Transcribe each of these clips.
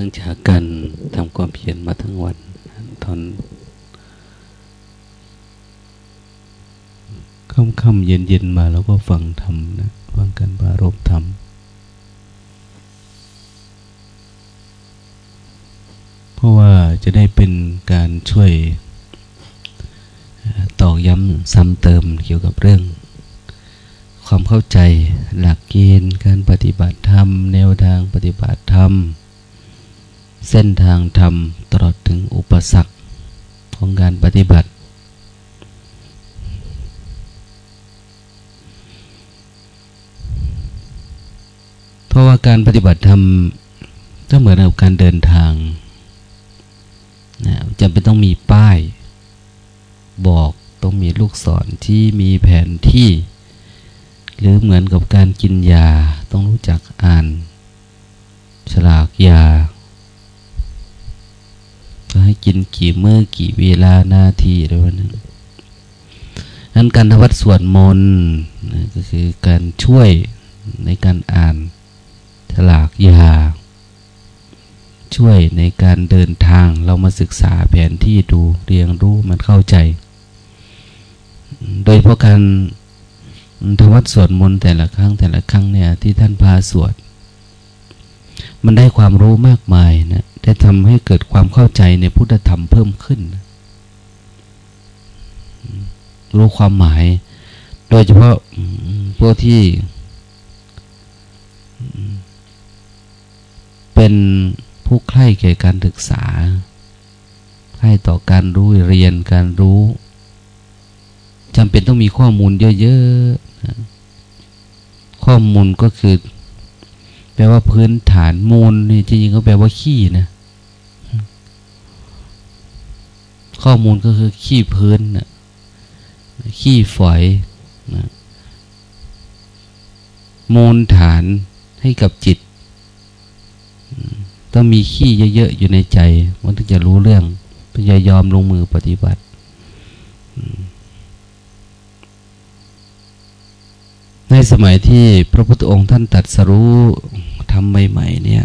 ลังจากการทำความเพียรมาทั้งวันตอนค่ำๆเย็นๆมาแล้วก็ฟังธรรมนะฟังกันบารมธรรมเพราะว่าจะได้เป็นการช่วยตอกย้ำซ้ำเติมเกี่ยวกับเรื่อง ความเข้าใจหลักเกณฑ์การปฏิบัติธรรม แนวทางปฏิบัติธรรม เส้นทางธรรมตลอดถึงอุปสรรคของการปฏิบัติ เพราะว่าการปฏิบัติธรรมก็เหมือนกับการเดินทางนะจำเป็นต้องมีป้าย บอกต้องมีลูกศรที่มีแผนที่ หรือเหมือนกับการกินยาต้องรู้จักอ่าน ฉลากยา ก็ให้กินกี่เมื่อกี่เวลานาทีอะไรวะนั้นนั้นการทวัดสวดมนต์ก็คือการช่วยในการอ่านฉลากยา ช่วยในการเดินทางเรามาศึกษาแผนที่ดูเรียงรู้มันเข้าใจ โดยเพราะการทวัดสวดมนต์แต่ละครั้งแต่ละครั้งเนี่ยที่ท่านพาสวด มันได้ความรู้มากมายนะ ได้ทำให้เกิดความเข้าใจในพุทธธรรมเพิ่มขึ้น รู้ความหมาย โดยเฉพาะพวกที่ เป็นผู้ใคร่แก่การศึกษาใคร่ต่อการรู้เรียนการรู้จำเป็นต้องมีข้อมูลเยอะๆข้อมูลก็คือ แปลว่าพื้นฐานมูลนี่จริงๆก็แปลว่าขี้นะ ข้อมูลก็คือขี้พื้นนะขี้ฝอยนะมูลฐานให้กับจิต ต้องมีขี้เยอะๆอยู่ในใจ มันถึงจะรู้เรื่องพยายอมลงมือปฏิบัติในสมัยที่พระพุทธองค์ท่านตัดสรู้ ทำใหม่ๆเนี่ย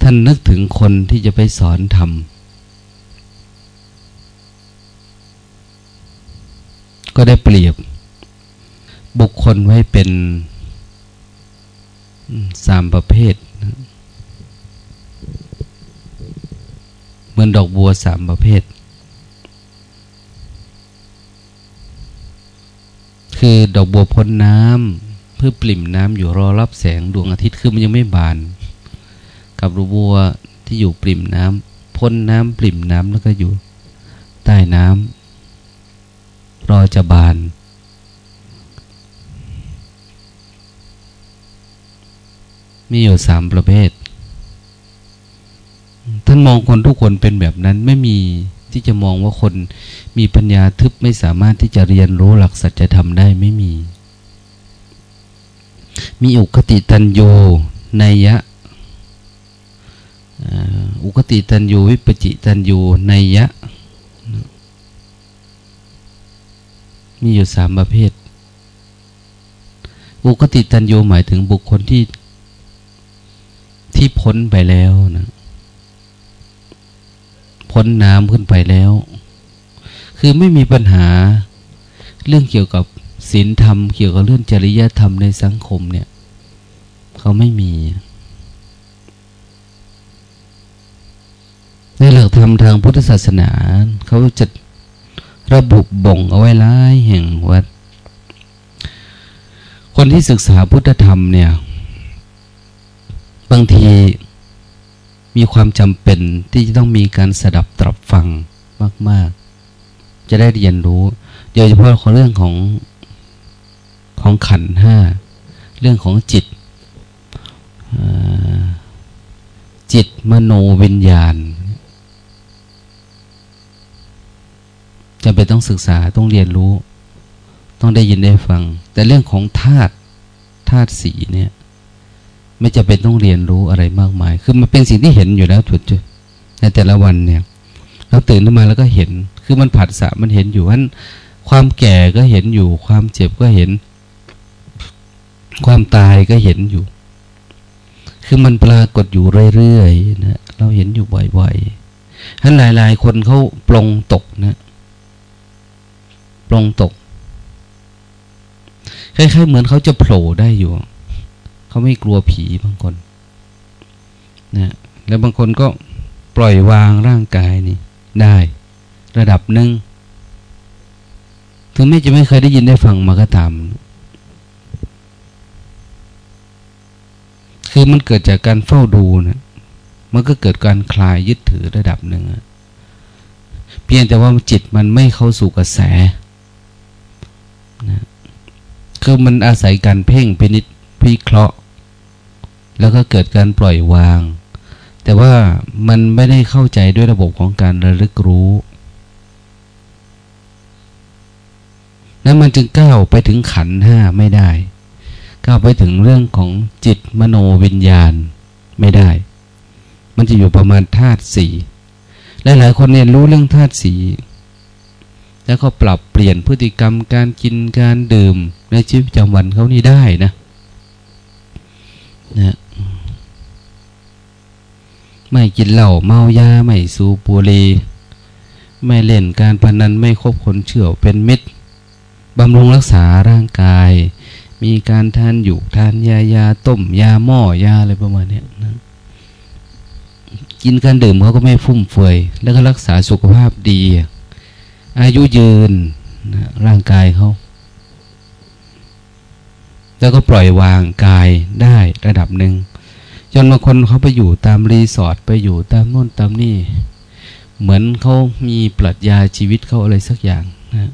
ท่านนึกถึงคนที่จะไปสอนทำก็ได้เปรียบ บุคคลไว้เป็นสามประเภท เหมือนดอกบัวสามประเภท คือดอกบัวพ้นน้ำ เพื่อปริ่มน้ำอยู่รอรับแสงดวงอาทิตย์คือมันยังไม่บาน กับดอกบัวที่อยู่ปริ่มน้ำพ้นน้ำปริ่มน้ำแล้วก็อยู่ ใต้น้ำรอจะบานมีอยู่สามประเภท ท่านมองคนทุกคนเป็นแบบนั้นไม่มีที่จะมองว่าคนมีปัญญาทึบไม่สามารถที่จะเรียนรู้หลักสัจธรรมได้ไม่มี มีอุคติตันโยนัยยะอุคติตันยูวิปจิตันยูนัยยะ มีอยู่สามประเภท อุกติตันยูหมายถึงบุคคลที่ที่พ้นไปแล้วนะพ้นน้ำขึ้นไปแล้ว คือไม่มีปัญหาเรื่องเกี่ยวกับ ศีลธรรมเกี่ยวกับเรื่องจริยธรรมในสังคมเนี่ยเขาไม่มีในหลักธรรมทางพุทธศาสนา เขาจะระบุบ่งเอาไว้หลายแห่งว่าคนที่ศึกษาพุทธธรรมเนี่ย บางทีมีความจำเป็นที่จะต้องมีการสดับตรับฟังมาก ๆ จะได้เรียนรู้โดยเฉพาะเรื่องของ ของขันห้า เรื่องของจิต จิตมโนวิญญาณจำเป็นต้องศึกษาต้องเรียนรู้ ต้องได้ยินได้ฟัง แต่เรื่องของธาตุธาตุสีเนี่ย ไม่จะเป็นต้องเรียนรู้อะไรมากมาย คือมันเป็นสิ่งที่เห็นอยู่แล้วถุดจุในแต่ละวันเนี่ย เราตื่นขึ้นมาแล้วก็เห็น คือมันผัสสะมันเห็นอยู่ว่าความแก่ก็เห็นอยู่ ความเจ็บก็เห็น ความตายก็เห็นอยู่ คือมันปรากฏอยู่เรื่อยๆนะเราเห็นอยู่บ่อยๆท่านหลาย ๆ คนเขาปลงตกนะปลงตกคล้ายๆเหมือนเขาจะโผล่ได้อยู่ เขาไม่กลัวผีบางคนนะแล้วบางคนก็ปล่อยวางร่างกายนี่ ได้ ระดับหนึ่งถึงแม้จะไม่เคยได้ยินได้ฟังมาก็ตาม คือมันเกิดจากการเฝ้าดูนะมันก็เกิดการคลายยึดถือระดับหนึ่งเพียงแต่ว่าจิตมันไม่เข้าสู่กระแสนะคือมันอาศัยการเพ่งพินิษพิเคราะห์ แล้วก็เกิดการปล่อยวาง แต่ว่ามันไม่ได้เข้าใจด้วยระบบของการระลึกรู้นั้นมันจึงก้าวไปถึงขันห้าไม่ได้ ก้าวไปถึงเรื่องของจิตมโนวิญญาณไม่ได้ มันจะอยู่ประมาณธาตุสี่และหลายคนเรียนรู้เรื่องธาตุสีแล้วก็ปรับเปลี่ยนพฤติกรรมการกินการดื่มในชีวิตประจำวันเขานี่ได้นะนะไม่กินเหล้าเมายาไม่สูบบุหรี่ไม่เล่นการพนันไม่คบคนเชื่อเป็นมิตรบำรุงรักษาร่างกาย มีการทานอยู่ทานยายาต้มยาหม้อยาอะไรประมาณนี้นะกินการดื่มเขาก็ไม่ฟุ่มเฟือยแล้วก็รักษาสุขภาพดี อายุยืนนะร่างกายเขาแล้วก็ปล่อยวางกายได้ระดับหนึ่งจนบางคนเขาไปอยู่ตามรีสอร์ทไปอยู่ตามโน่นตามนี่ เหมือนเขามีปรัชญาชีวิตเขาอะไรสักอย่างนะ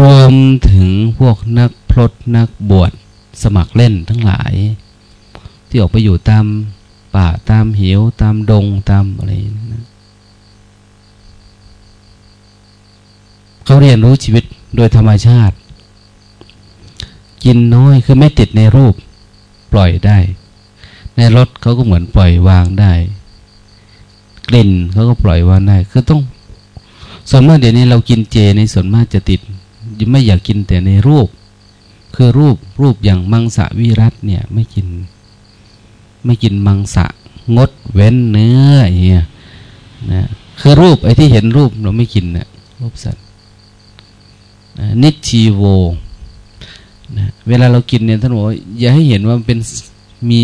รวมถึงพวกนักพรตนักบวชสมัครเล่นทั้งหลาย ที่ออกไปอยู่ตามป่าตามเหวตามดงตามอะไรนะเขาเรียนรู้ชีวิตโดยธรรมชาติ กินน้อยคือไม่ติดในรูป ปล่อยได้ ในรถเขาก็เหมือนปล่อยวางได้ กลิ่นเขาก็ปล่อยวางได้ คือต้องส่วนมากเดี๋ยวนี้เรากินเจในส่วนมากจะติด ไม่อยากกินแต่ในรูป คือรูปรูปอย่างมังสวิรัตเนี่ยไม่กิน ไม่กินมังสะงดเว้นเนื้ออย่างเงี้ยนะคือรูปไอ้ที่เห็นรูปเราไม่กินเนะรูปสัตว์นะนิชีโวนะเวลาเรากินเนี่ยท่านบอกอย่าให้เห็นว่าเป็นมี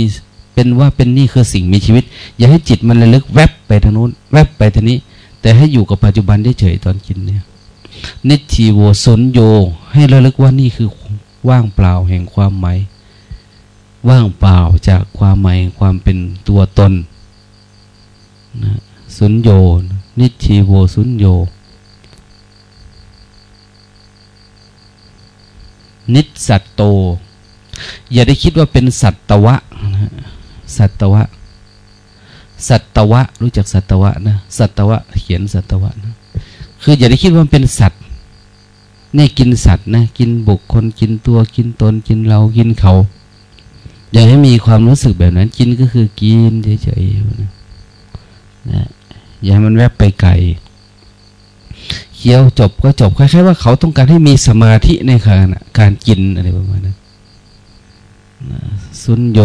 เป็นว่าเป็นนี่คือสิ่งมีชีวิต อย่าให้จิตมันระลึกแวบไปทางนู้น แวบไปทางนี้ แต่ให้อยู่กับปัจจุบันได้เฉยตอนกินเนี่ย นิทีโวสนโย ให้ระลึกว่านี่คือว่างเปล่าแห่งความหมายว่างเปล่าจากความหมายความเป็นตัวตนนะสุญโย นิทีโวสุญโย นิสัตโต อย่าได้คิดว่าเป็นสัตวะนะสัตวะ สัตวะ รู้จักสัตวะนะ สัตวะ เขียนสัตวะนะ คืออย่าได้คิดว่าเป็นสัตว์เนี่ยกินสัตว์นะกินบุคคลกินตัวกินตนกินเรากินเขาอย่าให้มีความรู้สึกแบบนั้น กินก็คือกินเฉยๆนะนะอย่าให้มันแวบไปไกลเคี้ยวจบก็จบคล้ายๆว่าเขาต้องการให้มีสมาธิในขณะการกินอะไรประมาณนั้น สุญโย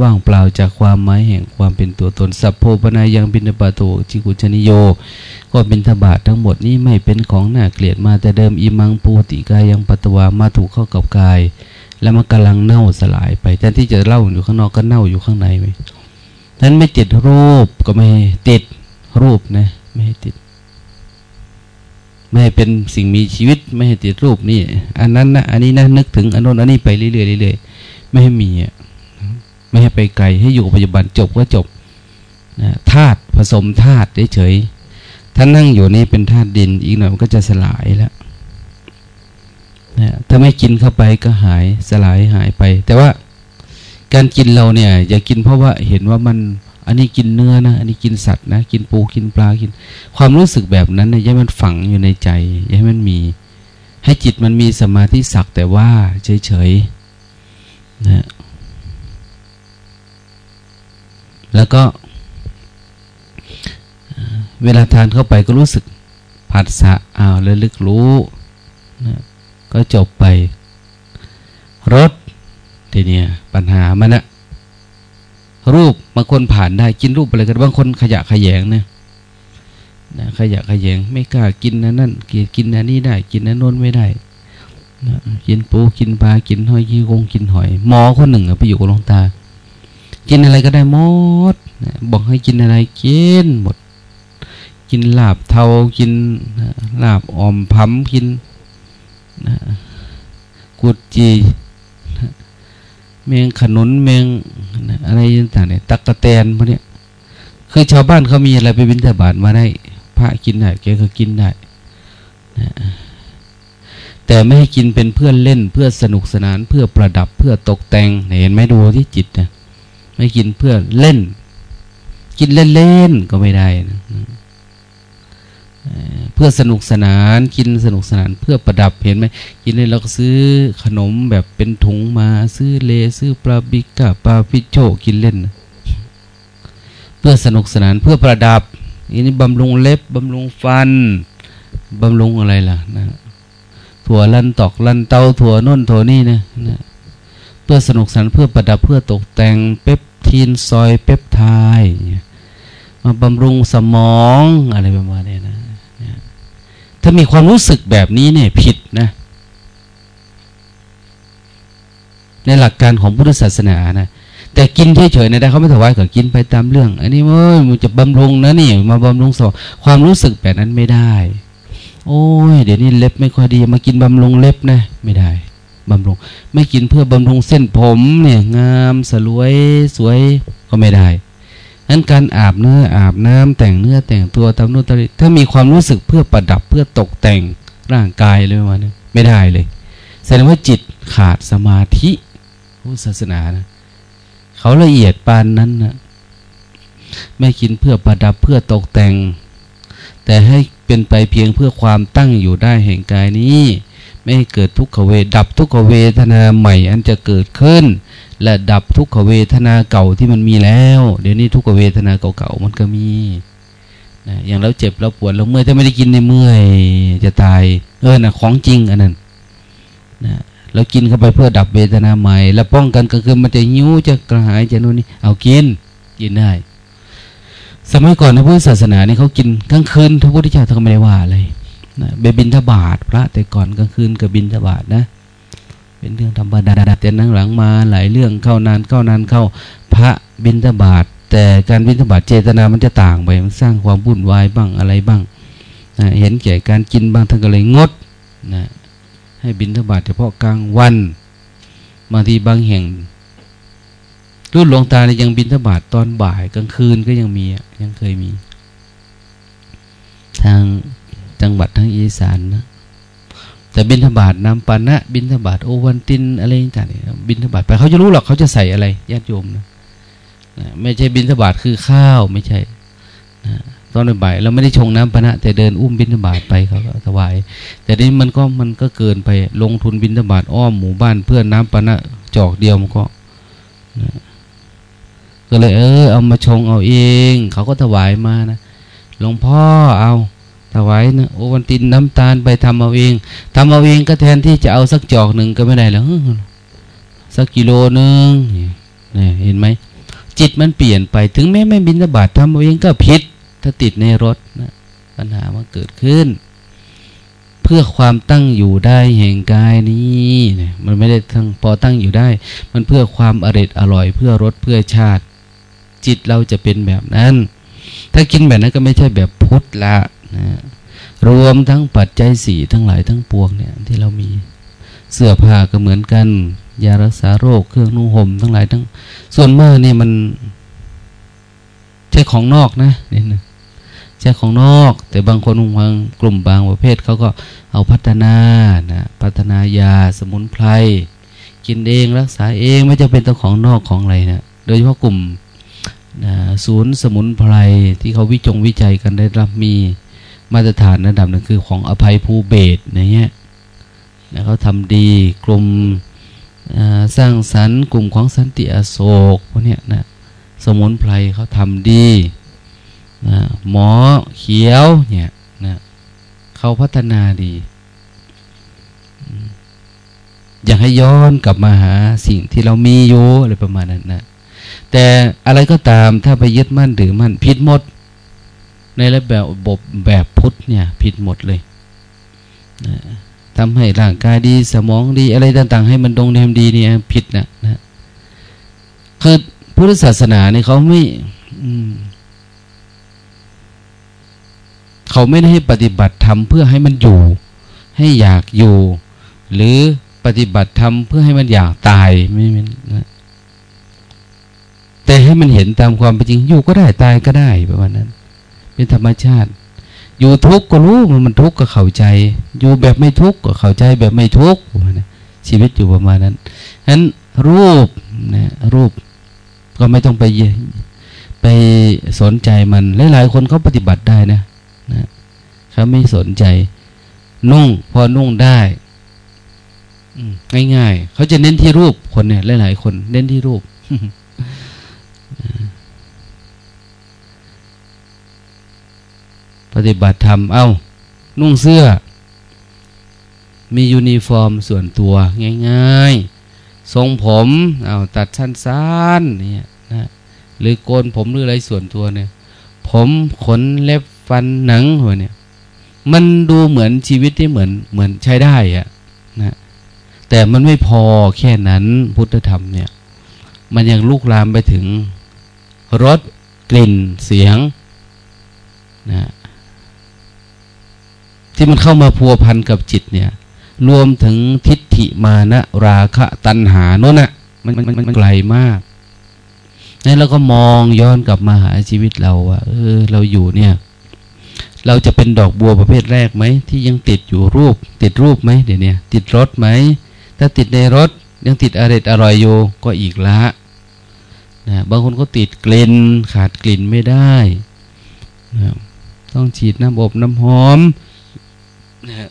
ว่างเปล่าจากความหมายแห่งความเป็นตัวตน สัพโพปนายังบินปาโตจิกุชนิโย ก็เป็นทบาททั้งหมดนี้ไม่เป็นของน่าเกลียดมาแต่เดิมอิมังปูติกายังปัตวามาถูกเข้ากับกาย แล้วมันกำลังเน่าสลายไปแทนที่จะเล่าอยู่ข้างนอกก็เน่าอยู่ข้างในไหมนั้นไม่ติดรูปก็ไม่ติดรูปนะไม่ให้ติด ไม่ให้เป็นสิ่งมีชีวิตไม่ให้ติดรูปนี่ อันนั้นนะอันนี้นะนึกถึงอันโน้นอันนี้ไปเรื่อยๆเรื่อยๆ ไม่ให้มีอะไม่ให้ไปไกลให้อยู่ปัจจุบันจบก็จบนะธาตุผสมธาตุเฉยๆถ้านั่งอยู่นี่เป็นธาตุดินอีกหน่อยมันก็จะสลายแล้วนะถ้าไม่กินเข้าไปก็หายสลายหายไป แต่ว่าการกินเราเนี่ย อย่ากินเพราะว่าเห็นว่ามัน อันนี้กินเนื้อนะ อันนี้กินสัตว์นะ กินปูกินปลากิน ความรู้สึกแบบนั้นเนี่ยอย่ามันฝังอยู่ในใจ อย่าให้มันมี ให้จิตมันมีสมาธิสักแต่ว่าเฉยๆ นะแล้วก็ เวลาทานเข้าไปก็รู้สึกผัสสะอ้าวเลยลึกรู้นะก็จบไปรสเททีเนี้ยปัญหามันอะรูปบางคนผ่านได้กินรูปอะไรกันบางคนขยะขยงเนี่ยนะขยะขยงไม่กล้ากินนั่นนั่นกินอันนี้ได้ กินอันโน้นไม่ได้ กินปูกินปลากินหอยกินกงกินหอย หมอคนหนึ่งไปอยู่กับหลวงตา กินอะไรก็ได้หมดบอกให้กินอะไรกินหมด กินลาบเทากินลาบออมพัมกินกุดจีแมงขนุนแมงอะไรต่างๆเนี่ยตักกะแตนพวกเนี้ยคือชาวบ้านเขามีอะไรไปบิณฑบาตมาได้ พระกินได้แกก็กินได้นะ แต่ไม่ให้กินเป็นเพื่อนเล่น เพื่อสนุกสนานเพื่อประดับเพื่อตกแต่งเห็นไหมดูที่จิตนะไม่กินเพื่อเล่น กินเล่นๆก็ไม่ได้นะเพื่อสนุกสนานกินสนุกสนานเพื่อประดับเห็นไหมกินเลยเราก็ซื้อขนมแบบเป็นถุงมาซื้อเลซื้อปลาบิกะปลาพิโชกินเล่น เพื่อสนุกสนานเพื่อประดับอันนี้บำรุงเล็บบำรุงฟันบำรุงอะไรล่ะนะ ถั่วลันตอกลันเตาถั่วน่นถั่วนี่นะนะ เพื่อสนุกสนานเพื่อประดับเพื่อตกแต่งเปปทีนซอยเปปไทด์มาบำรุงสมองอะไรประมาณนี้นะ ถ้ามีความรู้สึกแบบนี้เนี่ยผิดนะ ในหลักการของพุทธศาสนานะแต่กินเฉยๆนะได้เขาไม่ถวายก็กินไปตามเรื่อง อันนี้มันจะบำรุงนะนี่ มาบำรุงสมองความรู้สึกแบบนั้นไม่ได้ โอ้ยเดี๋ยวนี้เล็บไม่ค่อยดีมากินบำรุงเล็บนะ ไม่ได้บำรุง ไม่กินเพื่อบำรุงเส้นผมเนี่ยงามสลวยสวยก็ไม่ได้นั้นการอาบเนื้ออาบน้ำแต่งเนื้อแต่งตัวตามนู่นตามนี้ถ้ามีความรู้สึกเพื่อประดับเพื่อตกแต่งร่างกายเลยว่านี่ไม่ได้เลยแสดงว่าจิตขาดสมาธิพุทธศาสนานะเขาละเอียดปานนั้นนะไม่กินเพื่อประดับเพื่อตกแต่ง แต่ให้เป็นไปเพียงเพื่อความตั้งอยู่ได้แห่งกายนี้ ไม่ให้เกิดทุกขเวดับทุกขเวทนาใหม่อันจะเกิดขึ้น และดับทุกขเวทนาเก่าที่มันมีแล้ว เดี๋ยวนี้ทุกขเวทนาเก่าๆมันก็มีนะอย่างเราเจ็บเราปวดเราเมื่อยถ้าไม่ได้กินในเมื่อยจะตายเออนะของจริงอันนั้นนะเรากินเข้าไปเพื่อดับเวทนาใหม่ แล้วป้องกันก็คือมันจะหิวจะกระหายจะนู่นนี่เอากินกินได้ สมัยก่อนในพุทธศาสนานี่เขากินกลางคืนพระพุทธเจ้าท่านก็ไม่ได้ว่าอะไรนะเบบินทบาทพระแต่ก่อนกลางคืนกับบินทบาทนะ เป็นเรื่องธรรมดาแต่นั่งหลังมาหลายเรื่องเข้านานเข้านานเข้าพระบิณฑบาตแต่การบิณฑบาตเจตนามันจะต่างไปมันสร้างความวุ่นวายบ้างอะไรบ้างนะเห็นแก่การกินบ้างท่านก็เลยงดนะให้บิณฑบาตเฉพาะกลางวันบางทีบางแห่ง รุ่นหลวงตาเนี่ยยังบิณฑบาตตอนบ่ายกลางคืนก็ยังมียังเคยมี ทางจังหวัดทางอีสานนะแต่บินทบาทนำปานะ บินทบาทโอวันตินอะไรต่างๆบินทบาทไปเขาจะรู้หรอกเขาจะใส่อะไรญาติโยมนะไม่ใช่บินทบาทคือข้าวไม่ใช่นะตอนบ่ายเราไม่ได้ชงน้ำปานะ แต่เดินอุ้มบินทบาทไปเขาก็ถวาย แต่นี้มันก็มันก็เกินไปลงทุนบินทบาทอ้อมหมู่บ้านเพื่อนน้ำปานะจอกเดียวมันก็นะ ก็เลย เออเอามาชงเอาเอง เขาก็ถวายมานะหลวงพ่อเอาถวายนะโอวันตินน้ำตาลไปทำเอาเองทำเอาเองก็แทนที่จะเอาสักจอกหนึ่งก็ไม่ได้แล้วสักกิโลหนึ่งนี่เห็นไหมจิตมันเปลี่ยนไปถึงแม้ไม่บินบาตทำเอาเองก็ผิด ถ้าติดในรถนะปัญหามันเกิดขึ้น เพื่อความตั้งอยู่ได้แห่งกายนี้เนี่ยมันไม่ได้ทั้งพอตั้งอยู่ได้ มันเพื่อความอร่อยอร่อย เพื่อรสเพื่อชาติ จิตเราจะเป็นแบบนั้น ถ้ากินแบบนั้นก็ไม่ใช่แบบพุทธละนะรวมทั้งปัจจัยสี่ทั้งหลายทั้งปวงเนี่ยที่เรามีเสื้อผ้าก็เหมือนกัน ยารักษาโรคเครื่องนุ่งห่มทั้งหลายทั้ง ส่วนมากเนี่ยมันใช่ของนอกนะเนี่ยนะใช่ของนอก แต่บางคนบางกลุ่มบางประเภทเขาก็เอาพัฒนานะพัฒนายาสมุนไพรกินเองรักษาเองไม่จะเป็นตัวของนอกของอะไรนะโดยเฉพาะกลุ่ม นะศูนย์สมุนไพรที่เขาวิจงวิจัยกันได้รับมีมาตรฐานระดับหนึ่งคือของอภัยภูเบศอย่างเงี้ยนะเขาทำดีกลุ่มสร้างสรรค์กลุ่มของสันติอโศกพวกเนี้ยนะสมุนไพรเขาทำดีนะหมอเขียวเนี่ยนะเขาพัฒนาดี อยากให้ย้อนกลับมาหาสิ่งที่เรามีอยู่อะไรประมาณนั้นนะ แต่อะไรก็ตามถ้าไปยึดมั่นถือมั่นผิดหมด ในระแบบบบแบบพุทธเนี่ย ผิดหมดเลยนะทำให้ร่างกายดีสมองดีอะไรต่าง ๆ ให้มันดงเนมดีเนี่ย ผิดนะนะคือพุทธศาสนาเนี่ยเขาไม่เขาไม่ได้ให้ปฏิบัติธรรมเพื่อให้มันอยู่ ให้อยากอยู่ หรือปฏิบัติธรรมเพื่อให้มันอยากตายไม่ไม่นะ แต่ให้มันเห็นตามความเป็นจริงอยู่ก็ได้ตายก็ได้ประมาณนั้น เป็นธรรมชาติ อยู่ทุกข์ก็รู้มันมันทุกข์ก็เข้าใจ อยู่แบบไม่ทุกข์ก็เข้าใจแบบไม่ทุกข์ชีวิตอยู่ประมาณนั้นฉะนั้นรูปนะรูปก็ไม่ต้องไปไปสนใจมันหลายๆคนเขาปฏิบัติได้นะนะเขาไม่สนใจ นุ่งพอนุ่งได้ง่ายๆเขาจะเน้นที่รูปคนเนี่ยหลายๆคน เน้นที่รูป ปฏิบัติธรรม เอา้า นุ่งเสื้อ มียูนิฟอร์มส่วนตัวง่ายๆ ทรงผม เอาตัดสั้นๆเนี่ยนะหรือโกนผมหรืออะไรส่วนตัวเนี่ย ผมขนเล็บฟันหนังหัวเนี่ย มันดูเหมือนชีวิตที่เหมือนเหมือนใช้ได้อะนะแต่มันไม่พอแค่นั้นพุทธธรรมเนี่ย มันยังลุกลามไปถึงรสกลิ่นเสียงนะ ที่มันเข้ามาพัวพันกับจิตเนี่ย รวมถึงทิฏฐิมานะราคะตัณหาโน่นน่ะมันมันมันไกลมากนี่เราก็มองย้อนกลับมาหาชีวิตเราว่าเออ เราอยู่เนี่ย เราจะเป็นดอกบัวประเภทแรกไหม ที่ยังติดอยู่รูป ติดรูปไหมเดี๋ยวนี้ติดรถไหม ถ้าติดในรถยังติดอร่อยอร่อยอยู่ก็อีกละนะบางคนก็ติดกลิ่นขาดกลิ่นไม่ได้นะต้องฉีดน้ำอบน้ำหอม นะ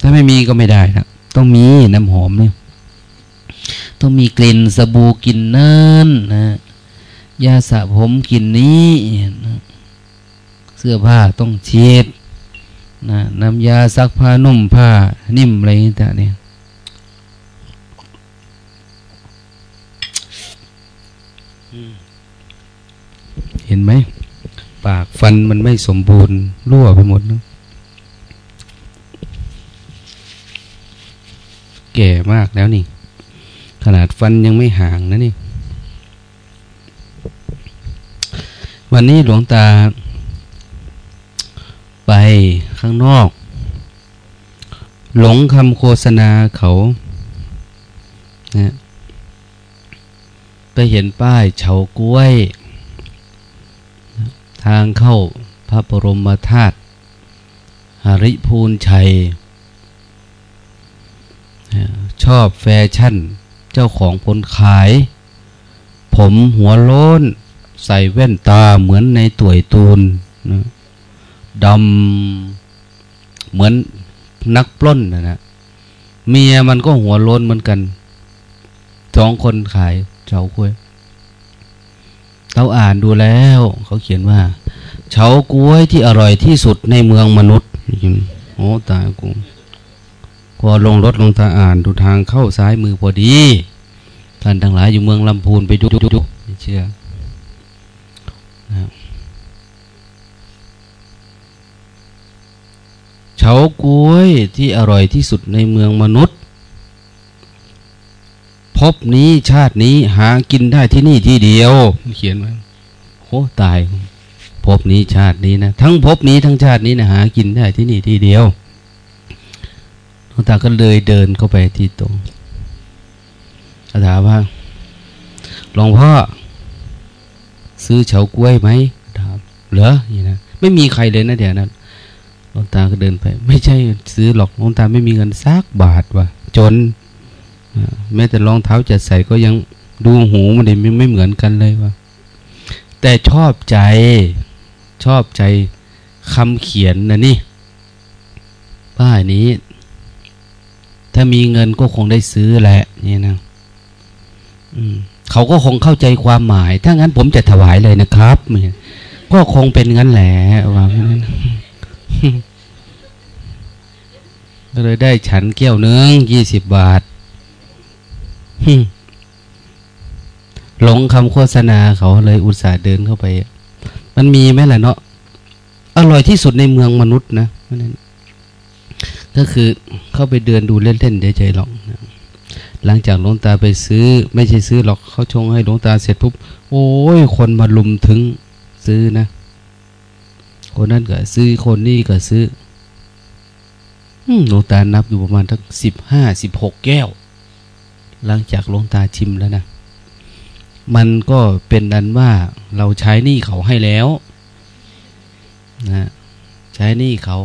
ถ้าไม่มีก็ไม่ได้นะต้องมีน้ำหอมเนี่ยต้องมีกลิ่นสบู่กลิ่นนั่นนะยาสระผมกลิ่นนี้นะเสื้อผ้าต้องเช็ดนะน้ำยาซักผ้านุ่มผ้านิ่มอะไรต่างเนี่ยเห็นไหม ปากฟันมันไม่สมบูรณ์รั่วไปหมดนะ แก่มากแล้วนี่ ขนาดฟันยังไม่ห่างนะนี่ วันนี้หลวงตา ไปข้างนอก หลงคำโฆษณาเขานะไปเห็นป้ายเฉากล้วย ทางเข้าพระบรมธาตุหริภูนชัย ชอบแฟชั่น เจ้าของผลขาย ผมหัวโล้น ใส่แว่นตาเหมือนในต่วยตูนนะดำเหมือนนักปล้นนะนะเมียมันก็หัวโล้นเหมือนกันสองคนขายเฉาก้วยเราอ่านดูแล้ว เขาเขียนว่าเฉาก้วยที่อร่อยที่สุดในเมืองมนุษย์โอ้ตายกู อลงรถลงตาอ่านดูทางเข้าซ้ายมือพอดี ท่านทั้งหลายอยู่เมืองลำพูนไปดูดูไม่เชื่อเฉากล้วยที่อร่อยที่สุดในเมืองมนุษย์ พบนี้ชาตินี้หากินได้ที่นี่ที่เดียว เขียนไว้โอ้ตาย พบนี้ชาตินี้นะ ทั้งพบนี้ทั้งชาตินี้นะหากินได้ที่นี่ที่เดียว ลวงตาก็เลยเดินเข้าไปที่ตรงอาถามว่าหลวงพ่อ ซื้อเฉาก้วยไหมถามเหรออย่างนั้นไม่มีใครเลยนะเดี๋ยวนั้นหลวงตาก็เดินไป ไม่ใช่ซื้อหรอกหลวงตาไม่มีเงินซักบาทว่ะจนแม้แต่รองเท้าจะใส่ก็ยังดูหูมันไม่ไม่เหมือนกันเลยว่ะแต่ชอบใจชอบใจคำเขียนนะนี่ป้ายนี้ ถ้ามีเงินก็คงได้ซื้อแหละนี่นะเขาก็คงเข้าใจความหมาย ถ้างั้นผมจะถวายเลยนะครับก็คงเป็นงั้นแหละว่างั้นก็เลยได้ฉันเกี้ยวเนื้อยี่สิบบาทหลงคำโฆษณาเขาเลยอุตส่าห์เดินเข้าไป มันมีไหมล่ะเนาะอร่อยที่สุดในเมืองมนุษย์นะ ก็คือเข้าไปเดินดูเล่นๆเดี๋ยวใจหลอกหลังจากหลวงตาไปซื้อ ไม่ใช่ซื้อหรอกเขาชงให้หลวงตาเสร็จปุ๊บโอ้ยคนมาลุมถึงซื้อนะ คนนั้นก็ซื้อคนนี้ก็ซื้อหลวงตานับอยู่ประมาณทั้งสิบห้าสิบหกแก้ว หลังจากหลวงตาชิมแล้วนะมันก็เป็นนันว่าเราใช้นี่เขาให้แล้วนะใช้นี่เขา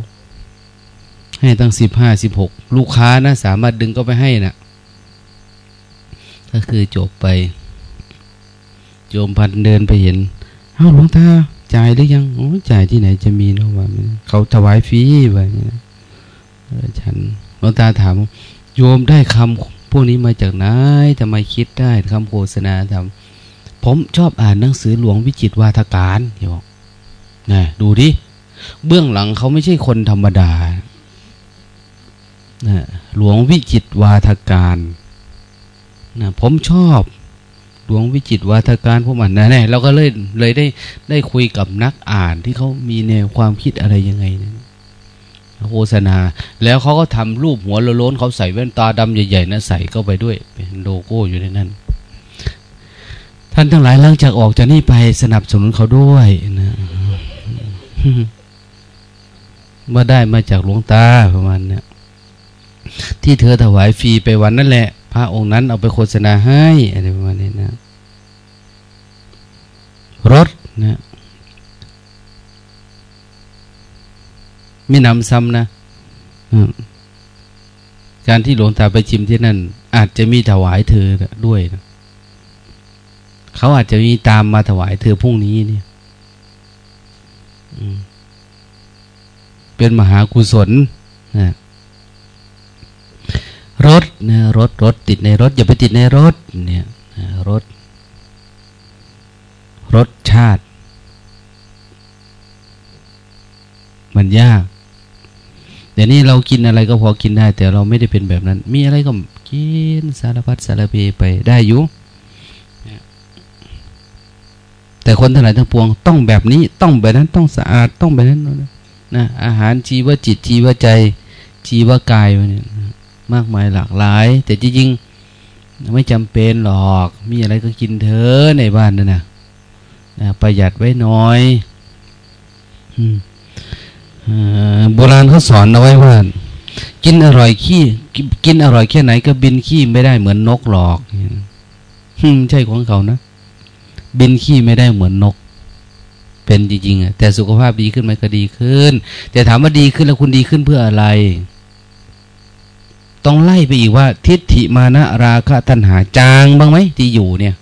ให้ตั้งสิบห้าสิบหกลูกค้านะสามารถดึงก็ไปให้นะก็คือจบไป โยมพันเดินไปเห็นเอ้าหลวงตาจ่ายหรือยังโอ้จ่ายที่ไหนจะมีเนาะว่าเขาถวายฟรีไปฉันหลวงตาถาม โยมได้คำพวกนี้มาจากไหนทำไมคิดได้คำโฆษณาทำผมชอบอ่านหนังสือหลวงวิจิตวาทการเดี๋ยวนะดูดิเบื้องหลังเขาไม่ใช่คนธรรมดา นะหลวงวิจิตวาทการนะผมชอบหลวงวิจิตวาทการผมอ่านนะเนี่ยเราก็เลยเลยได้ได้คุยกับนักอ่านที่เขามีแนวความคิดอะไรยังไงนะโฆษณา แล้วเขาก็ทำรูปหัวโล้นเขาใส่แว่นตาดำใหญ่ๆนะใส่เข้าไปด้วยเป็นโลโก้อยู่ในนั้น ท่านทั้งหลายหลังจากออกจากนี่ไปสนับสนุนเขาด้วยนะมาได้มาจากหลวงตาประมาณเนี้ย ที่เธอถวายฟรีไปวันนั่นแหละ พระองค์นั้นเอาไปโฆษณาให้อะไรประมาณนี้นะรถนะไม่นำซ้ำนะการที่หลวงตาไปชิมที่นั่น อาจจะมีถวายเธอด้วยนะเขาอาจจะมีตามมาถวายเธอพรุ่งนี้เนี่ยเป็นมหากุศลนะ รถนะรถรถติดในรถ อย่าไปติดในรถเนี่ยรถรสชาติ มันยากเดี๋ยวนี้เรากินอะไรก็พอกินได้ แต่เราไม่ได้เป็นแบบนั้น มีอะไรก็กินสารพัดสารเพไปได้อยู่แต่คนทั้งหลายทั้งปวงต้องแบบนี้ต้องแบบนั้นต้องสะอาดต้องแบบนั้นนะอาหารชีวจิตชีวใจชีวกายเนี่ย มากมายหลากหลาย แต่จริงๆไม่จำเป็นหรอก มีอะไรก็กินเถอะในบ้านนะนะประหยัดไว้น้อยโบราณเขาสอนเอาไว้ว่า กินอร่อยขี้กินอร่อยแค่ไหนก็บินขี้ไม่ได้เหมือนนกหรอกใช่ของเขานะบินขี้ไม่ได้เหมือนนก เป็นจริงๆแต่สุขภาพดีขึ้นไหมก็ดีขึ้น แต่ถามว่าดีขึ้นแล้วคุณดีขึ้นเพื่ออะไร ต้องไล่ไปอีกว่า ทิฏฐิมานะราคะตัณหาจางบ้างไหมที่อยู่เนี่ย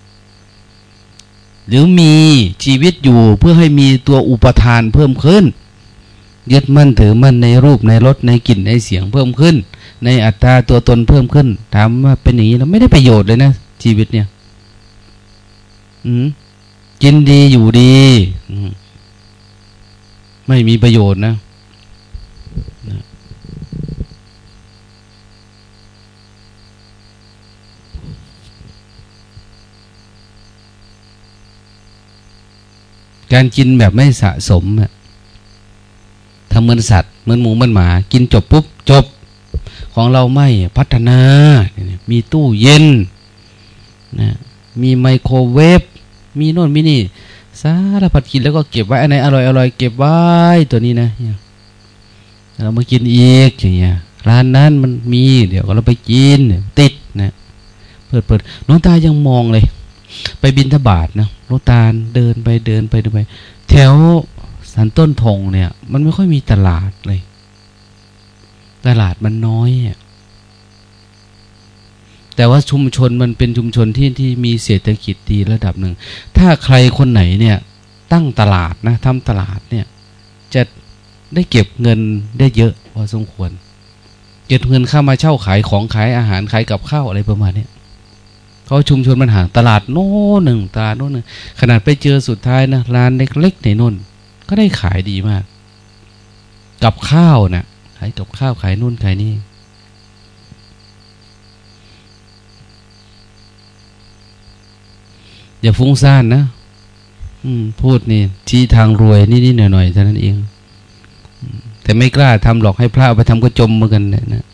หรือมีชีวิตอยู่เพื่อให้มีตัวอุปทานเพิ่มขึ้น ยึดมั่นถือมั่นในรูปในรสในกลิ่นในเสียงเพิ่มขึ้น ในอัตตาตัวตนเพิ่มขึ้นถามว่าเป็นอย่างนี้แล้วไม่ได้ประโยชน์เลยนะชีวิตเนี่ย อืมกินดีอยู่ดี ไม่มีประโยชน์นะ การกินแบบไม่สะสมทำเหมือนสัตว์เหมือนหมูเหมือนหมา กินจบปุ๊บจบ ของเราไม่พัฒนา มีตู้เย็นนะมีไมโครเวฟมีโน่นมีนี่สารพัดกินแล้วก็เก็บไว้อันไหนอร่อยอร่อยเก็บไว้ตัวนี้นะเรามากินอีกอย่างเงี้ยร้านนั้นมันมีเดี๋ยวเราไปกินติดนะเปิดเปิดน้องตายังมองเลย ไปบินทบาทนะ รถตาลเดินไปเดินไปเดินไป แถวสันต้นทงเนี่ย มันไม่ค่อยมีตลาดเลย ตลาดมันน้อยแต่ว่าชุมชนมันเป็นชุมชนที่ที่มีเศรษฐกิจดีระดับหนึ่ง ถ้าใครคนไหนเนี่ย ตั้งตลาดนะทำตลาดเนี่ย จะได้เก็บเงินได้เยอะพอสมควร เก็บเงินเข้ามาเช่าขายของขายอาหารขายกับข้าวอะไรประมาณนี้ เพราชุมชนมันห่างตลาดโน่นหนึ่งตลาดโน่นหนึ่งขนาดไปเจอสุดท้ายนะร้านเล็กๆในน่นก็ได้ขายดีมาก กับข้าวนะขายกับข้าวขายนู่นขายนี่อย่าฟุ้งซ่านนะพูดนี่ชี้ทางรวยนิดๆหน่อยๆเท่านั้นเอง แต่ไม่กล้าทำหรอกให้พระไปทำก็จมเหมือนกันนะ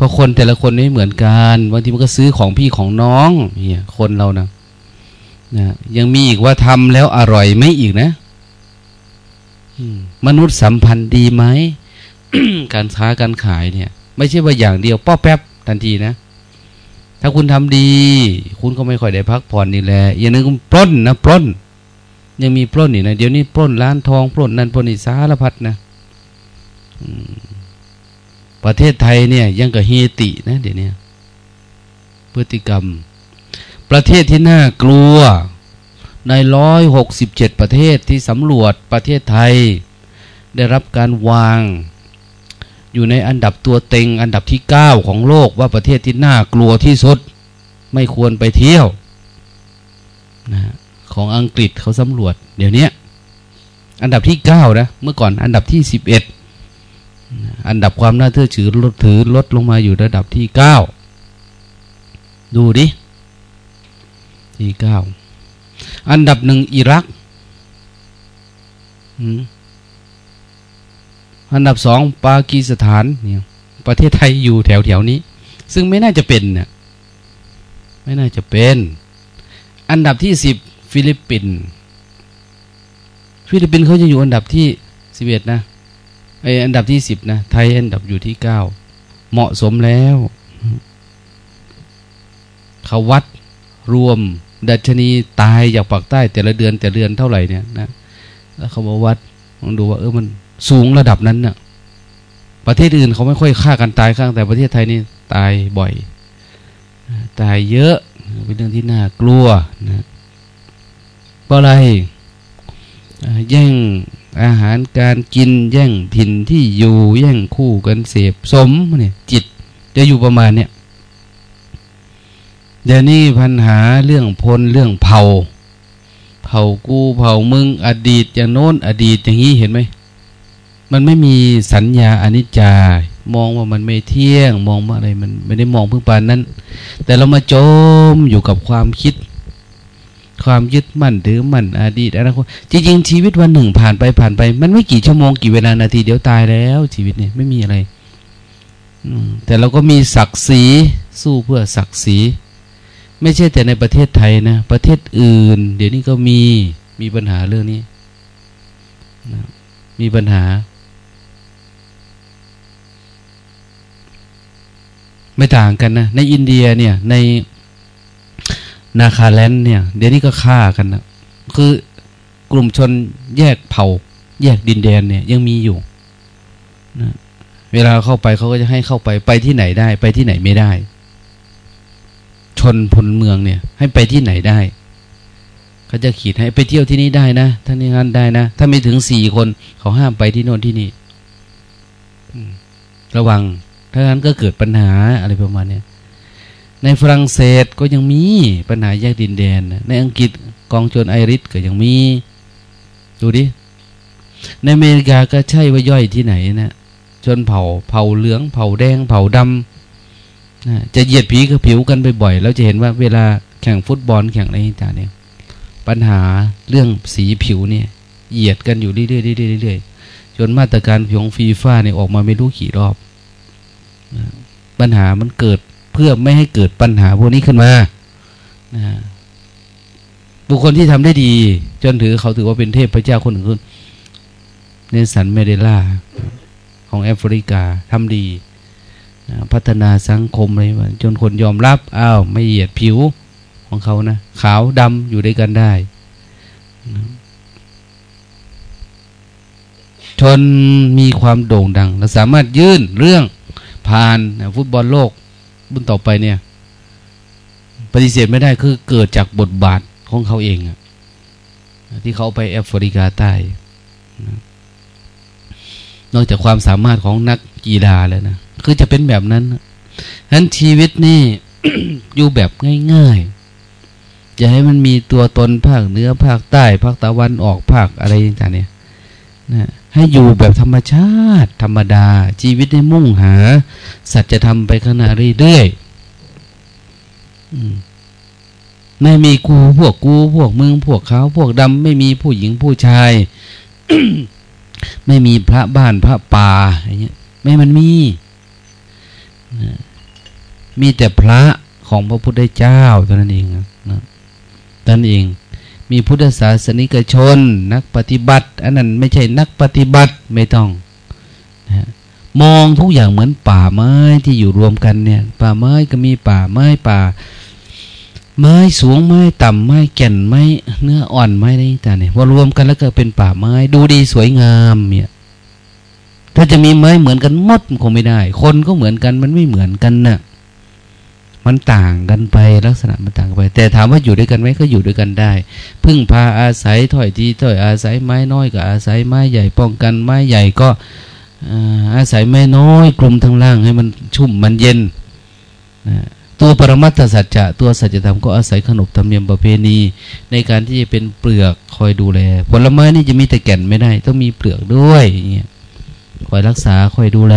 เพราะคนแต่ละคนไม่เหมือนกันบางทีมันก็ซื้อของพี่ของน้องเนี่ยคนเรานะนะยังมีอีกว่าทำแล้วอร่อยไม่อีกนะมนุษย์สัมพันธ์ดีไหม การค้าการขายเนี่ย ไม่ใช่ว่าอย่างเดียวป้อแป๊บทันทีนะ ถ้าคุณทำดี คุณก็ไม่ค่อยได้พักผ่อนนี่แหละอย่างนึงปล้นนะปล้น ยังมีปล้นอีกนะเดี๋ยวนี้ปล้นร้านทองปล้นนั่นปล้นนี่สารพัดนะ ประเทศไทยเนี่ยยังกับเฮตินะเดี๋ยวนี้พฤติกรรม ประเทศที่น่ากลัว ในร้อยหกสิบเจ็ดประเทศที่สำรวจประเทศไทย ได้รับการวาง อยู่ในอันดับตัวเต็ง อันดับที่เก้าของโลกว่าประเทศที่น่ากลัวที่สุด ไม่ควรไปเที่ยวนะของอังกฤษเขาสำรวจ เดี๋ยวนี้อันดับที่เก้านะ เมื่อก่อนอันดับที่สิบเอ็ด อันดับความน่าเชื่อถือลดถือลดลงมาอยู่ระดับที่เก้าดูดิที่เก้าอันดับหนึ่งอิรักอันดับสองปากีสถานเนี่ยประเทศไทยอยู่แถวแถวนี้ ซึ่งไม่น่าจะเป็นเนี่ยไม่น่าจะเป็น อันดับที่สิบฟิลิปปินส์ฟิลิปปินส์เขาจะอยู่อันดับที่สิบเอ็ดนะ ไออันดับที่สิบนะ ไทยอันดับอยู่ที่เก้าเหมาะสมแล้วเขาวัดรวม ดัชนีตายจากภาคใต้ แต่ละเดือนแต่เดือนเท่าไหร่เนี่ยนะแล้วเขาบอกวัดลองดูว่า เออมันสูงระดับนั้นเนะ่ะ ประเทศอื่นเขาไม่ค่อยฆ่ากันตายข้างแต่ประเทศไทยนี่ตายบ่อย ตายเยอะเป็นเรื่องที่น่ากลัวนะเพราะอะไรแย่ง อาหารการกินแย่งถิ่นที่อยู่แย่งคู่กันเสพสมเนี่ยจิตจะอยู่ประมาณเนี่ยเดี๋ยวนี้ปัญหาเรื่องพลเรื่องเผา เผากูเผามึงอดีตอย่างโน้นอดีตอย่างนี้เห็นไหมมันไม่มีสัญญาอนิจจามองว่ามันไม่เที่ยง มองว่าอะไรมันไม่ได้มองเพื่อปานนั้น แต่เรามาจมอยู่กับความคิด ความยึดมั่นถือมั่นอดีตอนาคตจริงๆชีวิตวันหนึ่งผ่านไปผ่านไป มันไม่กี่ชั่วโมงกี่เวลานาทีเดียวตายแล้ว ชีวิตเนี่ยไม่มีอะไรแต่เราก็มีศักดิ์ศรีสู้เพื่อศักดิ์ศรีไม่ใช่แต่ในประเทศไทยนะ ประเทศอื่น เดี๋ยวนี้ก็มีมีปัญหาเรื่องนี้นะมีปัญหา ไม่ต่างกันนะ ในอินเดียเนี่ยใน นาคาแลนด์เนี่ย เดี๋ยวนี้ก็ฆ่ากันนะคือกลุ่มชนแยกเผ่า แยกดินแดนเนี่ย ยังมีอยู่นะเวลาเข้าไปเขาก็จะให้เข้าไปไปที่ไหนได้ ไปที่ไหนไม่ได้ ชนพลเมืองเนี่ย ให้ไปที่ไหนได้เขาจะขีดให้ไปเที่ยวที่นี่ได้นะถ้านี่งั้นได้นะ ถ้าไม่ถึงสี่คนเขาห้ามไปที่โน่นที่นี่ระวังถ้างั้นก็เกิดปัญหาอะไรประมาณเนี้ย ในฝรั่งเศสก็ยังมีปัญหาแยกดินแดน ในอังกฤษกองโจรไอริสก็ยังมี ดูดิ ในอเมริกาก็ใช่ว่าย่อยที่ไหนนะชนเผ่าเผ่าเหลืองเผ่าแดง เผ่าดำจะเหยียดผีกับผิวกันบ่อยๆแล้วจะเห็นว่าเวลาแข่งฟุตบอลแข่งอะไรต่างเนี่ยปัญหาเรื่องสีผิวเนี่ยเหยียดกันอยู่เรื่อยๆเรื่อยๆจนมาตรการของฟีฟ่าเนี่ยออกมาไม่รู้กี่รอบ ปัญหามันเกิด เพื่อไม่ให้เกิดปัญหาพวกนี้ขึ้นมานะบุคคลที่ทำได้ดี จนถือเขาถือว่าเป็นเทพพระเจ้าคนหนึ่งขึ้นเนสันเมเดล่าของแอฟริกาทำดีพัฒนาสังคมอะไรมาจนคนยอมรับอ้าวไม่เหยียดผิวของเขานะ ขาวดำอยู่ด้วยกันได้นะจนมีความโด่งดัง และสามารถยื่นเรื่องผ่านฟุตบอลโลก บุญต่อไปเนี่ย ปฏิเสธไม่ได้คือเกิดจากบทบาทของเขาเองอะที่เขาไปแอฟริกาใต้นอกจากความสามารถของนักกีฬาแล้วนะคือจะเป็นแบบนั้นฉะนั้นชีวิตนี่อยู่แบบง่ายๆจะให้มันมีตัวตนภาคเหนือภาคใต้ภาคตะวันออกภาคอะไรต่างๆเนี่ยนะ ให้อยู่แบบธรรมชาติ ธรรมดา ชีวิตได้มุ่งหา สัจจะทำไปข้างหน้าเรื่อยๆไม่มีกูพวกกูพวกมึงพวกเขาพวกดำไม่มีผู้หญิงผู้ชาย ไม่มีพระบ้านพระป่าอย่างเงี้ยไม่มันมี มีแต่พระของพระพุทธเจ้าเท่านั้นเองนะนั่นเอง มีพุทธศาสนิกชน นักปฏิบัติ อันนั้นไม่ใช่นักปฏิบัติไม่ต้องนะมองทุกอย่างเหมือนป่าไม้ที่อยู่รวมกันเนี่ย ป่าไม้ก็มีป่าไม้ป่า ไม้สูงไม้ต่ำไม้แก่นไม้เนื้ออ่อนไม้อะไรต่างเนี่ยพอรวมกันแล้วก็เป็นป่าไม้ดูดีสวยงามเนี่ย ถ้าจะมีไม้เหมือนกันหมดคงไม่ได้ คนก็เหมือนกันมันไม่เหมือนกันนะ่ะ มันต่างกันไปลักษณะมันต่างกันไป แต่ถามว่าอยู่ด้วยกันไหมก็อยู่ด้วยกันได้ พึ่งพาอาศัยถอยทีถอยอาศัยไม้น้อยก็อาศัยไม้ใหญ่ป้องกันไม้ใหญ่ก็อาศัยไม้น้อยกลุ่มทางล่างให้มันชุ่มมันเย็นตัวปรมัตถสัจจะตัวสัจธรรมก็อาศัยขนบธรรมเนียมประเพณี ในการที่จะเป็นเปลือกคอยดูแล ผลไม้นี่จะมีแต่แก่นไม่ได้ ต้องมีเปลือกด้วยอย่างเงี้ยคอยรักษาคอยดูแล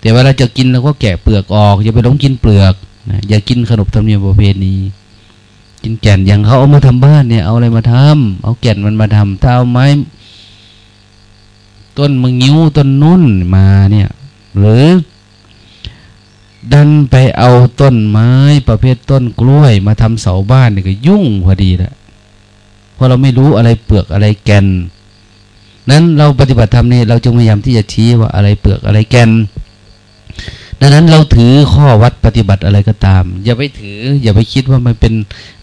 แต่เวลาจะกินเราก็แกะเปลือกออกอย่าไปหลงกินเปลือก นะอย่ากินขนบธรรมเนียมประเพณีกินแก่นอย่างเขาเอามาทำบ้านเนี่ยเอาอะไรมาทำเอาแก่นมันมาทำถ้าเอาไม้ ต้นมะงิ้วต้นนุ่นมาเนี่ย หรือ ดันไปเอาต้นไม้ประเภทต้นกล้วย มาทำเสาบ้านเนี่ยก็ยุ่งพอดีแหละเพราะเราไม่รู้อะไรเปลือกอะไรแก่น นั้นเราปฏิบัติธรรมนี่เราจึงพยายามที่จะชี้ว่าอะไรเปลือกอะไรแก่น ดังนั้นเราถือข้อวัดปฏิบัติอะไรก็ตาม อย่าไปถือ อย่าไปคิดว่ามันเป็น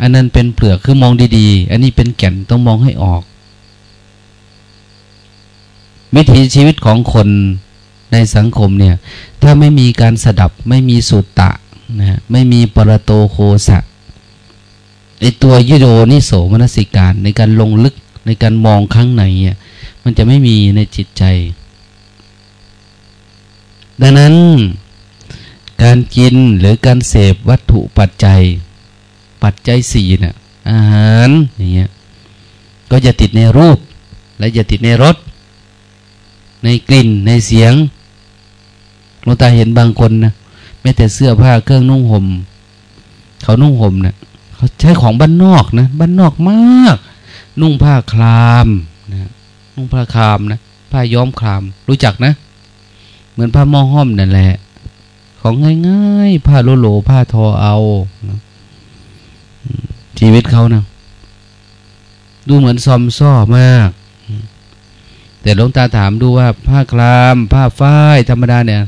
อันนั้นเป็นเปลือกคือมองดีๆ อันนี้เป็นแก่นต้องมองให้ออก วิถีชีวิตของคนในสังคมเนี่ย ถ้าไม่มีการสดับไม่มีสุตตะนะไม่มีปรโตโคสะไอตัวยุโดนิโสมนสิการในการลงลึกในการมองข้างในเนี่ยมันจะไม่มีในจิตใจ ดังนั้น การกินหรือการเสพวัตถุปัจจัย ปัจจัยสี่นะ่ะอาหารอย่างเงี้ยก็จะติดในรูป และจะติดในรสในกลิ่นในเสียงหลวงตาเห็นบางคนนะแม้แต่เสื้อผ้าเครื่องนุ่งหม่มเขานุ่งห่มเนะ่ยเขาใช้ของบ้านนอกนะบ้านนอกมาก นุ่งผ้าคลามนะนุ่งผ้าคลามนะผ้าย้อมคลาม รู้จักนะ เหมือนผ้าหม้อห้อมนั่นแหละ ของง่ายๆ ผ้าโลโลผ้าทอเอาชีวิตเขานะดูเหมือนซอมซ่อมาก แต่หลวงตาถามดูว่าผ้าคลาม ผ้าฝ้ายธรรมดาเนี่ย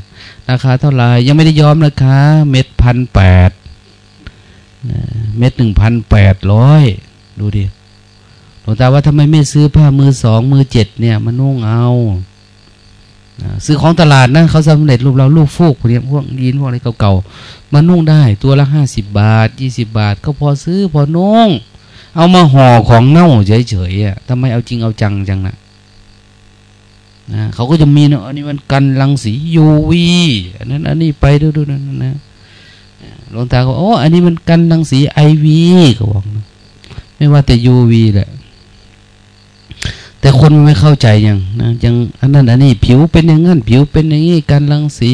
ราคาเท่าไหร่ยังไม่ได้ยอมราคาเม็ดพันแปดเม็ดหนึ่งพันแปดร้อยดูดิหลวงตาว่าทำไมไม่ซื้อผ้ามือสองมือเจ็ดเนี่ยมานุ่งเอา ซื้อของตลาดนะเขาสำเร็จรูปเราลูกฟูกพวกนี้พวกยีนพวกอะไรเก่าๆมานุ่งได้ตัวละห้าสิบบาทยี่สิบาท ก็พอซื้อพอนุ่งเอามาห่อของเน่าเฉยๆอะทำไมเอาจริงเอาจังจังนะนะเขาก็จะมีเนาะอันนี้มันกันรังสียูวีอันนั้นอันนี้ไปดูดูนั่นนะหลวงตาก็โอ้อันนี้มันกันรังสีไอวีเขาบอกนะไม่ว่าแต่ยูวีแหละ แต่คนไม่เข้าใจยังนะยังอันนั้นอันนี้ผิวเป็นอย่างนั้นผิวเป็นอย่างนี้การรังสี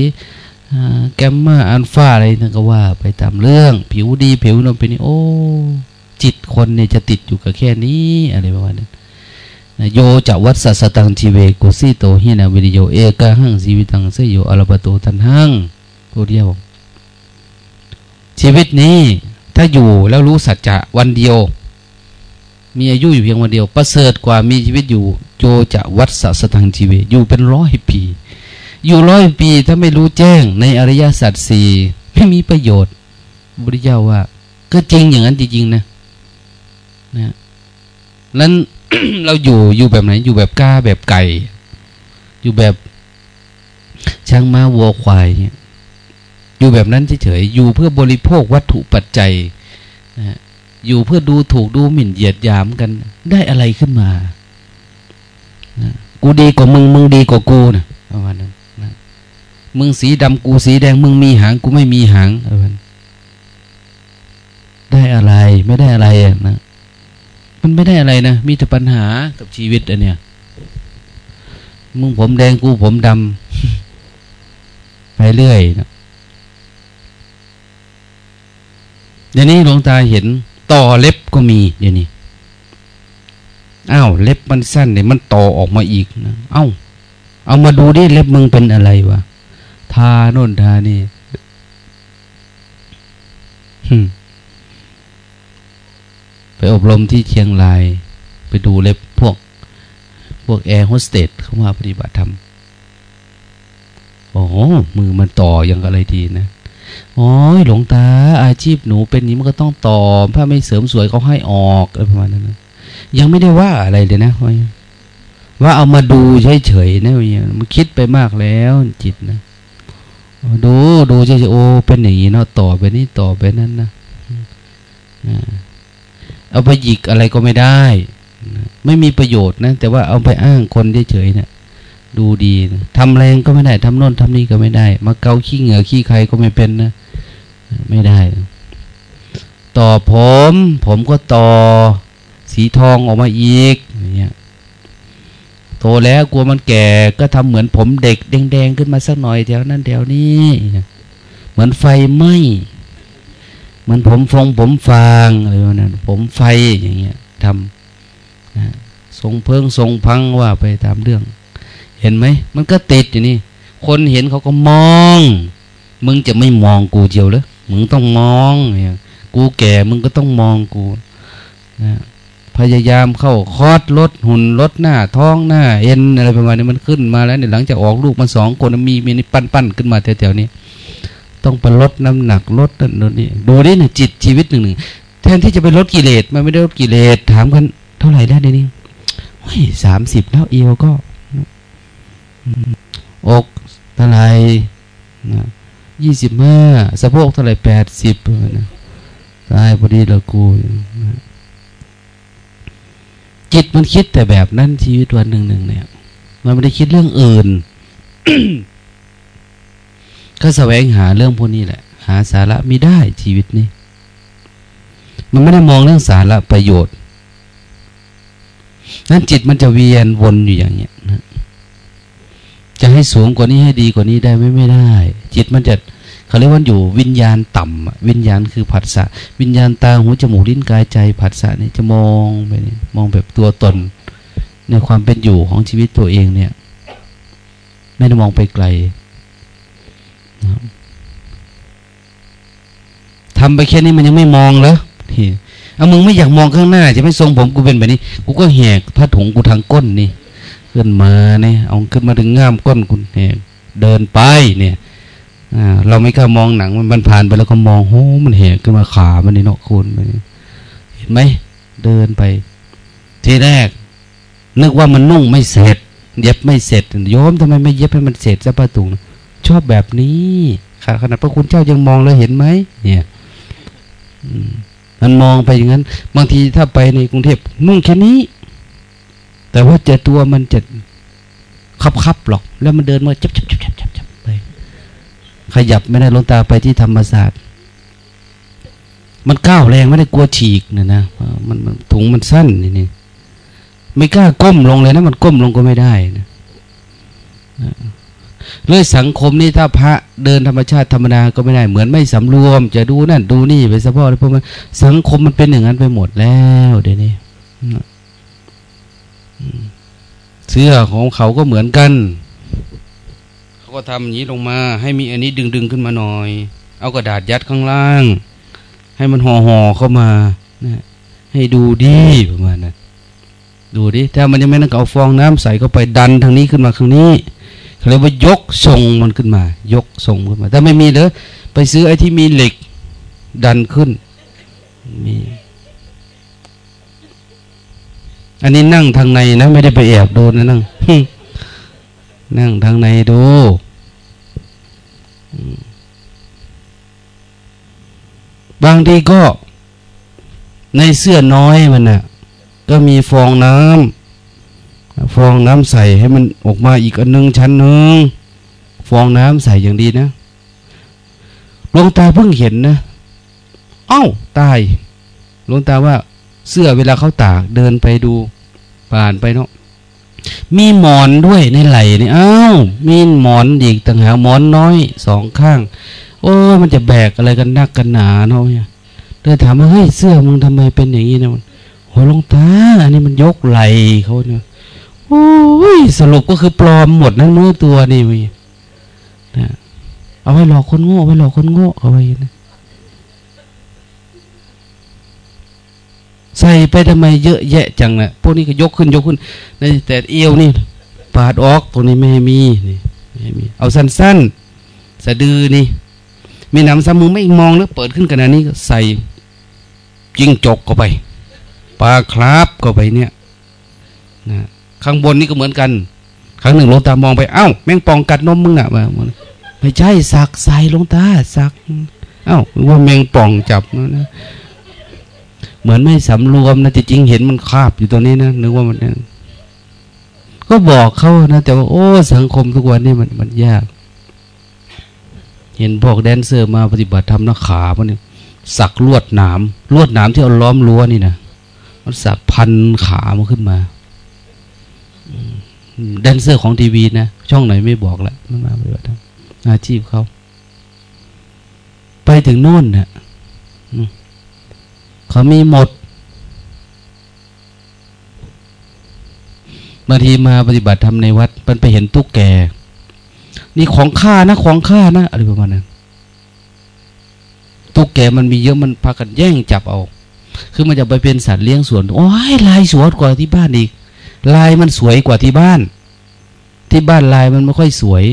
แกมมาอัลฟาอะไรนั่นก็ว่าไปตามเรื่อง ผิวดีผิวนมเป็นนี่โอ้จิตคนเนี่ยจะติดอยู่กับแค่นี้ อะไรประมาณนั้นโยจะวัดสัสตังจีเวกุสิโตหินาวิริโยเอกะหังสีวิตังเสยโยอลปโตทันหังตัวเดียว ชีวิตนี้ถ้าอยู่แล้วรู้สัจจะวันเดียว มีอายุอยู่เพียงวันเดียว ประเสริฐกว่ามีชีวิตอยู่ โจจะวัดสัสตังชีวิตอยู่เป็นร้อยปี อยู่ร้อยปีถ้าไม่รู้แจ้งในอริยสัจสี่ไม่มีประโยชน์บริยาว่า ก็จริงอย่างนั้นจริงๆนะนะนั้นเราอยู่อยู่แบบไหน อยู่แบบก้าแบบไก่ อยู่แบบช้างม้าวัวควายเนี่ยอยู่แบบนั้นเฉยๆอยู่เพื่อบริโภควัตถุปัจจัยนะ อยู่เพื่อดูถูกดูหมิ่นเหยียดยามกัน ได้อะไรขึ้นมานะกูดีกว่ามึง มึงดีกว่ากูนะประมาณนั้นนะมึงสีดำกูสีแดง มึงมีหางกูไม่มีหางประมาณได้อะไรไม่ได้อะไรนะมันไม่ได้อะไรนะ มีแต่ปัญหากับชีวิตอันเนี้ยมึงผมแดงกูผมดำไปเรื่อยนะเดี๋ยวนี้หลวงตาเห็น ต่อเล็บก็มีเดี๋ยวนี้อ้าวเล็บมันสั้นเนี่ยมันต่อออกมาอีกนะเอ้า เอามาดูดิเล็บมึงเป็นอะไรวะทาโน่นทานี่ไปอบรมที่เชียงราย ไปดูเล็บพวก พวกแอร์โฮสเตสเข้ามาปฏิบัติธรรมโอ้มือมันต่ออย่างอะไรดีนะ โอ้ยหลวงตา อาชีพหนูเป็นนี้มันก็ต้องต่อถ้าไม่เสริมสวยเขาให้ออกอะไรประมาณนั้นนะยังไม่ได้ว่าอะไรเลยนะว่าเอามาดูเฉยๆนะมันคิดไปมากแล้วจิตนะดูดูเฉยๆโอ้เป็นอย่างนี้เนาะต่อไปนี่ต่อไปนั้นนะเอาไปหยิกอะไรก็ไม่ได้ ไม่มีประโยชน์นะ แต่ว่าเอาไปอ้างคนเฉยๆเนะ ดูดีนะทำแรงก็ไม่ได้ทำโน่นทำนี่ก็ไม่ได้ มาเกาขี้เหงื่อขี้ใครก็ไม่เป็นนะ ไม่ได้ ต่อผม ผมก็ต่อ สีทองออกมาอีกอย่างเงี้ยโตแล้วกลัวมันแก่ก็ทำเหมือนผมเด็กแดงๆขึ้นมาสักหน่อยแถวนั้นแถวนี้เหมือนไฟไหม้เหมือนผมฟงผมฟางอะไรแบบนั้นผมไฟอย่างเงี้ยทำนะทรงเพิงทรงพังว่าไปตามเรื่อง เห็นไหม มันก็ติดอยู่นี่ คนเห็นเขาก็มอง มึงจะไม่มองกูเจียวหรือมึงต้องมองเนี่ยกูแก่มึงก็ต้องมองกูนะพยายามเข้าคอดลดหุ่นลดหน้า ท้องหน้า เอ็นอะไรประมาณนี้มันขึ้นมาแล้วเนี่ยหลังจากออกลูกมาสองคนมีมีนี่ปั้นปั้นขึ้นมาแถวๆนี้ ต้องไปลดน้ำหนักลดนั่นนี่ดูดิเนี่ยจิตชีวิตหนึ่งหนึ่งแทนที่จะไปลดกิเลสมันไม่ได้ลดกิเลสถามกันเท่าไหร่แล้วเดี๋ยวนี้โอ้ยสามสิบแล้วเอวก็ อกเท่าไหร่ยี่สิบห้าสะโพกเท่าไหร่แปดสิบนะตายพอดีเลยกูจิตมันคิดแต่แบบนั้นชีวิตวันหนึ่งหนึ่งเนี่ย มันไม่ได้คิดเรื่องอื่น ก็แสวงหาเรื่องพวกนี้แหละ หาสาระไม่ได้ชีวิตนี้ มันไม่ได้มองเรื่องสาระประโยชน์นั้นจิตมันจะเวียนวนอยู่อย่างเงี้ย จะให้สูงกว่านี้ให้ดีกว่านี้ได้ไม่ไม่ได้ จิตมันจะเขาเรียกว่าอยู่วิญญาณต่ำวิญญาณคือผัสสะวิญญาณตาหูจมูกลิ้นกายใจผัสสะนี่จะมองไปนี่มองแบบตัวตน ในความเป็นอยู่ของชีวิตตัวเองเนี่ย ไม่ได้มองไปไกลทำไปแค่นี้มันยังไม่มองแล้วที่เอามึงไม่อยากมองข้างหน้า จะไม่ทรงผมกูเป็นแบบนี้ กูก็แหกผ้าถุงกูทางก้นนี่ ขึ้นมาเนี่ยเอาขึ้นมาถึงง่ามก้นคุณแหกเดินไปเนี่ยเราไม่กล้ามองหนังมันผ่านไปแล้วก็มองโหมันเห็นขึ้นมาขามันนี่เนาะคุณเห็นไหมเดินไป ทีแรก นึกว่ามันนุ่งไม่เสร็จ เย็บไม่เสร็จโยมทำไมไม่เย็บให้มันเสร็จซะประตูชอบแบบนี้ขนาดพระคุณเจ้ายังมองแล้วเห็นไหมเนี่ยมันมองไปอย่างนั้น บางทีถ้าไปในกรุงเทพนุ่งแค่นี้ แต่ว่าเจตัวมันจะคับคับหรอก แล้วมันเดินมาจับจับจับจับขยับไม่ได้ลงตาไปที่ธรรมศาสตร์ มันก้าวแรงไม่ได้กลัวฉีกนะนะมันมันถุงมันสั้นนี่นี่ไม่กล้าก้มลงเลยนะมันก้มลงก็ไม่ได้นะเลยสังคมนี่ถ้าพระเดินธรรมชาติธรรมดาก็ไม่ได้เหมือนไม่สำรวม จะดูนั่นดูนี่ไปสะพาะเพราะมันสังคมมันเป็นอย่างนั้นไปหมดแล้วเดี๋ยวนี้ เสื้อของเขาก็เหมือนกัน เขาก็ทำอย่างนี้ลงมา ให้มีอันนี้ดึงดึงขึ้นมาหน่อย เอากระดาษยัดข้างล่าง ให้มันห่อห่อเข้ามานะให้ดูดีประมาณนั้นดูดิถ้ามันยังไม่นั่งเอาฟองน้ำใส่เข้าไปดันทางนี้ขึ้นมาข้างนี้เขาเรียกว่ายกทรงมันขึ้นมา ยกทรงขึ้นมา ถ้าไม่มีเลยไปซื้อไอ้ที่มีเหล็กดันขึ้นมี อันนี้นั่งทางในนะ ไม่ได้ไปแอบดนนะนั่งนั่งทางในดูบางทีก็ ในเสื้อน้อยมันนะ่ะ ก็มีฟองน้ำฟองน้ำใส่ให้มันออกมาอีกอันนึงชั้นหนึ่งฟองน้ำใส่อย่างดีนะหลวงตาเพิ่งเห็นนะ เอ้า ตายหลวงตาว่า เสื้อเวลาเขาตากเดินไปดูผ่านไปเนาะมีหมอนด้วยในไหลนี่อ้าวมีหมอนอีกต่างหากหมอนน้อยสองข้าง โอ้มันจะแบกอะไรกันนักกันหนาเนาะเดินถามว่าเฮ้ยเสื้อมึงทำไมเป็นอย่างนี้นะมันโหลงตาอันนี้มันยกไหลเขาเนี่ยโอ้ยสรุปก็คือปลอมหมดนั่นเนื้อตัวนี่มีนะเอาไว้หลอกคนโง่ไว้หลอกคนโง่เอาไว้นะ ใส่ไปทำไมเยอะแยะจังนะพวกนี้ก็ยกขึ้นยกขึ้นในแต่เอวนี่ปาดออกตรงนี้ไม่ให้มีนี่ไม่ให้มี เอาสั้นๆสะดือนี่มีน้ำซ้ำมือไม่มองแล้วเปิดขึ้นขนาดนี้ก็ใส่จิ้งจกเข้าไปปลาคราบเข้าไปเนี่ยนะข้างบนนี่ก็เหมือนกัน ครั้งหนึ่งลงตามองไปเอ้าแมงปองกัดนมมึงอะมาไม่ใช่สักใส่ลงตาสัก เอ้าว่าแมงป่องจับนะ เหมือนไม่สำรวมนะจริงเห็นมันคาบอยู่ตัวนี้นะนึกว่ามันก็บอกเขานะแต่ว่าโอ้ สังคมทุกวันนี้มันมันยาก เห็นพวกแดนเซอร์มาปฏิบัติธรรมนะขามันเนี่ยสักลวดหนามลวดหนามที่เอาล้อมรั้วนี่นะมันสักพันขามาขึ้นมาแดนเซอร์ของทีวีนะช่องไหนไม่บอกแล้วไม่มาปฏิบัติธรรมอาชีพเขาไปถึงโน่นนะ่ย เขามีหมดบางทีมาปฏิบัติธรรมในวัด มันไปเห็นตุ๊กแก นี่ของข้านะของข้านะอะไรประมาณนั้นตุ๊กแกมันมีเยอะมันพากันแย่งจับเอา คือมันจะไปเป็นสัตว์เลี้ยงสวนโอ้ยลายสวยกว่าที่บ้านอีก ลายมันสวยกว่าที่บ้าน ที่บ้านลายมันไม่ค่อยสวย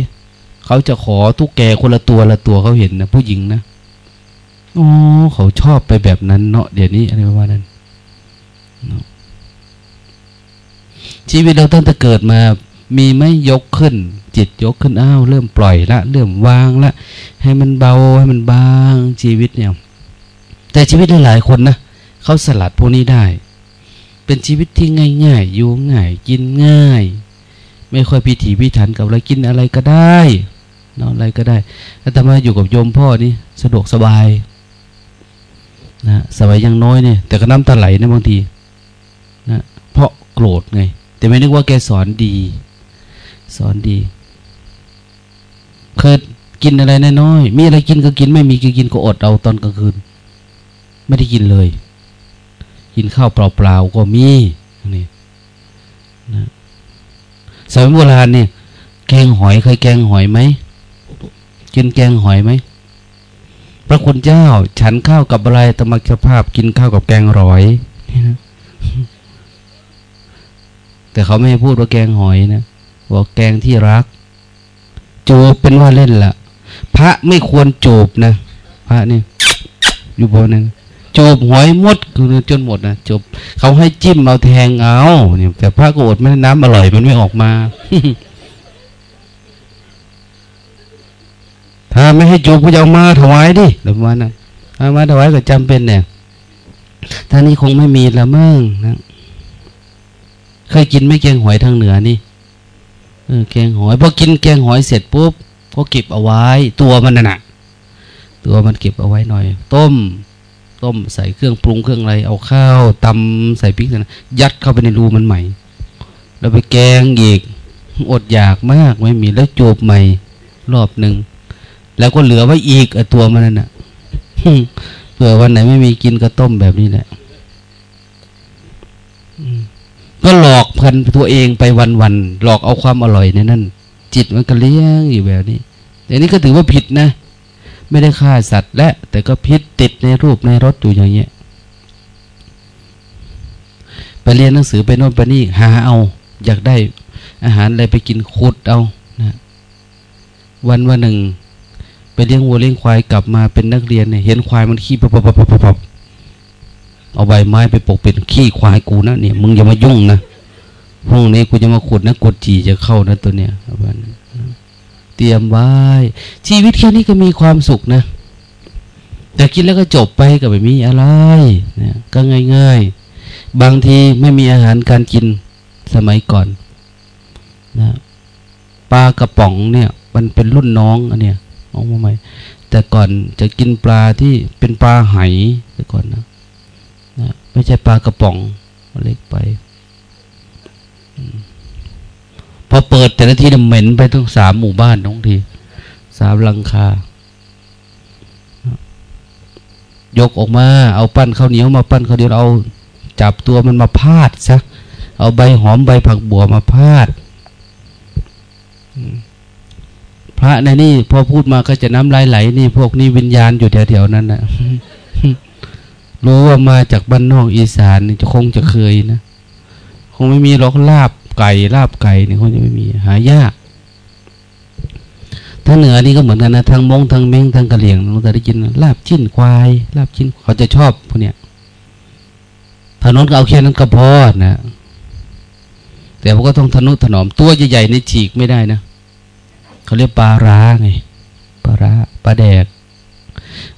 เขาจะขอตุ๊กแกคนละตัวละตัวเขาเห็นนะผู้หญิงนะ โอ้เขาชอบไปแบบนั้นเนาะเดี๋ยวนี้อะไรประมาณนั้นชีวิตเราตั้งแต่เกิดมา มีไม่ยกขึ้น จิตยกขึ้นอ้าวเริ่มปล่อยละ เริ่มวางละ ให้มันเบาให้มันบางชีวิตเนี่ย แต่ชีวิตหลายคนนะเขาสลัดพวกนี้ได้ เป็นชีวิตที่ง่ายๆอยู่ง่ายกินง่าย ไม่ค่อยพิถีพิถันกับอะไรกินอะไรก็ได้นอนอะไรก็ได้ถ้าทำไมอยู่กับโยมพ่อนี่สะดวกสบาย นะสบายยังน้อยเนี่ย แต่ก็น้ำตาไหลนะบางทีนะเพราะโกรธไง แต่ไม่นึกว่าแกสอนดี สอนดี เคยกินอะไรน้อยๆมีอะไรกินก็กินไม่มีก็กินก็อดเอาตอนกลางคืน ไม่ได้กินเลย กินข้าวเปล่าๆก็มีนี่นะสมัยโบราณเนี่ย แกงหอยเคยแกงหอยไหมกินแกงหอยไหม พระคุณเจ้า ฉันข้าวกับอะไรตมักภาพกินข้าวกับแกงร้อยนี่นะแต่เขาไม่พูดว่าแกงหอยนะบอกแกงที่รัก จูบเป็นว่าเล่นละพระไม่ควรจูบนะพระนี่อยู่บนนั้นจูบหอยมดคือจนหมดนะจูบเขาให้จิ้มเอาแทงเอาเนี่ยแต่พระก็อดไม่ได้น้ำอร่อยมันไม่ออกมา ถ้าไม่ให้จูบก็จะเอามาถวายดิประมาณนั้นเอามาถวายก็จำเป็นเนี่ยท่านี้คงไม่มีละมั่งนะเคยกินไม่แกงหอยทางเหนือนี่เออแกงหอยพอกินแกงหอยเสร็จปุ๊บก็เก็บเอาไว้ ตัวมันน่ะตัวมันเก็บเอาไว้หน่อย ต้ม ต้มใส่เครื่องปรุงเครื่องอะไร เอาข้าวตำใส่พริกนะยัดเข้าไปในรูมันใหม่ แล้วไปแกงอีกอดอยากมากไม่มีแล้วจูบใหม่ รอบหนึ่ง แล้วก็เหลือไว้อีกตัวมันนั่นน่ะเผื่อวันไหนไม่มีกินก็ต้มแบบนี้แหละก็หลอกพันตัวเองไปวันๆหลอกเอาความอร่อยในนั้นจิตมันก็เลี้ยงอยู่แบบนี้แต่นี้ก็ถือว่าผิดนะ ไม่ได้ฆ่าสัตว์ และ แต่ก็พิษติดในรูปในรสอยู่อย่างเงี้ยไปเรียนหนังสือไปโน่นไปนี่หาเอา อยากได้อาหารอะไรไปกินขุดเอานะวันวันหนึ่ง ไปเลี้ยงวัวเลี้ยงควายกลับมาเป็นนักเรียนเนี่ยเห็นควายมันขี้ปับปับปับปับเอาใบไม้ไปปกเป็นขี้ควายกูนะเนี่ยมึงอย่ามายุ่งนะพรุ่งนี้กูจะมาขุดนะกดจีจะเข้านะตัวเนี้ยเตรียมไว้ ชีวิตแค่นี้ก็มีความสุขนะ แต่คิดแล้วก็จบไปก็ไม่มีอะไรเนี่ยก็ง่าย ๆ บางทีไม่มีอาหารการกินสมัยก่อนนะปลากระป๋องเนี่ย มันเป็นรุ่นน้องอันเนี้ย ออกมาใหม่ แต่ก่อนจะกินปลาที่เป็นปลาไหแต่ก่อนนะนะไม่ใช่ปลากระป๋องเล็กไปพอเปิดแต่ละทีเหม็นไปทั้งสามหมู่บ้านท้องทีสามลังคายกออกมา เอาปั้นข้าวเหนียวมาปั้นข้าวเหนียวเอาจับตัวมันมาพาดซะเอาใบหอมใบผักบัวมาพาด พระในนี่พอพูดมาก็จะน้ำลายไหลนี่พวกนี้วิญญาณอยู่แถวๆนั้นนะรู้ว่ามาจากบ้านนอกอีสานจะคงจะเคยนะ คงไม่มีหรอกลาบไก่ลาบไก่นี่คงจะไม่มีหายากถ้าเหนือนี่ก็เหมือนกันนะทางมงทางเม้งทางกะเหลี่ยงเราจะได้กินลาบชิ้นควายลาบชิ้นเขาจะชอบพวกเนี้ยถนนก็เอาแค่นั้นก็พอนะแต่พวกก็ต้องทนุถนอมตัวใหญ่ๆในฉีกไม่ได้นะ เขาเรียกปลาร้าไงปลาร้าปลาแดก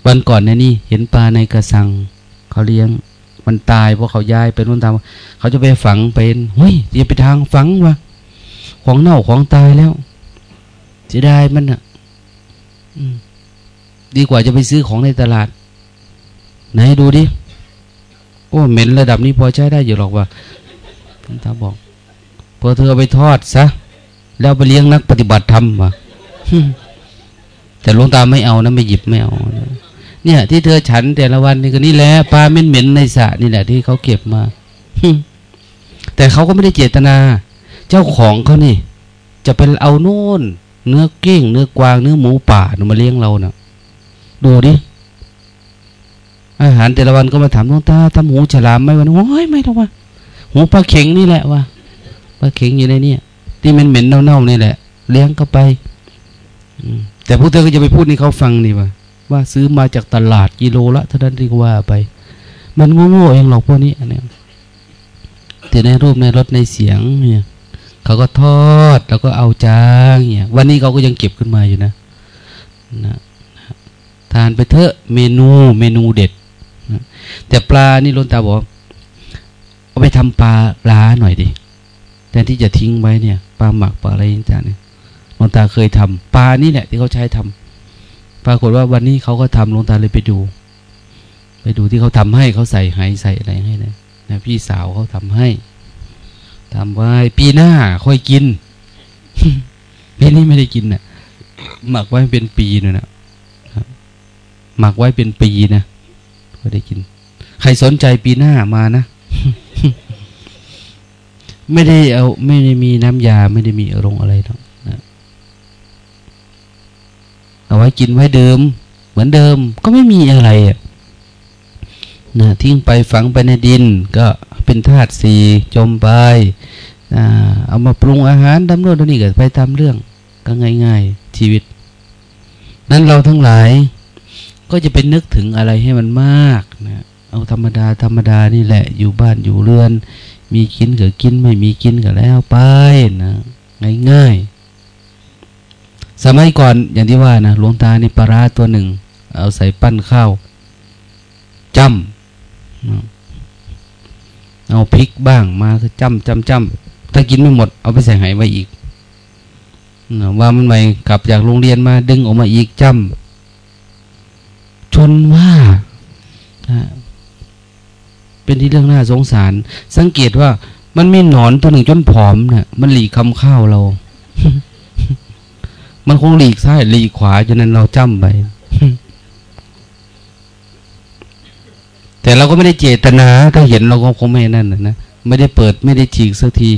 วันก่อนเนี่ยนี่ เห็นปลาในกระสัง เขาเลี้ยง มันตายเพราะเขาย้ายไปนู่นตามเขาจะไปฝังเป็นเฮ้ยอย่าไปทางฝังวะของเน่าของตายแล้วจะได้มันอะดีกว่าจะไปซื้อของในตลาด ไหนดูดิโอ้เหม็นระดับนี้พอใช้ได้อยู่หรอกว่าท่านตาบอกพอเธอไปทอดซะ แล้วไปเลี้ยงนักปฏิบัติธรรมวะแต่หลวงตาไม่เอานะไม่หยิบไม่เอาเนี่ย ที่เธอฉันแต่ละวันนี่ก็นี่แหละปลาเหม็นๆในสระนี่แหละที่เขาเก็บมาแต่เขาก็ไม่ได้เจตนา เจ้าของเขานี่ จะเป็นเอาโน่น เนื้อเก้ง เนื้อกวางเนื้อหมูป่ามาเลี้ยงเราเนะ่ะ ดูดิอาหารแต่ละวันก็มาถามหลวงตาทำหูฉลามไหมวันโอ้ยไม่ต้องว่าหูปลาเข็งนี่แหละว่าปลาเข็งอยู่ในนี่ ที่มันเหม็นเน่าๆนี่แหละ เลี้ยงก็ไปแต่พวกเธอก็จะไปพูดให้เขาฟังนี่ว่าว่าซื้อมาจากตลาดกิโลละเท่านั้นที่ว่าไป มันโง่ๆเองหรอกพวกนี้อันนี้แต่ในรูปในรถในเสียงเนี่ยเขาก็ทอดแล้วก็เอาจางเนี่ยวันนี้เขาก็ยังเก็บขึ้นมาอยู่นะนะทานไปเถอะเมนูเมนูเด็ดนะแต่ปลานี่ล้นตาบอกเอาไปทำปลาล้าหน่อยดิแทนที่จะทิ้งไว้เนี่ย ปลาหมักปลาอะไรต่างๆเนี่ยลวงตาเคยทำปลานี่แหละ ที่เขาใช้ทำปรากฏว่าวันนี้เขาก็ทำลวงตาเลยไปดู ไปดูที่เขาทำให้เขาใส่ไหใส่อะไรให้นะนะพี่สาวเขาทำให้ทำไว้ปีหน้าค่อยกินปีนี้ไม่ได้กินนะ่ะ หมักไว้เป็นปีเลยนะหมักไว้เป็นปีนะก็ได้กิน ใครสนใจปีหน้ามานะ ไม่ได้เอาไม่ได้มีน้ำยาไม่ได้มีอารมณ์อะไรหรอกนะเอาไว้กินไว้เดิม เหมือนเดิมก็ไม่มีอะไรอะนะทิ้งไปฝังไปในดิน ก็เป็นธาตุสีจมไปนะเอามาปรุงอาหารทำโน่นทำนี่ก็ไปตามเรื่องก็ง่าย ๆ ชีวิต นั้นเราทั้งหลาย ก็จะเป็นนึกถึงอะไรให้มันมากนะเอาธรรมดาธรรมดานี่แหละ อยู่บ้านอยู่เรือน มีกินก็กินไม่มีกินก็แล้วไปนะง่ายๆ สมัยก่อนอย่างที่ว่านะหลวงตาในปลาตัวหนึ่ง เอาใส่ปั้นข้าวจำเอาพริกบ้างมาคือจำจำจำถ้ากินไม่หมด เอาไปใส่ไหไว้อีกว่ามันใหม่กลับจากโรงเรียนมาดึงออกมาอีกจำชนว่า เป็นที่เรื่องน่าสงสาร สังเกตว่ามันมีหนอนตัวหนึ่งจนผอมเนะี่ยมันหลีกคำข้าวเรา มันคงหลีกซ้ายหลีกขวาจนนั้นเราจำไป แต่เราก็ไม่ได้เจตนา ถ้าเห็นเราก็คงไม่นั่นนะ ไม่ได้เปิดไม่ได้ฉีกสักที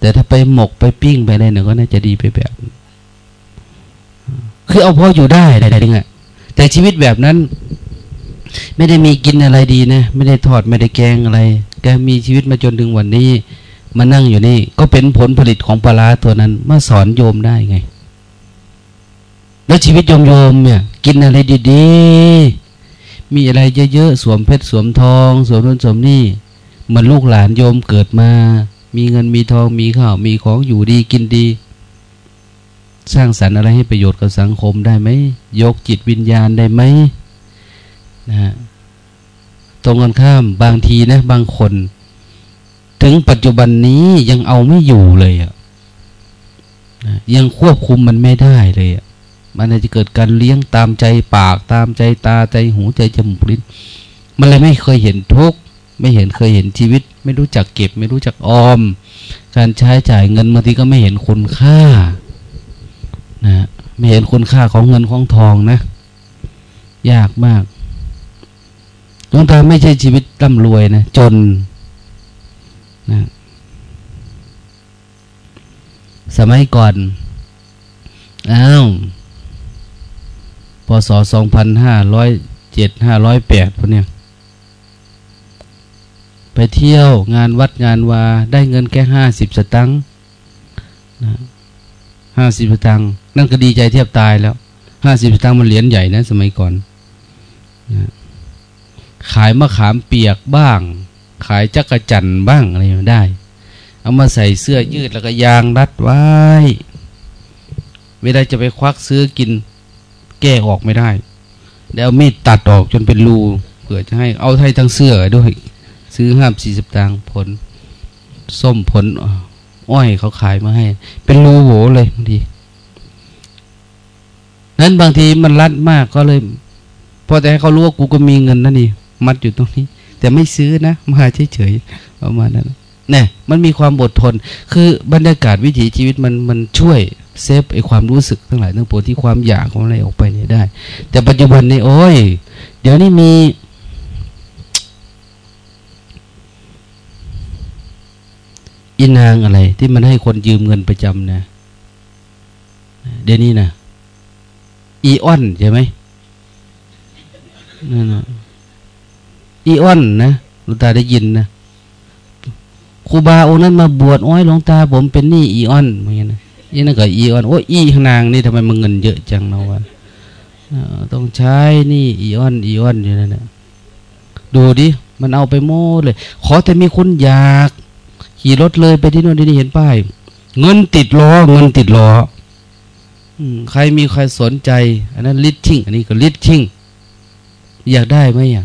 แต่ถ้าไปหมกไปปิ้งไปอะไรเนี่ยก็น่าจะดีไปแบบ คือเอาพออยู่ได้อะไรๆเนี่ยแต่ชีวิตแบบนั้น ไม่ได้มีกินอะไรดีนะ ไม่ได้ทอดไม่ได้แกงอะไร แกมีชีวิตมาจนถึงวันนี้ มานั่งอยู่นี่ ก็เป็นผลผลิตของปลาตัวนั้นมาสอนโยมได้ไง แล้วชีวิตโยมโยมเนี่ย กินอะไรดีๆ มีอะไรเยอะๆสวมเพชรสวมทอง สวมนู่นสวมนี่เหมือนลูกหลานโยมเกิดมา มีเงินมีทองมีข้าวมีของอยู่ดีกินดี สร้างสรรค์อะไรให้ประโยชน์กับสังคมได้ไหมยกจิตวิญญาณได้ไหม นะตรงกันข้ามบางทีนะ บางคน ถึงปัจจุบันนี้ยังเอาไม่อยู่เลยอะะยังควบคุมมันไม่ได้เลยอะมันอาจจะเกิดการเลี้ยงตามใจปาก ตามใจตาใจหูใจจมูกลิ้นมันเลยไม่เคยเห็นทุกข์ไม่เห็นเคยเห็นชีวิต ไม่รู้จักเก็บ ไม่รู้จักออม การใช้จ่ายเงินบางทีก็ไม่เห็นคุณค่านะไม่เห็นคุณค่าของเงินของทองนะ ยากมาก หลวงตาไม่ใช่ชีวิตร่ำรวยนะ จนนะสมัยก่อนอ้าวพศสองพันห้าร้อยเจ็ดห้าร้อยแปดพวกเนี้ยไปเที่ยวงานวัดงานวา ได้เงินแค่ห้าสิบสตังค์ห้าสิบสตังค์นั่นก็ดีใจเทียบตายแล้วห้าสิบสตังค์มันเหรียญใหญ่นะ สมัยก่อนนะ ขายมะขามเปียกบ้าง ขายจักระจันบ้างอะไรได้ เอามาใส่เสื้อยืดแล้วก็ยางรัดไว้ เวลาจะไปควักซื้อกิน แก้ออกไม่ได้ แล้วมีดตัดออกจนเป็นรูเผื่อจะให้เอาให้ทั้งเสื้อด้วย ซื้อห้ามสี่สิบตังผล ส้มผลอ้อยเขาขายมาให้ เป็นรูโหเลยบางทีนั้นบางทีมันรัดมากก็เลยพอแต่ให้เขารู้ว่ากูก็มีเงินนั่นนี่ มัดอยู่ตรงนี้ แต่ไม่ซื้อนะ มาเฉยๆประมาณนั้นเนี่ยมันมีความอดทน คือบรรยากาศวิถีชีวิตมันมันช่วยเซฟไอความรู้สึกทั้งหลายทั้งปวงที่ความอยากของอะไรออกไปเนี่ยได้ แต่ปัจจุบันนี้โอ้ย เดี๋ยวนี้มีอินางอะไร ที่มันให้คนยืมเงินประจำนะเดี๋ยวนี้นะอีออนใช่ไหมนั่นนะ อีออนนะหลวงตาได้ยินนะครูบาองค์นั้นมาบวชอ้ยหลวงตาผมเป็นนี่อีออนเหมือนกันนะยี่นั่นก็อีออนโอ้อีขนางนี่ทำไมมันเงินเยอะจังเนาะวะต้องใช้นี่อีออนอีออนอยู่นั่นนะดูดิมันเอาไปโม่เลย ขอแต่มีคนอยาก ขี่รถเลยไปที่โน่นที่นี่เห็นป้าย เงินติดล้อเงินติดล้อใครมีใครสนใจ อันนั้นลิทชิ่งอันนี้ก็ลิทชิ่งอยากได้ไหมอะ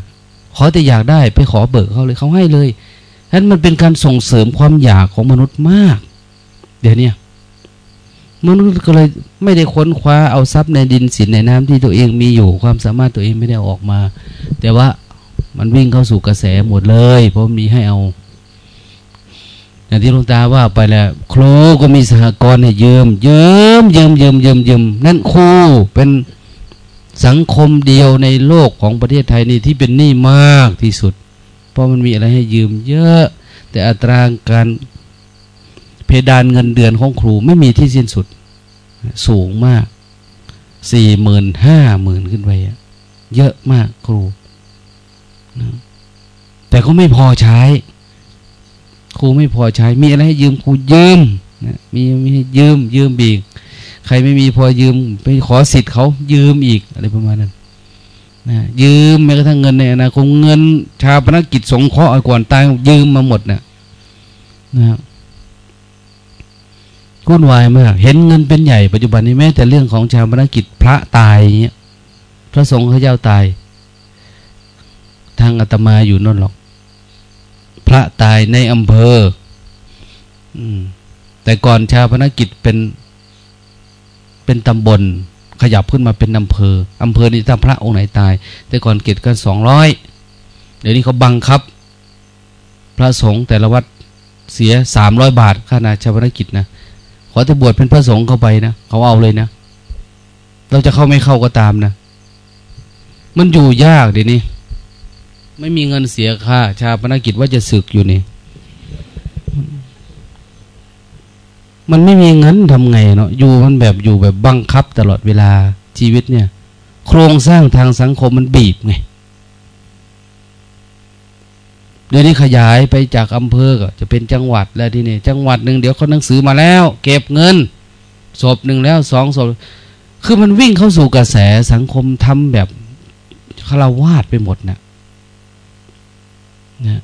ขอแต่อยากได้ไปขอเบิกเขาเลยเขาให้เลยฉะนั้นมันเป็นการส่งเสริมความอยากของมนุษย์มาก เดี๋ยวนี้มนุษย์ก็เลยไม่ได้ค้นคว้าเอาทรัพย์ในดินสินในน้ำที่ตัวเองมีอยู่ความสามารถตัวเองไม่ได้ออกมา แต่ว่ามันวิ่งเข้าสู่กระแสหมดเลย เพราะมีให้เอาอย่างที่หลวงตาว่าไปแล้วครูก็มีสหกรณ์ให้ยืมยืมยืมยืมยืมยืมนั่นครูเป็น สังคมเดียวในโลกของประเทศไทยนี่ที่เป็นหนี้มากที่สุด เพราะมันมีอะไรให้ยืมเยอะ แต่อัตราการเพดานเงินเดือนของครูไม่มีที่สิ้นสุด สูงมากสี่หมื่นห้าหมื่นขึ้นไปเยอะมากครูนะแต่ก็ไม่พอใช้ ครูไม่พอใช้ มีอะไรให้ยืมครูยืมนะมีมีให้ยืมยืมบีก ใครไม่มีพอยืมไปขอสิทธิ์เขายืมอีกอะไรประมาณนั้นนะยืมแม้กระทั่งเงินในอนาคตเงิน ชาปนกิจสงเคราะห์ก่อนตายยืมมาหมดนะนะวุ่นวายมากเห็นเงินเป็นใหญ่ปัจจุบันนี้แม้แต่เรื่องของชาปนกิจพระตายเงี้ยพระสงฆ์เขาเจ้าตาย ทางอาตมาอยู่นั่นหรอก พระตายในอำเภออืมแต่ก่อนชาปนกิจเป็น เป็นตำบลขยับขึ้นมาเป็นอำเภออำเภอนี่ถ้าพระองค์ไหนตาย แต่ก่อนเกตกันสองร้อยเดี๋ยวนี้เขาบังคับ พระสงฆ์แต่ละวัดเสียสามร้อยบาทค่านาชาปนกิจนะขอแต่บวชเป็นพระสงฆ์เข้าไปนะเขาเอาเลยนะ เราจะเข้าไม่เข้าก็ตามนะ มันอยู่ยากเดี๋ยวนี้ ไม่มีเงินเสียค่าชาปนกิจว่าจะศึกอยู่นี่ มันไม่มีเงินทำไงเนาะอยู่มันแบบอยู่แบบบังคับตลอดเวลาชีวิตเนี่ย โครงสร้างทางสังคมมันบีบไงเดี๋ยวนี้ขยายไปจากอำเภอก็จะเป็นจังหวัดแล้วที่นี่จังหวัดหนึ่งเดี๋ยวเขาหนังสือมาแล้ว เก็บเงินศพหนึ่งแล้วสองศพคือมันวิ่งเข้าสู่กระแสสังคมทำแบบคารวาดไปหมดนะนะ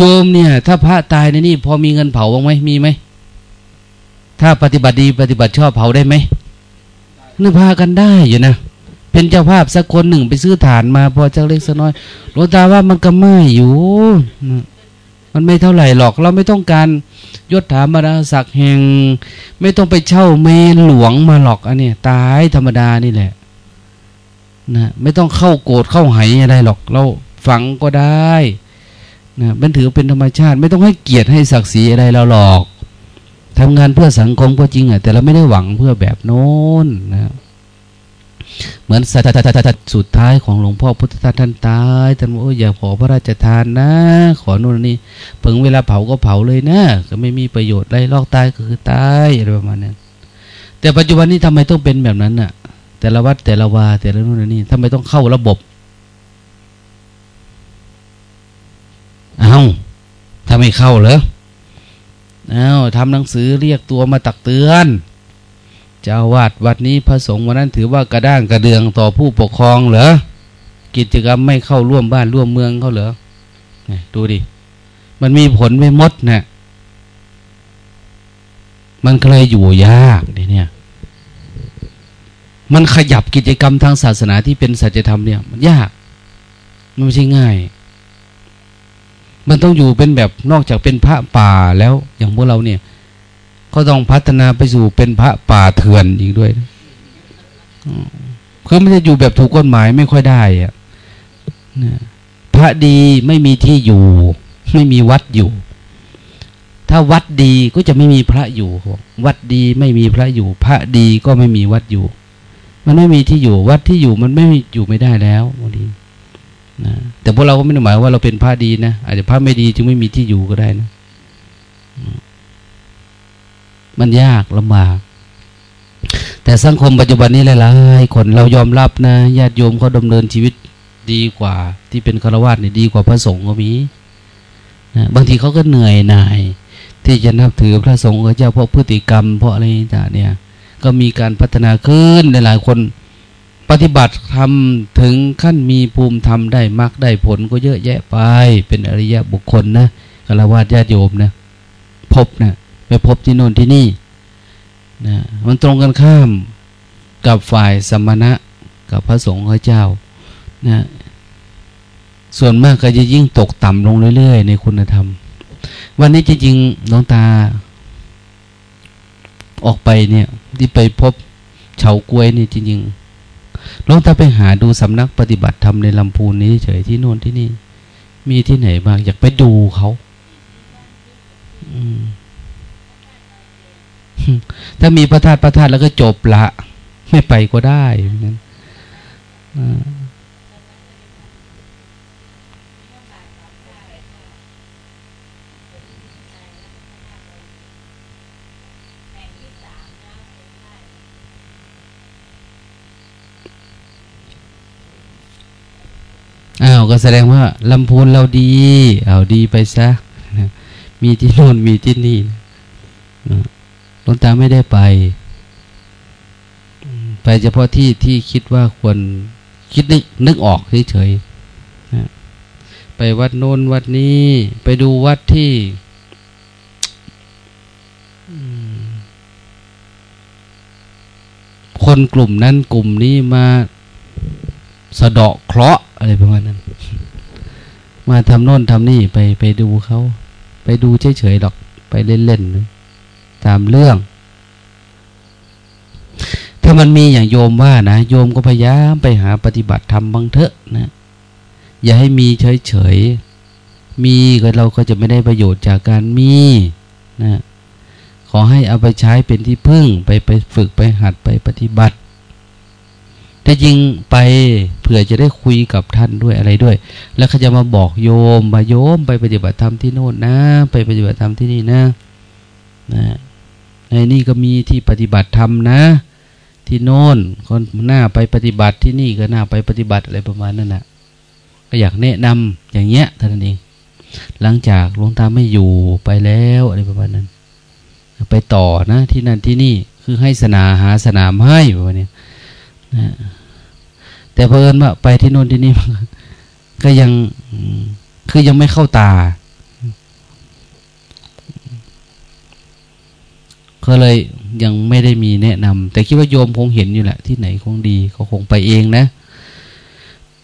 โยมเนี่ย ถ้าพระตายในนี่พอมีเงินเผาบ้างไหมมีไหมถ้าปฏิบัติดีปฏิบัติชอบเผาได้ไหมนึกพากันได้อยู่นะเป็นเจ้าภาพสักคนหนึ่งไปซื้อฐานมาพอจะเล็กสักน้อยหลวงตาว่ามันก็ไม่อยู่มันไม่เท่าไหร่หรอก เราไม่ต้องการยศถาบรรดาศักดิ์แห่ง ไม่ต้องไปเช่าเมนหลวงมาหรอกอันนี้ตายธรรมดานี่แหละนะไม่ต้องเข้าโกรธเข้าไหอะไรหรอก เราฝังก็ได้ นะมันถือเป็นธรรมชาติ ไม่ต้องให้เกียรติให้ศักดิ์ศรีอะไรเราหรอกทำงานเพื่อสังคมก็จริงอะแต่เราไม่ได้หวังเพื่อแบบโน้นนะเหมือนสัตสุดท้ายของหลวงพ่อพุทธทาสท่านตายท่านบอกอย่าขอพระราชทานนะ ขอโน่นนี่เพิ่งเวลาเผาก็เผาเลยนะก็ไม่มีประโยชน์ไรลอกตายก็คือตายอะไรประมาณนั้นแต่ปัจจุบันนี้ทำไมต้องเป็นแบบนั้นน่ะ แต่ละวัดแต่ละวาแต่ละนู่นนี่ทำไมต้องเข้าระบบ เอาถ้าไม่เข้าเหรอเอาทำหนังสือเรียกตัวมาตักเตือนเจ้าวาดวัดนี้พระสงฆ์วันนั้นถือว่ากระด้างกระเดืองต่อผู้ปกครองเหรอกิจกรรมไม่เข้าร่วมบ้านร่วมเมืองเขาเหรอดูดิ มันมีผลไม่มดเนะี่ยมันเคยอยู่ยากเนี่ย มันขยับกิจกรรมทางศาสนาที่เป็นสัจธรรมเนี่ย มันยาก มันไม่ใช่ง่าย มันต้องอยู่เป็นแบบนอกจากเป็นพระป่าแล้ว อย่างพวกเราเนี่ย ก็ต้องพัฒนาไปสู่เป็นพระป่าเถื่อนอีกด้วยคือมันจะอยู่แบบถูกกฎหมายไม่ค่อยได้อะพระดีไม่มีที่อยู่ ไม่มีวัดอยู่ ถ้าวัดดีก็จะไม่มีพระอยู่ วัดดีไม่มีพระอยู่ พระดีก็ไม่มีวัดอยู่ มันไม่มีที่อยู่ วัดที่อยู่มันไม่อยู่ไม่ได้แล้วบางที นะแต่พวกเราก็ไม่ได้หมายว่าเราเป็นพระดีนะอาจจะพระไม่ดีจึงไม่มีที่อยู่ก็ได้นะ มันยากลำบากแต่สังคมปัจจุบันนี้หลายๆคนเรายอมรับนะญาติโยมเขาดำเนินชีวิตดีกว่า ที่เป็นฆราวาสเนี่ยดีกว่าพระสงฆ์ก็มีนะบางทีเขาก็เหนื่อยหน่าย ที่จะนับถือพระสงฆ์เจ้าเพราะพฤติกรรม เพราะอะไรต่างเนี่ย ก็มีการพัฒนาขึ้นหลายๆคน ปฏิบัติทำถึงขั้นมีภูมิธรรมได้มากได้ผลก็เยอะแยะไป เป็นอริยะบุคคลนะฆราวาสญาติโยมนะพบนะไปพบที่โน่นที่นี่นะมันตรงกันข้ามกับฝ่ายสมณะกับพระสงฆ์พระเจ้านะส่วนมากก็จะยิ่งตกต่ำลงเรื่อย ๆ ในคุณธรรม วันนี้จริงๆน้องตา ออกไปเนี่ย ที่ไปพบเฉากล้วยนี่จริงๆ ลองตาไปหาดูสำนักปฏิบัติธรรมในลำพูนนี้เฉยที่โน่นที่นี่ มีที่ไหนบ้างอยากไปดูเขาถ้ามีพระธาตุพระธาตุแล้วก็จบละ ไม่ไปก็ได้นั้น อ้าวก็แสดงว่าลำพูนเราดีเอาดีไปซะมีที่โน่นมีที่นี่หลวงตาไม่ได้ไป ไปเฉพาะที่ที่คิดว่าควรคิดนึกนึกออกเฉยๆนะไปวัดโน้นวัดนี้ ไปดูวัดที่คนกลุ่มนั้นกลุ่มนี้มา สะเดาะเคราะห์อะไรประมาณนั้น มาทำโน่นทำนี่ไปไปดูเขา ไปดูเฉยๆหรอกไปเล่นๆตามเรื่อง ถ้ามันมีอย่างโยมว่านะ โยมก็พยายามไปหาปฏิบัติธรรมบางเถอะนะ อย่าให้มีเฉยๆ มีก็เราก็จะไม่ได้ประโยชน์จากการมีนะขอให้เอาไปใช้เป็นที่พึ่งไปไปฝึกไปหัดไปปฏิบัติ แต่จริงไปเผื่อจะได้คุยกับท่านด้วยอะไรด้วย แล้วเขาจะมาบอกโยมมาโยมไปปฏิบัติธรรมที่โน่นนะ ไปปฏิบัติธรรมที่นี่นะนะในนี่ก็มีที่ปฏิบัติธรรมนะ ที่โน่นคนหน้าไปปฏิบัติที่นี่ก็หน้าไปปฏิบัติอะไรประมาณนั้นนะ่ะก็อยากแนะนำอย่างเงี้ยท่านเองหลังจากหลวงตาไม่อยู่ไปแล้วอะไรประมาณนั้น ไปต่อนะที่นั่นที่นี่คือให้สนาหาสนามให้แบบนี้ นะแต่เพอิญว่าไปที่โน่นที่นี่ก็ยังคือยังไม่เข้าตา ก็เลยยังไม่ได้มีแนะนำแต่คิดว่าโยมคงเห็นอยู่แหละ ที่ไหนคงดีเขาคงไปเองนะ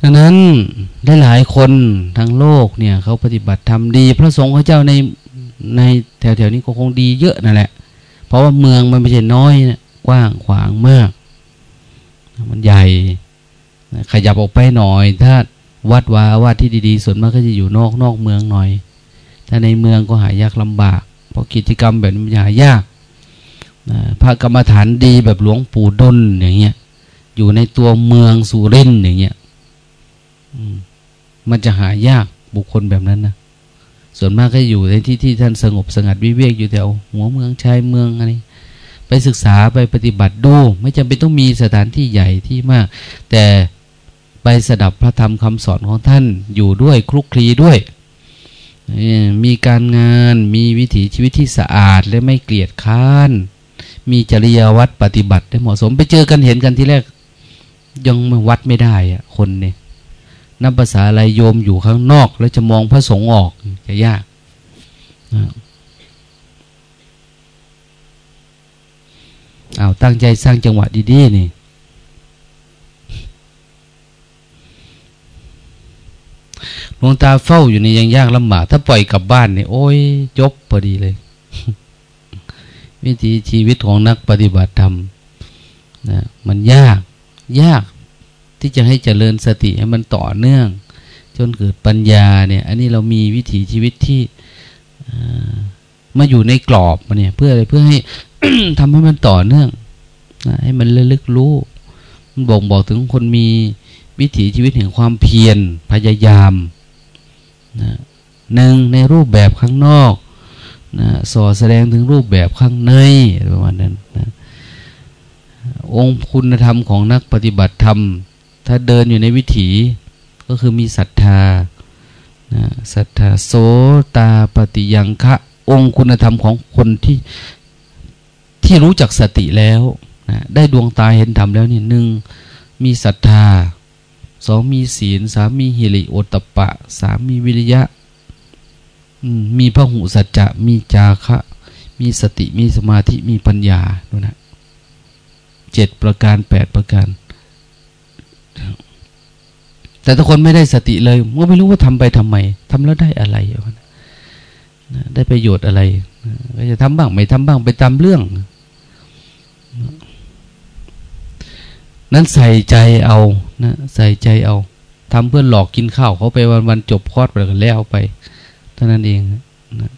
ดังนั้นได้หลายคนทั้งโลกเนี่ยเขาปฏิบัติทำดี พระสงฆ์พระเจ้าในในแถวๆนี้ก็คงดีเยอะนั่นแหละ เพราะว่าเมืองมันไม่ใช่น้อยนะกว้างขวางมาก มันใหญ่ขยับออกไปหน่อย ถ้าวัดวาวัดที่ดีๆ ส่วนมากก็จะอยู่นอกนอกเมืองหน่อย ถ้าในเมืองก็หายากลำบาก เพราะกิจกรรมแบบนี้มันหายากพระกรรมฐานดีแบบหลวงปู่ดนอย่างเงี้ย อยู่ในตัวเมืองสุรินอย่างเงี้ยมันจะหายากบุคคลแบบนั้นนะส่วนมากก็อยู่ในที่ที่ท่านสงบสงัดวิเวกอยู่แถวหัวเมืองชายเมืองอะไร ไปศึกษาไปปฏิบัติดู ไม่จำเป็นต้องมีสถานที่ใหญ่ที่มาก แต่ไปสดับพระธรรมคำสอนของท่านอยู่ด้วยคลุกคลีด้วย มีการงานมีวิถีชีวิตที่สะอาดและไม่เกลียดค้าน มีจริยวัตรปฏิบัติได้เหมาะสมไปเจอกันเห็นกันที่แรกยังวัดไม่ได้อะคนเนี่ยนับภาษาอะไรโยมอยู่ข้างนอก แล้วจะมองพระสงฆ์ออกจะยาก เอาตั้งใจสร้างจังหวะดีๆนี่หลวงตาเฝ้าอยู่ในยังยากลำบาก ถ้าปล่อยกลับบ้านเนี่ยโอ้ยจบพอดีเลย วิธีชีวิตของนักปฏิบัติธรรมนะมันยาก ยากที่จะให้เจริญสติให้มันต่อเนื่อง จนเกิดปัญญาเนี่ย อันนี้เรามีวิถีชีวิตที่มาอยู่ในกรอบมาเนี่ย เพื่ออะไรเพื่อให้ ทำให้มันต่อเนื่องนะให้มันระลึกรู้ มันบ่งบอกถึงคนมีวิถีชีวิตแห่งความเพียรพยายามนะหนึ่งในรูปแบบข้างนอกนะสอแสดงถึงรูปแบบข้างในประมาณนั้นนะองค์คุณธรรมของนักปฏิบัติธรรม ถ้าเดินอยู่ในวิถีก็คือมีศรัทธานะศรัทธาโสตาปฏิยังคะ องค์คุณธรรมของคนที่ ที่รู้จักสติแล้วนะได้ดวงตาเห็นธรรมแล้วนี่หนึ่งมีศรัทธาสองมีศีลสามมีหิริโอตปะสามมีวิริยะมีพระหูสัจจะมีจาคะ มีสติมีสมาธิมีปัญญาดูนะเจ็ดประการแปดประการ แต่ถ้าคนไม่ได้สติเลยก็ไม่รู้ว่าทำไปทำไมทำแล้วได้อะไรได้ประโยชน์อะไรก็จะทำบ้างไม่ทำบ้างไปตามเรื่อง นั้นใส่ใจเอานะใส่ใจเอาทำเพื่อหลอกกินข้าวเขาไปวันวันจบคอร์สไปแล้วไปเท่านั้นเองนะ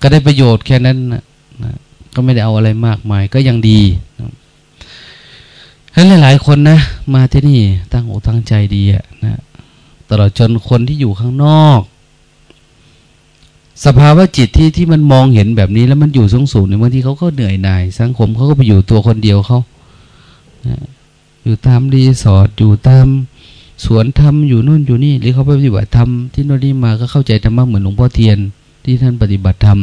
ก็ได้ประโยชน์แค่นั้นนะนะก็ไม่ได้เอาอะไรมากมาย ก็ยังดีนะฉะนั้นหลาย ๆ คนนะ มาที่นี่ตั้งอกตั้งใจดีอะนะตลอดจนคนที่อยู่ข้างนอก สภาวะจิตที่ที่มันมองเห็นแบบนี้แล้วมันอยู่สูงสูงในบางทีเขาก็เหนื่อยหน่าย สังคมเขาก็ไปอยู่ตัวคนเดียวเขา อยู่ตามรีสอร์ทอยู่ตามสวนธรรมอยู่นู่นอยู่นี่หรือเขาไปปฏิบัติธรรมที่โน่นนี่มาก็เข้าใจธรรมะเหมือนหลวงพ่อเทียน ที่ท่านปฏิบัติธรรม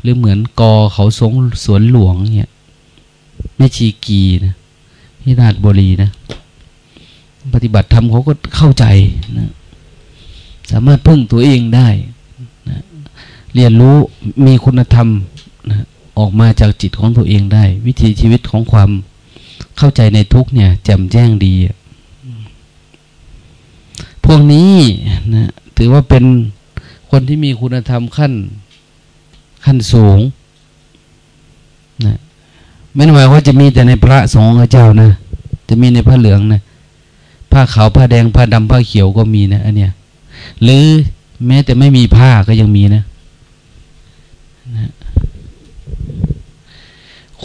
หรือเหมือนกอเขาสงสวนหลวงเนี่ยแม่ชีกีนะที่ราชบุรีนะ ปฏิบัติธรรมเขาก็เข้าใจนะสามารถพึ่งตัวเองได้นะเรียนรู้มีคุณธรรมนะออกมาจากจิตของตัวเองได้ วิถีชีวิตของความ เข้าใจในทุกเนี่ยแจ่มแจ้งดี พวกนี้นะถือว่าเป็นคนที่มีคุณธรรมขั้นขั้นสูงนะไม่ไหมายว่าจะมีแต่ในพระสงฆ์เจ้านะ จะมีในผ้าเหลืองนะผ้าขาวผ้าแดงผ้าดำผ้าเขียวก็มีนะอันเนี้ยหรือแม้แต่ไม่มีผ้าก็ยังมีนะ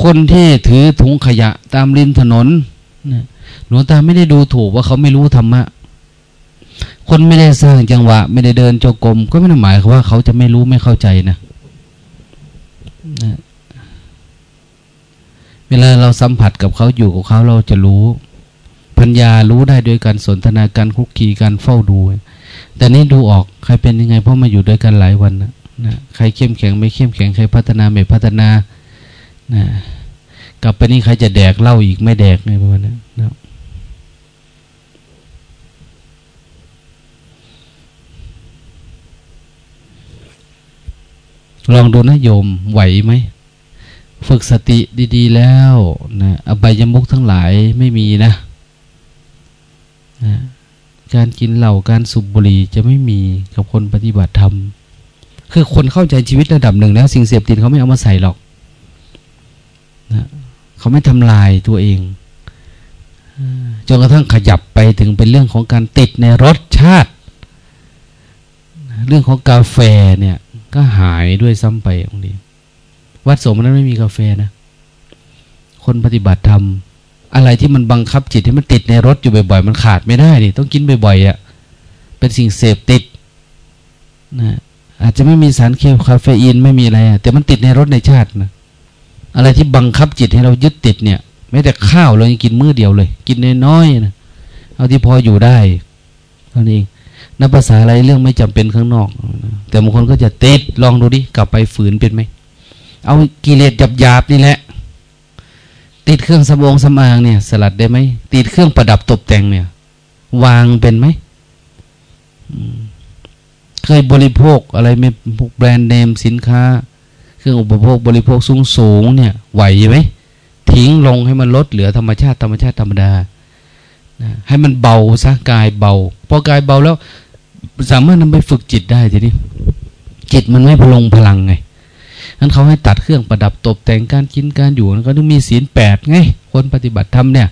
คนที่ถือถุงขยะตามริมถนนหลวงตาไม่ได้ดูถูกว่าเขาไม่รู้ธรรมะ คนไม่ได้สร้างจังหวะ ไม่ได้เดินจงกรมก็ไม่ได้หมายว่าเขาจะไม่รู้ไม่เข้าใจนะเวลาเราสัมผัสกับเขาอยู่กับเขาเราจะรู้ ปัญญารู้ได้โดยการสนทนาการคุกคีการเฝ้าดู แต่นี่ดูออกใครเป็นยังไงเพราะมาอยู่ด้วยกันหลายวันนะนะใครเข้มแข็งไม่เข้มแข็งใครพัฒนาไม่พัฒนา นะกลับไปนี่ใครจะแดกเหล้าอีกไม่แดกไงประมาณนั้นนะลองดูนะโยมไหวไหม ฝึกสติดีๆแล้วนะอบายมุกทั้งหลายไม่มีนะนะการกินเหล้าการสูบบุหรี่จะไม่มีกับคนปฏิบัติธรรม คือคนเข้าใจชีวิตระดับหนึ่งแล้ว สิ่งเสพติดเขาไม่เอามาใส่หรอก นะเขาไม่ทำลายตัวเองจนกระทั่งขยับไปถึงเป็นเรื่องของการติดในรสชาติ เรื่องของกาแฟเนี่ยก็หายด้วยซ้ำไปบางทีวัดสมนั้นไม่มีกาแฟนะ คนปฏิบัติธรรม อะไรที่มันบังคับจิตให้มันติดในรถอยู่บ่อยๆ มันขาดไม่ได้นี่ต้องกินบ่อยๆอะเป็นสิ่งเสพติดนะอาจจะไม่มีสารเคมีคาเฟอีนไม่มีอะไรอะแต่มันติดในรถในชาตินะ อะไรที่บังคับจิตให้เรายึดติดเนี่ยแม้แต่ข้าวเรายังกินมื้อเดียวเลย กินน้อยๆนะเอาที่พออยู่ได้เท่านี้เองนับภาษาอะไรเรื่องไม่จำเป็นข้างนอก แต่บางคนก็จะติดลองดูดิกลับไปฝืนเป็นไหมเอากิเลสหยาบๆนี่แหละ ติดเครื่องสำองสำอางเนี่ย สลัดได้ไหมติดเครื่องประดับตกแต่งเนี่ย วางเป็นไหมเคยบริโภคอะไรไม่พวกแบรนด์เนมสินค้า เครื่องอุปโภคบริโภคสูงสูงเนี่ยไหวไหมทิ้งลงให้มันลดเหลือธรรมชาติธรรมชาติธรรมดานะให้มันเบาซะกายเบาพอกายเบาแล้วสามารถนำไปฝึกจิตได้ทีนี้จิตมันไม่พลงพลังไงนั้นเขาให้ตัดเครื่องประดับตกแต่งการกินการอยู่แล้วก็ต้องมีศีลแปดไงคนปฏิบัติธรรมเนี่ย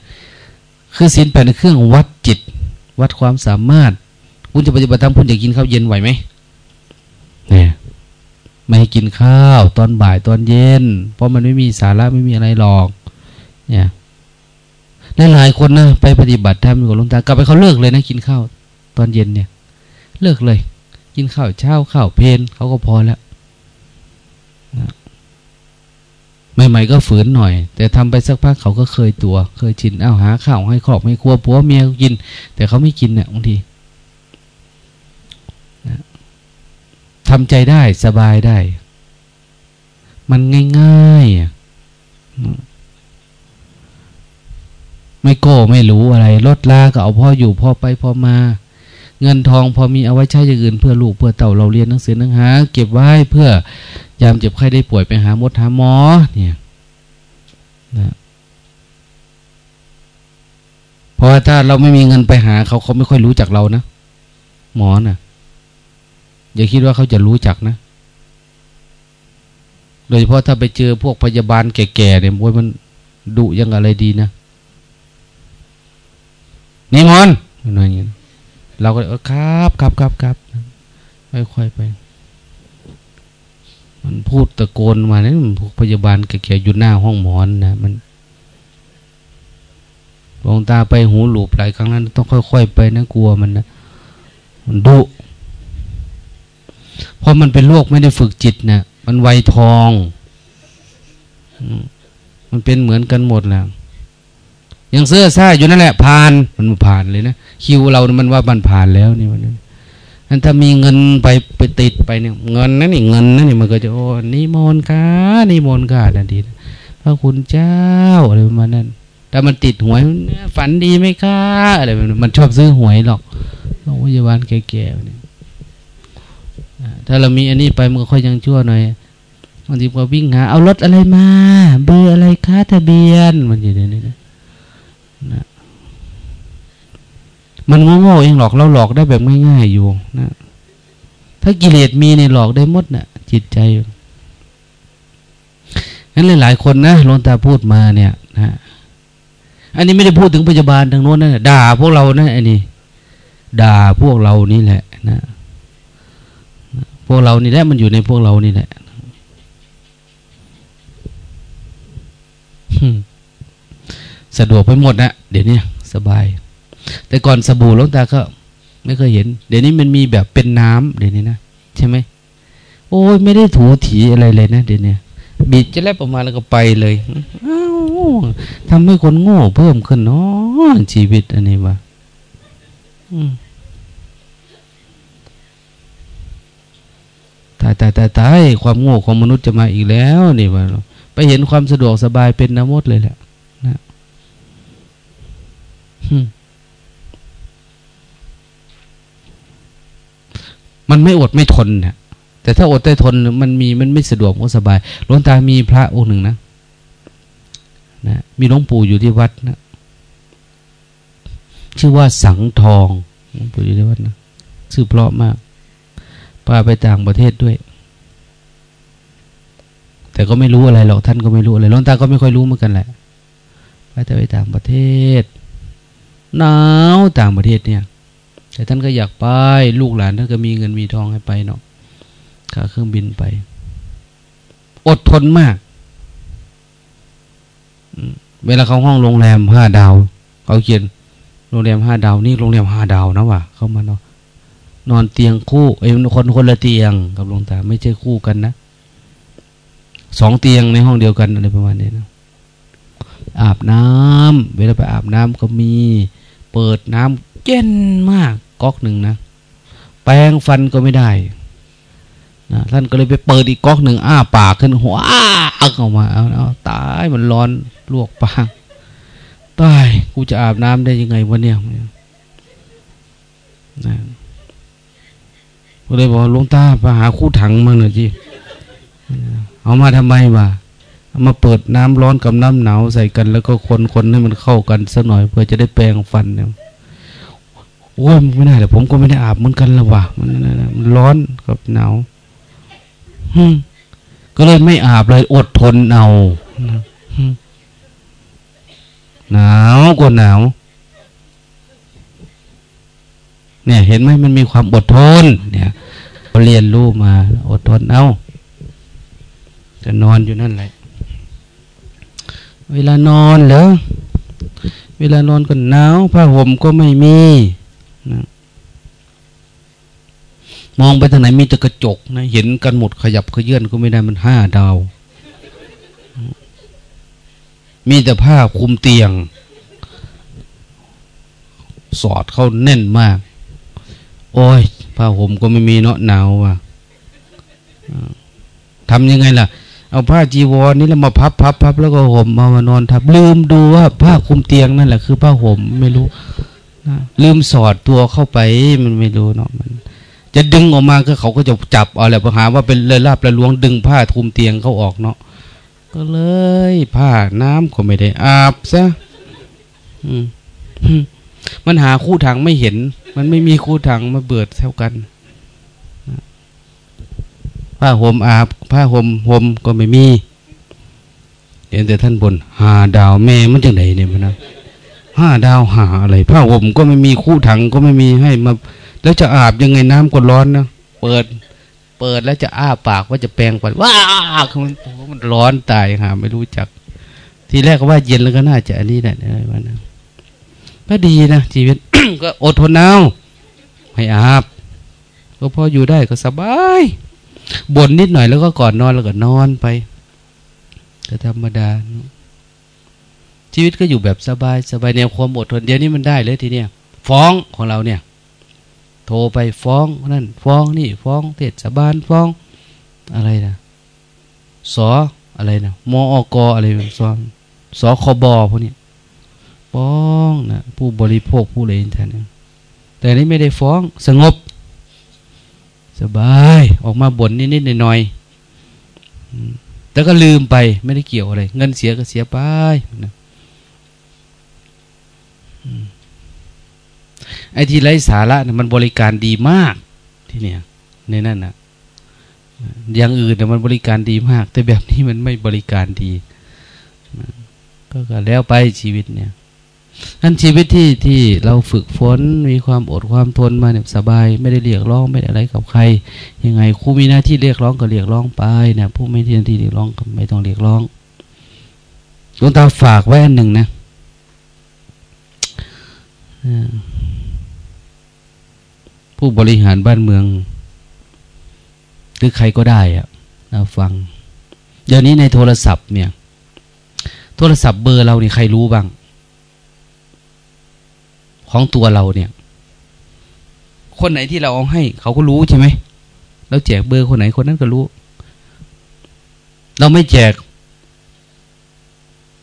คือศีลแปดในเครื่องวัดจิต วัดความสามารถ คุณจะปฏิบัติธรรมคุณจะกินข้าวเย็นไหวไหมเนี่ย ไม่ให้กินข้าว ตอนบ่ายตอนเย็น เพราะมันไม่มีสาระไม่มีอะไรหรอก เนี่ยหลายคนนะไปปฏิบัติธรรมกับหลวงตากลับไปเขาเลิกเลยนะกินข้าวตอนเย็นเนี่ย เลิกเลย กินข้าวเช้าข้าวเพลนเขาก็พอแล้วใหม่ๆก็ฝืนหน่อย แต่ทำไปสักพักเขาก็เคยตัว เคยชินเอาหาข้าวให้ครอบให้ครัวผัวเมียกิน แต่เขาไม่กินเนี่ยบางที ทำใจได้สบายได้ มันง่ายๆ ไม่โก้ไม่รู้อะไร ลดลาก็เอาพ่ออยู่พ่อไปพ่อมา เงินทองพอมีเอาไว้ใช้อย่างอื่นเพื่อลูกเพื่อเต่าเราเรียนหนังสือหนังหา เก็บไว้เพื่อยามเจ็บไข้ได้ป่วยไปหาหมดหาหมอเนี่ยนะเพราะถ้าเราไม่มีเงินไปหาเขาเขาไม่ค่อยรู้จักเรานะหมอนะ่ะ อย่าคิดว่าเขาจะรู้จักนะ โดยเฉพาะถ้าไปเจอพวกพยาบาลแก่ๆเนี่ยโวยมันดุยังอะไรดีนะนิมนต์อะไรอย่างเงี้ยเราก็เออครับครับครับครับค่อยๆไป มันพูดตะโกนมาเนี่ยพวกพยาบาลแก่ๆอยู่หน้าห้องหมอนนะมันลงตาไปหูหลูบหลายครั้งนั้น ต้องค่อย ๆ ไปนะกลัวมันนะมันดุ เพราะมันเป็นโรคไม่ได้ฝึกจิตนะมันไวทอง มันเป็นเหมือนกันหมดแล้วยังเสื้อซ่าอยู่นั่นแหละผ่าน มันผ่านเลยนะคิวเรามันว่ามันผ่านแล้วนี่วันนั้นอันถ้ามีเงินไปไปติดไปเนี่ยเงินนั่นนี่เงินนั่นนี่มันก็จะโอ้นิมนต์ค่ะนิมนต์ค่ะทันทีพระคุณเจ้าอะไรประมาณนั้นถ้ามันติดหวยฝันดีไหมคะอะไรมันชอบซื้อหวยหรอกโรงพยาบาลแก่ๆเนี่ย ถ้าเรามีอันนี้ไปมันก็ค่อยยังชั่วหน่อยบางทีก็วิ่งหา เอารถอะไรมา เบอร์อะไรคะทะเบียน มันอยู่ในนี้นะนะมันโง่ๆเองหลอกเราหลอกได้แบบง่ายๆอยู่นะถ้ากิเลสมีเนี่ยหลอกได้หมดนะ่ะ จิตใจงั้นหลายๆคนนะหลวงตาพูดมาเนี่ยนะอันนี้ไม่ได้พูดถึงปัจจุบันทางโน้นนะด่าพวกเรานะอันนี้ด่าพวกเรานี่แหละ นะ วกเรานี่แหละมันอยู่ในพวกเรานี่แหละสะดวกไปหมดนะเดี๋ยวนี้สบาย แต่ก่อนสบู่ลงตาก็ ไม่เคยเห็น เดี๋ยวนี้มันมีแบบเป็นน้ำเดี๋ยวนี้นะใช่ไหมโอ้ยไม่ได้ถูถีอะไรเลยนะเดี๋ยวนี้บีดจะแลบออกมาแล้วก็ไปเลยทำให้คนโง่เพิ่มขึ้นเนาะชีวิตอันนี้วะอืม ตายตายตายตายความโง่ของมนุษย์จะมาอีกแล้วนี่ว่าไปเห็นความสะดวกสบายเป็นนมดเลยแหละนะมันไม่อดไม่ทนนี่ยแต่ถ้าอดได้ทนมันมีมันไม่สะดวกก็สบายหลวงตามีพระองค์หนึ่งนะนะมีหลวงปู่อยู่ที่วัดนะชื่อว่าสังทองหลวงปู่อยู่ที่วัดนะชื่อเพราะมาก พาไปต่างประเทศด้วย แต่ก็ไม่รู้อะไรหรอกท่านก็ไม่รู้อะไรหลวงตาก็ไม่ค่อยรู้เหมือนกันแหละไปแต่ไปต่างประเทศหนาวต่างประเทศเนี่ย แต่ท่านก็อยากไปลูกหลานท่านก็มีเงินมีทองให้ไปเนาะค่าเครื่องบินไป อดทนมากเวลาเขาห้องโรงแรมห้าดาวเขาเขียนโรงแรมห้าดาวนี่โรงแรมห้าดาวนะว่ะเขามาเนอน นอนเตียงคู่เอ้ยคนคนละเตียงกับหลวงตา ไม่ใช่คู่กันนะสองเตียงในห้องเดียวกันอะไรประมาณนี้นะอาบน้ำเวลาไปอาบน้ำก็มี เปิดน้ำเย็นมากก๊อกหนึ่งนะแปรงฟันก็ไม่ได้นะท่านก็เลยไปเปิดอีกก๊อกหนึ่งอ้าปากขึ้นหัวอ้าออกมาเอาเอาตายมันร้อนลวกปากตายกูจะอาบน้ำได้ยังไงวะเนี่ยนะ ก็เลยบอกลุงตาไปหาคู่ถังมาหน่อยจีเอามาทำไมวะเอามาเปิดน้ำร้อนกับน้ำหนาวใส่กัน แล้วก็คนคนให้มันเข้ากันสักหน่อยเพื่อจะได้แปรงฟันเนี่ยโอ้ยไม่ได้แต่ผมก็ไม่ได้อาบเหมือนกันละวะมันมันร้อนกับหนาวก็เลยไม่อาบเลยอดทนเอาหนาวกว่าหนาว เนี่ย เห็นไหมมันมีความอดทน เนี่ยเรียนรู้มาอดทนเอาจะนอนอยู่นั่นแหละ เวลานอนเหรอเวลานอนก็หนาวผ้าห่มก็ไม่มีนะมองไปทางไหนมีแต่กระจกนะเห็นกันหมดขยับขยื่นก็ไม่ได้มันห้าดาว มีแต่ผ้าคุมเตียง สอดเข้าแน่นมาก โอ้ยผ้าห่มก็ไม่มีเนาะหนาวว่ะทำยังไงล่ะ เอาผ้าจีวรนี่แล้วมาพับพับพับแล้วก็ห่มมามานอนทับ ลืมดูว่าผ้าคุมเตียงนั่นแหละคือผ้าห่มไม่รู้ลืมสอดตัวเข้าไปมันไม่รู้เนาะมัน จะดึงออกมาก็เขาก็จะจับเอาแหละหาว่าเป็นเลยลาบระลวงดึงผ้าทุมเตียงเขาออกเนาะก็เลย ผ้าน้ำก็ไม่ได้อาบซะมั มันหาคู่ทางไม่เห็น มันไม่มีคู่ทางมาเบิดเท่ากันผ้าห่มอาบผ้าห่มห่มก็ไม่มีเห็นแต่ท่านบน หาดาวแม่มันจังไหนเนี่ยมันนะห้าดาวหาอะไร ผ้าห่มก็ไม่มีคู่ถังก็ไม่มีให้มา แล้วจะอาบยังไงน้ำก็ร้อนนะเปิด เปิดแล้วจะอ้าปากว่าจะแปลงปันว้ามันมันร้อนตายหาไม่รู้จัก ทีแรกก็ว่าเย็นแล้วก็น่าจะอันนี้แหละอะไรวะนะ ก็ดีนะชีวิต ก็อดทนเอาให้อาบก็พออยู่ได้ก็สบายบ่นนิดหน่อยแล้วก็ก่อนนอนแล้วก็นอนไปก็ธรรมดา ชีวิตก็อยู่แบบสบายสบายแนวความอดทนเดียวนี้มันได้เลยทีเนี้ยฟ้องของเราเนี่ย โทรไปฟ้องนั่นฟ้องนี่ฟ้องเทศบาลฟ้องอะไรนะสออะไรนะมอกอะไรสอนสคบพวกนี้ ฟ้องนะผู้บริโภคผู้เลยท่านแต่นี้ไม่ได้ฟ้องสงบ สบายออกมาบ่นนิดๆหน่อยๆแต่ก็ลืมไปไม่ได้เกี่ยวอะไร เงินเสียก็เสียไปนะไอ้ที่ไร้สาระนะมันบริการดีมากที่เนี่ยในนั่นนะอย่างอื่นนะมันบริการดีมาก แต่แบบนี้มันไม่บริการดี ก็แล้วไปชีวิตเนี่ย นั่นชีวิตที่ที่เราฝึกฝนมีความอดความทนมาเนี่ยสบาย ไม่ได้เรียกร้องไม่ได้อะไรกับใคร ยังไงครูมีหน้าที่เรียกร้องก็เรียกร้องไปเนี่ยผู้ไม่ที่หน้าที่เรียกร้องก็ไม่ต้องเรียกร้องหลวงตาฝากไว้อันหนึ่งนะผู้บริหารบ้านเมือง หรือใครก็ได้อะนะฟัง เดี๋ยวนี้ในโทรศัพท์เนี่ย โทรศัพท์เบอร์เรานี่ใครรู้บ้าง ของตัวเราเนี่ย คนไหนที่เราเอาให้ เขาก็รู้ใช่ไหมเราแจกเบอร์คนไหนคนนั้นก็รู้ เราไม่แจก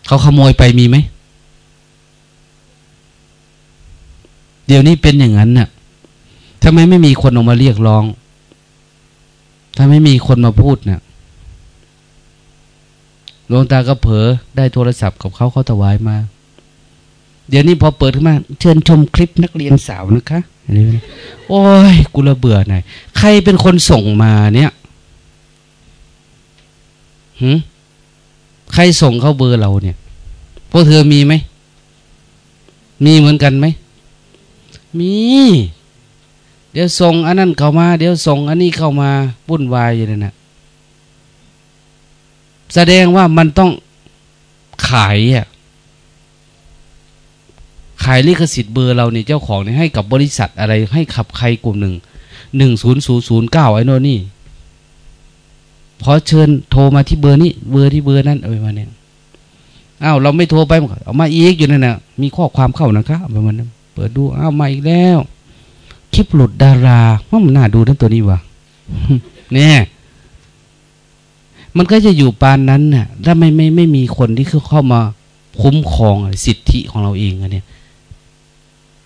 เขาขโมยไปมีไหม เดี๋ยวนี้เป็นอย่างนั้นน่ะทำไมไม่มีคนออกมาเรียกร้อง ถ้าไม่มีคนมาพูดเนี่ยหลวงตาก็เผลอได้โทรศัพท์กับเขาเขาถวายมา เดี๋ยวนี้พอเปิดขึ้นมา เชิญชมคลิปนักเรียนสาวนะคะโอ้ยกูระเบื่อหน่อยใครเป็นคนส่งมาเนี่ยหืใครส่งเข้าเบอร์เราเนี่ยพวกเธอมีไหม มีเหมือนกันไหม มี เดี๋ยวส่งอันนั้นเข้ามา เดี๋ยวส่งอันนี้เข้ามาวุ่นวายอยู่เลยนะแสดงว่ามันต้องขายอะ ขายลิขสิทธิ์เบอร์เราเนี่ยเจ้าของเนี่ยให้กับบริษัทอะไรให้ขับใครกลุ่มหนึ่งหนึ่งศูนย์ศูนย์ศูนย์เก้าไอ้น่นนี่พอเชิญโทรมาที่เบอร์นี้ เบอร์ที่เบอร์นั้นเอาไปมาเนี่ยอ้าวเราไม่โทรไปเอามาอีกอยู่นั่นนะมีข้อความเข้านะครับประมาณนั้นเปิดดูอ้าวมาอีกแล้ว คลิปหลุดดาราว่ามันน่าดูทั้งตัวนี้วะเนี่ยมันก็จะอยู่ปานนั้นน่ะ ถ้าไม่ไม่ไม่มีคนที่เข้ามาคุ้มครองสิทธิของเราเองอะเนี่ย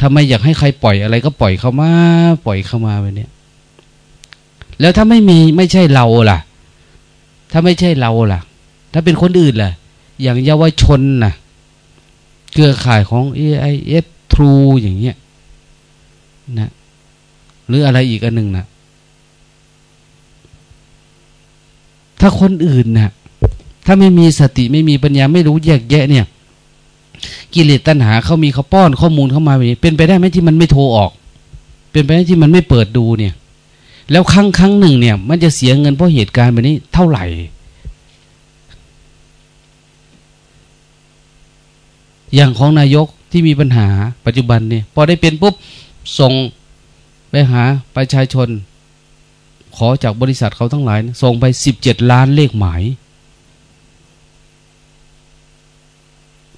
ทำไมอยากให้ใครปล่อยอะไรก็ปล่อยเข้ามา ปล่อยเข้ามาไปเนี่ยแล้วถ้าไม่มีไม่ใช่เราล่ะ ถ้าไม่ใช่เราล่ะ ถ้าเป็นคนอื่นล่ะ อย่างเยาวชนน่ะ เครือข่ายของ AIS True อย่างเงี้ยนะหรืออะไรอีกอันหนึ่งนะถ้าคนอื่นนะ่ะถ้าไม่มีสติไม่มีปัญญาไม่รู้แยกแยะเนี่ย กิเลสตัณหาเขามีเขาป้อนข้อมูลเข้ามาแบบนี้ เป็นไปได้ไหมที่มันไม่โทรออก เป็นไปได้ที่มันไม่เปิดดูเนี่ย แล้วครั้งครั้งหนึ่งเนี่ย มันจะเสียเงินเพราะเหตุการณ์แบบนี้เท่าไหร่ อย่างของนายกที่มีปัญหาปัจจุบันเนี่ยพอได้เป็นปุ๊บส่งไปหาประชาชน ขอจากบริษัทเขาทั้งหลาย ส่งไปสิบเจ็ดล้านเลขหมาย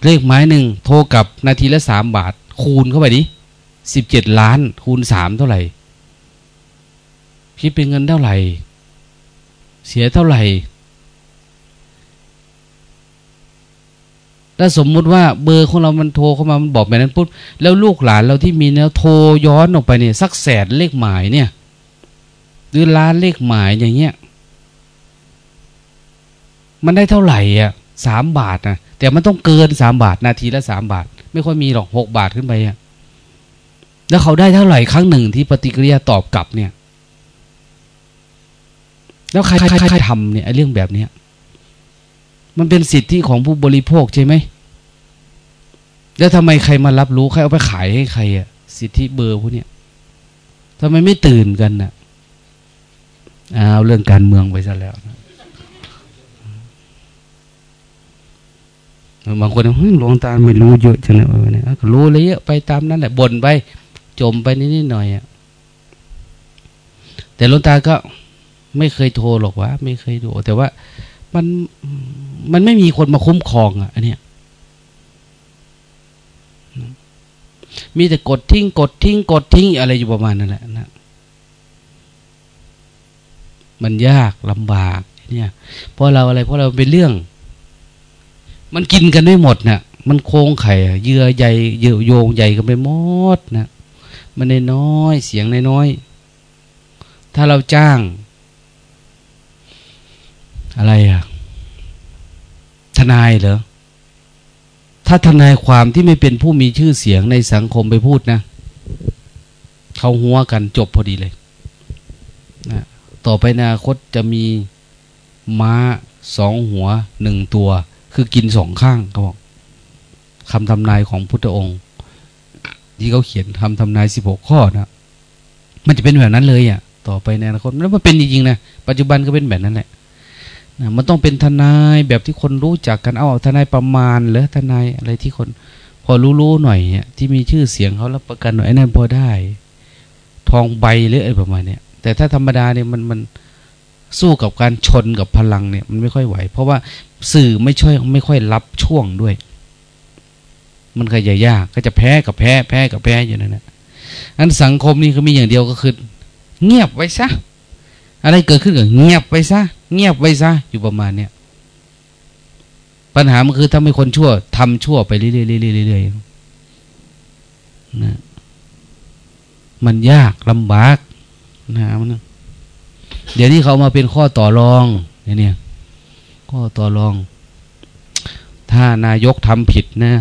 เลขหมายหนึ่งโทรกับนาทีละสามบาท คูณเข้าไปดิสิบเจ็ดล้าน คูณสามเท่าไหร่คิดเป็นเงินเท่าไหร่ เสียเท่าไหร่ ถ้าสมมุติว่าเบอร์ของเรามันโทรเข้ามามันบอกแบบนั้นปุ๊บแล้วลูกหลานเราที่มีเนี่ยโทรย้อนออกไปเนี่ยสักแสนเลขหมายเนี่ยหรือล้านเลขหมายอย่างเงี้ย มันได้เท่าไหร่อะสามบาทนะ แต่มันต้องเกินสามบาทนาทีละสามบาท ไม่ค่อยมีหรอกหกบาทขึ้นไปอะแล้วเขาได้เท่าไหร่ครั้งหนึ่งที่ปฏิกิริยาตอบกลับเนี่ย แล้วใครใครใครทำเนี่ยเรื่องแบบเนี้ยมันเป็นสิทธิของผู้บริโภคใช่ไหม แล้วทำไมใครมารับรู้ใครเอาไปขายให้ใครอะสิทธิเบอร์พวกนี้ทำไมไม่ตื่นกันนะเอาเรื่องการเมืองไปซะแล้วนะ บางคนหลวงตาไม่รู้เยอะจังเลยวันนี้ก็รู้เลยเยอะไปตามนั้นแหละบ่นไปจมไปนิดๆหน่อยอะแต่หลวงตาก็ไม่เคยโทรหรอกวะไม่เคยดู แต่ว่ามันมันไม่มีคนมาคุ้มครองอะอันเนี้ยมีแต่กดทิ้ง กดทิ้ง กดทิ้งอะไรอยู่ประมาณนั่นแหละนะมันยากลำบากเนี่ยเพราะเราอะไรเพราะเราเป็นเรื่อง มันกินกันไม่หมดนะ่ะ มันโค้งไข่เยื่อใหญ่เยื่อโยงใหญ่กันไปหมดนะมันในน้อยเสียงในน้อย ถ้าเราจ้าง อะไรอะทนายเหรอถ้าทนายความที่ไม่เป็นผู้มีชื่อเสียงในสังคมไปพูดนะเขาหัวกันจบพอดีเลยนะต่อไปนาคตจะมีม้าสองหัวหนึ่งตัว คือกินสองข้างเขาบอกคำทำนายของพุทธองค์ ที่เขาเขียนทำทำนายสิบหกข้อนะมันจะเป็นแบบนั้นเลยอะ ต่อไปในอนาคตแล้วมันเป็นจริงๆนะปัจจุบันก็เป็นแบบนั้นแหละนะมันต้องเป็นทนายแบบที่คนรู้จักกันเอาทนายประมาณหรือทนายอะไรที่คน พอรู้ๆหน่อยเนี่ยที่มีชื่อเสียงเขารับประกันหน่อยนั่นพอได้ ทองใบหรืออะไรประมาณเนี้ยแต่ถ้าธรรมดาเนี่ยมันมันสู้กับการชนกับพลังเนี่ยมันไม่ค่อยไหว เพราะว่า สื่อไม่ช่วยไม่ค่อยรับช่วงด้วย มันก็จะยากก็จะแพ้กับแพ้ แพ้กับแพ้อยู่นั่นแหละอันสังคมนี่คือมีอย่างเดียวก็คือเงียบไว้ซะอะไรเกิดขึ้นก็เงียบไปซะเงียบไว้ซะอยู่ประมาณเนี้ยปัญหามันคือทำให้คนชั่วทำชั่วไปเรื่อยๆเรื่อยๆนะมันยากลำบากนะมันเดี๋ยวนี้เขามาเป็นข้อต่อรองเนี่ย ข้อต่อรอง ถ้านายกทำผิดนะ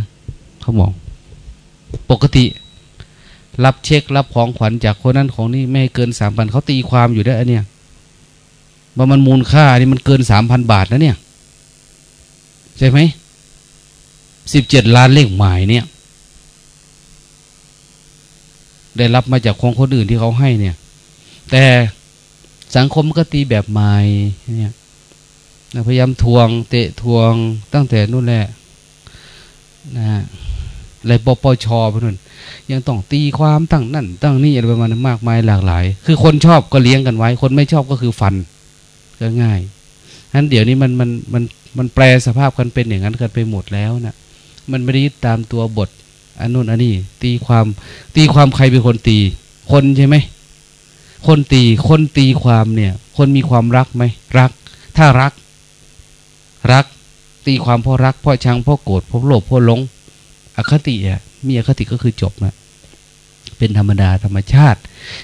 เขาบอกปกติ รับเช็ครับของขวัญจากคนนั้นของนี่ไม่เกินสามพันเขาตีความอยู่ได้อันเนี้ยว่ามันมูลค่านี่มันเกินสามพันบาทนะเนี่ยใช่ไหมสิบเจ็ดล้านเลขหมายเนี่ย ได้รับมาจากของคนอื่นที่เขาให้เนี่ย แต่สังคมก็ตีแบบใหม่เนี่ย พยายามทวง เตะทวงตั้งแต่นู่นแหละนะอะไรปปชพนั่นยังต้องตีความตั้งนั่น ตั้งนี่อะไรประมาณนั้นมากมายหลากหลาย คือคนชอบก็เลี้ยงกันไว้ คนไม่ชอบก็คือฟันก็ง่ายฉะนั้นเดี๋ยวนี้มันมันมันมันแปลสภาพกันเป็นอย่างนั้นกันไปหมดแล้วนะมันไม่ได้ยึดตามตัวบทอันนู้นอันนี้ตีความตีความใครเป็นคนตี คนใช่ไหมคนตีคนตีความเนี่ย คนมีความรักไหมรัก ถ้ารัก รักตีความเพราะรักเพราะชังเพราะโกรธเพราะโลภเพราะหลง อคติอะมีอคติก็คือจบนะเป็นธรรมดาธรรมชาติ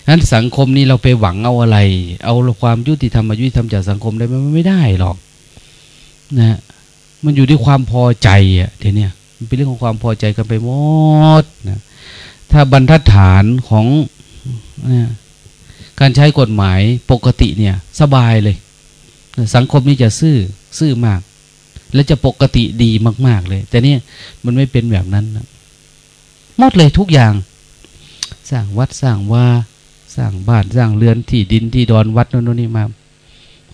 นั้นสังคมนี้เราไปหวังเอาอะไร เอาความยุติธรรมยุติธรรมจากสังคมได้มันไม่ได้หรอกนะมันอยู่ที่ความพอใจอะเดี๋ยวนี้มันเป็นเรื่องของความพอใจกันไปหมดนะถ้าบรรทัดฐานของนะการใช้กฎหมายปกติเนี่ย สบายเลย สังคมนี้จะซื่อซื่อมาก และจะปกติดีมาก ๆ เลย แต่นี่มันไม่เป็นแบบนั้นนะหมดเลยทุกอย่าง สร้างวัดสร้างว่าสร้างบ้านสร้างเรือนที่ดินที่ดอนวัดโน่นนี่มา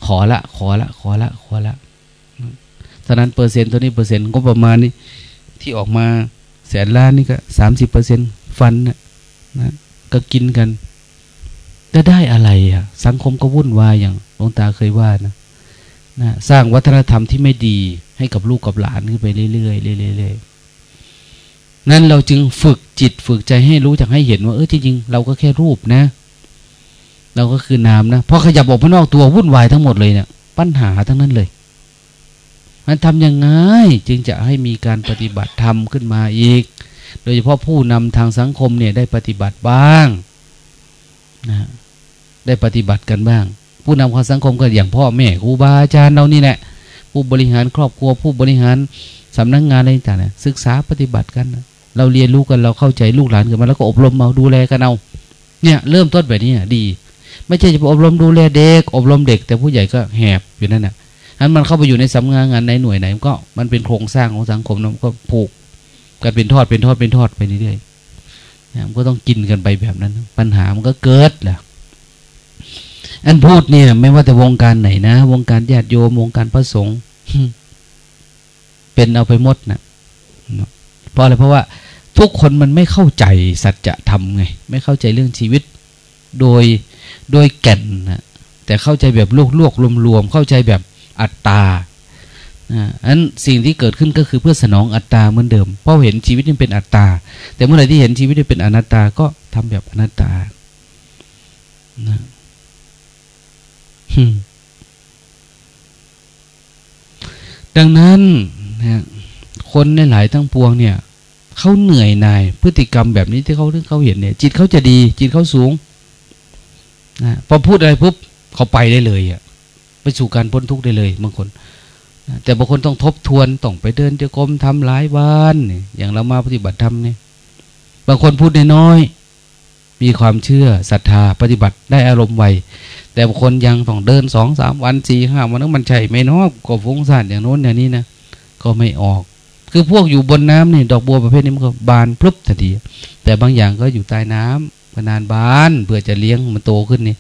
ขอละขอละขอละขอละฉะนั้นเปอร์เซ็นต์ตัวนี้เปอร์เซ็นต์ก็ประมาณนี้ ที่ออกมาแสนล้านนี่ก็สามสิบเปอร์เซ็นต์ฟันนะนะก็กินกันจะได้อะไรอะ สังคมก็วุ่นวายอย่างหลวงตาเคยว่านะ นะสร้างวัฒนธรรมที่ไม่ดีให้กับลูกกับหลานขึ้นไปเรื่อยๆเรื่อยๆนั้นเราจึงฝึกจิตฝึกใจให้รู้จักให้เห็นว่าเออจริงๆเราก็แค่รูปนะ เราก็คือนามนะพอขยับออกมานอกตัววุ่นวายทั้งหมดเลยเนี่ยปัญหาทั้งนั้นเลยมันทำยังไงจึงจะให้มีการปฏิบัติธรรมขึ้นมาอีก โดยเฉพาะผู้นำทางสังคมเนี่ยได้ปฏิบัติบ้างนะได้ปฏิบัติกันบ้าง ผู้นำของสังคมก็อย่างพ่อแม่ครูบาอาจารย์เรานี่แหละผู้บริหารครอบครัวผู้บริหารสำนักงงานอะไรต่างๆศึกษาปฏิบัติกัน เราเรียนรู้กันเราเข้าใจลูกหลานกันมาแล้วก็อบรมเอาดูแลกันเอาเนี่ยเริ่มต้นแบบนี้ดี ไม่ใช่จะไปอบรมดูแลเด็ก อบรมเด็ก แต่ผู้ใหญ่ก็แหบอยู่นั่นน่ะนั้นมันเข้าไปอยู่ในสำนักงานในหน่วยไหนก็มันเป็นโครงสร้างของสังคมมันก็ผูกกันเป็นทอดเป็นทอดเป็นทอดไปเรื่อยๆมันก็ต้องกินกันไปแบบนั้น ปัญหามันก็เกิดแหละ อันพูดเนี่ย ไม่ว่าแต่วงการไหนนะ วงการญาติโยมวงการพระสงฆ์เป็นเอาไปหมดนะเพราะอะไรเพราะว่า ทุกคนมันไม่เข้าใจสัจธรรมไง ไม่เข้าใจเรื่องชีวิต โดยโดยแก่นนะแต่เข้าใจแบบลวกลวกรวมๆเข้าใจแบบอัตตาอันสิ่งที่เกิดขึ้นก็คือเพื่อสนองอัตตาเหมือนเดิม เพราะเห็นชีวิตนี่เป็นอัตตา แต่เมื่อไหร่ที่เห็นชีวิตเป็นอนัตตาก็ทำแบบอนัตตานะ ดังนั้นนะคนในหลายทั้งปวงเนี่ยเขาเหนื่อยหน่าย พฤติกรรมแบบนี้ที่เขาที่เขาเห็นเนี่ย จิตเขาจะดี จิตเขาสูงนะพอพูดอะไรปุ๊บเขาไปได้เลยอะ่ะไปสู่การพ้นทุกข์ได้เลยบางคนแต่บางคนต้องทบทวนต้องไปเดินเจ้ากรมทำหลายวันอย่างเรามาปฏิบัติธรรมเนี่ยบางคนพูดน้อยมีความเชื่อศรัทธาปฏิบัติได้อารมณ์ไว แต่บางคนยังต้องเดินสองสามวันสี่ห้าวันนั้นมันใช่ไม่นอกก็ฟุ้งซ่านอย่างโน้นอย่างนี้นะก็ไม่ออก คือพวกอยู่บนน้ำนี่ดอกบัวประเภทนี้มันก็บานพลุบทันทีแต่บางอย่างก็อยู่ใต้น้ำนานบานเพื่อจะเลี้ยงมันโตขึ้นนี่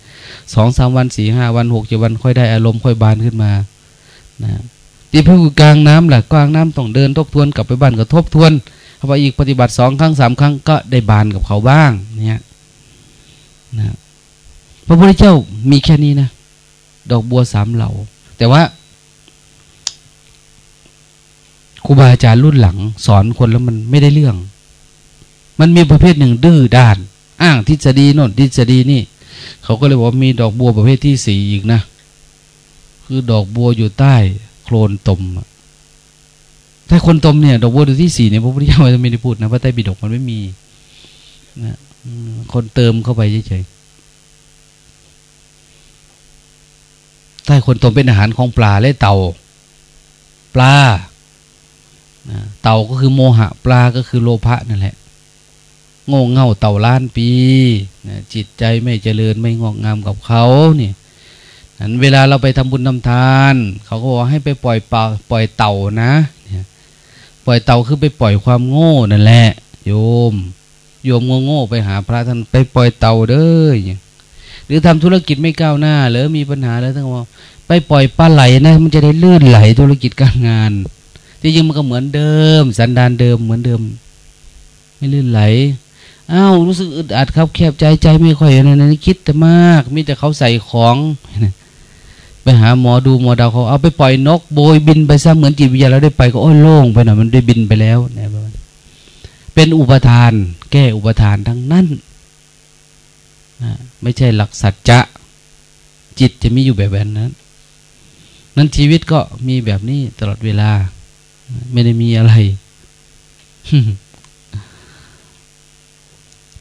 สองสามวันสี่ห้าวันหกเจ็ดวันค่อยได้อารมณ์ค่อยบานขึ้นมานะที่ผู้กลางน้ำแหละกลางน้ำต้องเดินทบทวนกลับไปบ้านก็ทบทวนพออีกปฏิบัติสองครั้งสามครั้งก็ได้บานกับเขาบ้างเนี่ยนะ พระพุทธเจ้ามีแค่นี้นะ ดอกบัวสามเหล่า แต่ว่าครูบาอาจารย์รุ่นหลัง สอนคนแล้วมันไม่ได้เรื่อง มันมีประเภทหนึ่งดื้อด้าน อ้างทฤษฎีโน่นทฤษฎีนี่ เขาก็เลยบอกมีดอกบัวประเภทที่สี่อีกนะ คือดอกบัวอยู่ใต้โคลนตมถ้าคนตมเนี่ยดอกบัวอยู่ที่สี่เนี่ยพระพุทธเจ้าจะไม่ได้พูดนะเพราะใต้บิดกมันไม่มีนะคนเติมเข้าไปเฉย ถ้าคนตมเป็นอาหารของปลาและเต่า ปลาเต่าก็คือโมหะ ปลาก็คือโลภะนั่นแหละโง่เง่าเต่าล้านปีนะจิตใจไม่เจริญไม่งอกงามกับเขาเนี่ยนั้นเวลาเราไปทำบุญทำทาน เขาก็บอกให้ไปปล่อยเป่าปล่อยเต่านะปล่อยเต่าคือไปปล่อยความโง่นั่นแหละ โยม โยมโง่ๆไปหาพระท่านไปปล่อยเต่าเด้อ หรือทำธุรกิจไม่ก้าวหน้า หรือมีปัญหาแล้วทั้งว่าไปปล่อยปลาไหลนะ มันจะได้ลื่นไหลธุรกิจการงานที่จริงมันก็เหมือนเดิม สันดานเดิมเหมือนเดิมให้ลื่นไหลอ้าวรู้สึกอึดอัดครับแคบใจใจไม่ค่อยอะไรนะคิดแต่มาก มีแต่เขาใส่ของไปหาหมอดูหมอดาวเขาเอาไปปล่อยนกโบยบินไปซะเหมือนจิตวิญญาณเราได้ไปก็โอ้ยโล่งไปหน่อยมันได้บินไปแล้วเนี่ยเป็นอุปทาน แก้อุปทานทั้งนั้น ไม่ใช่หลักสัจจะจิตจะมีอยู่แบบนั้น นั้นชีวิตก็มีแบบนี้ตลอดเวลา ไม่ได้มีอะไร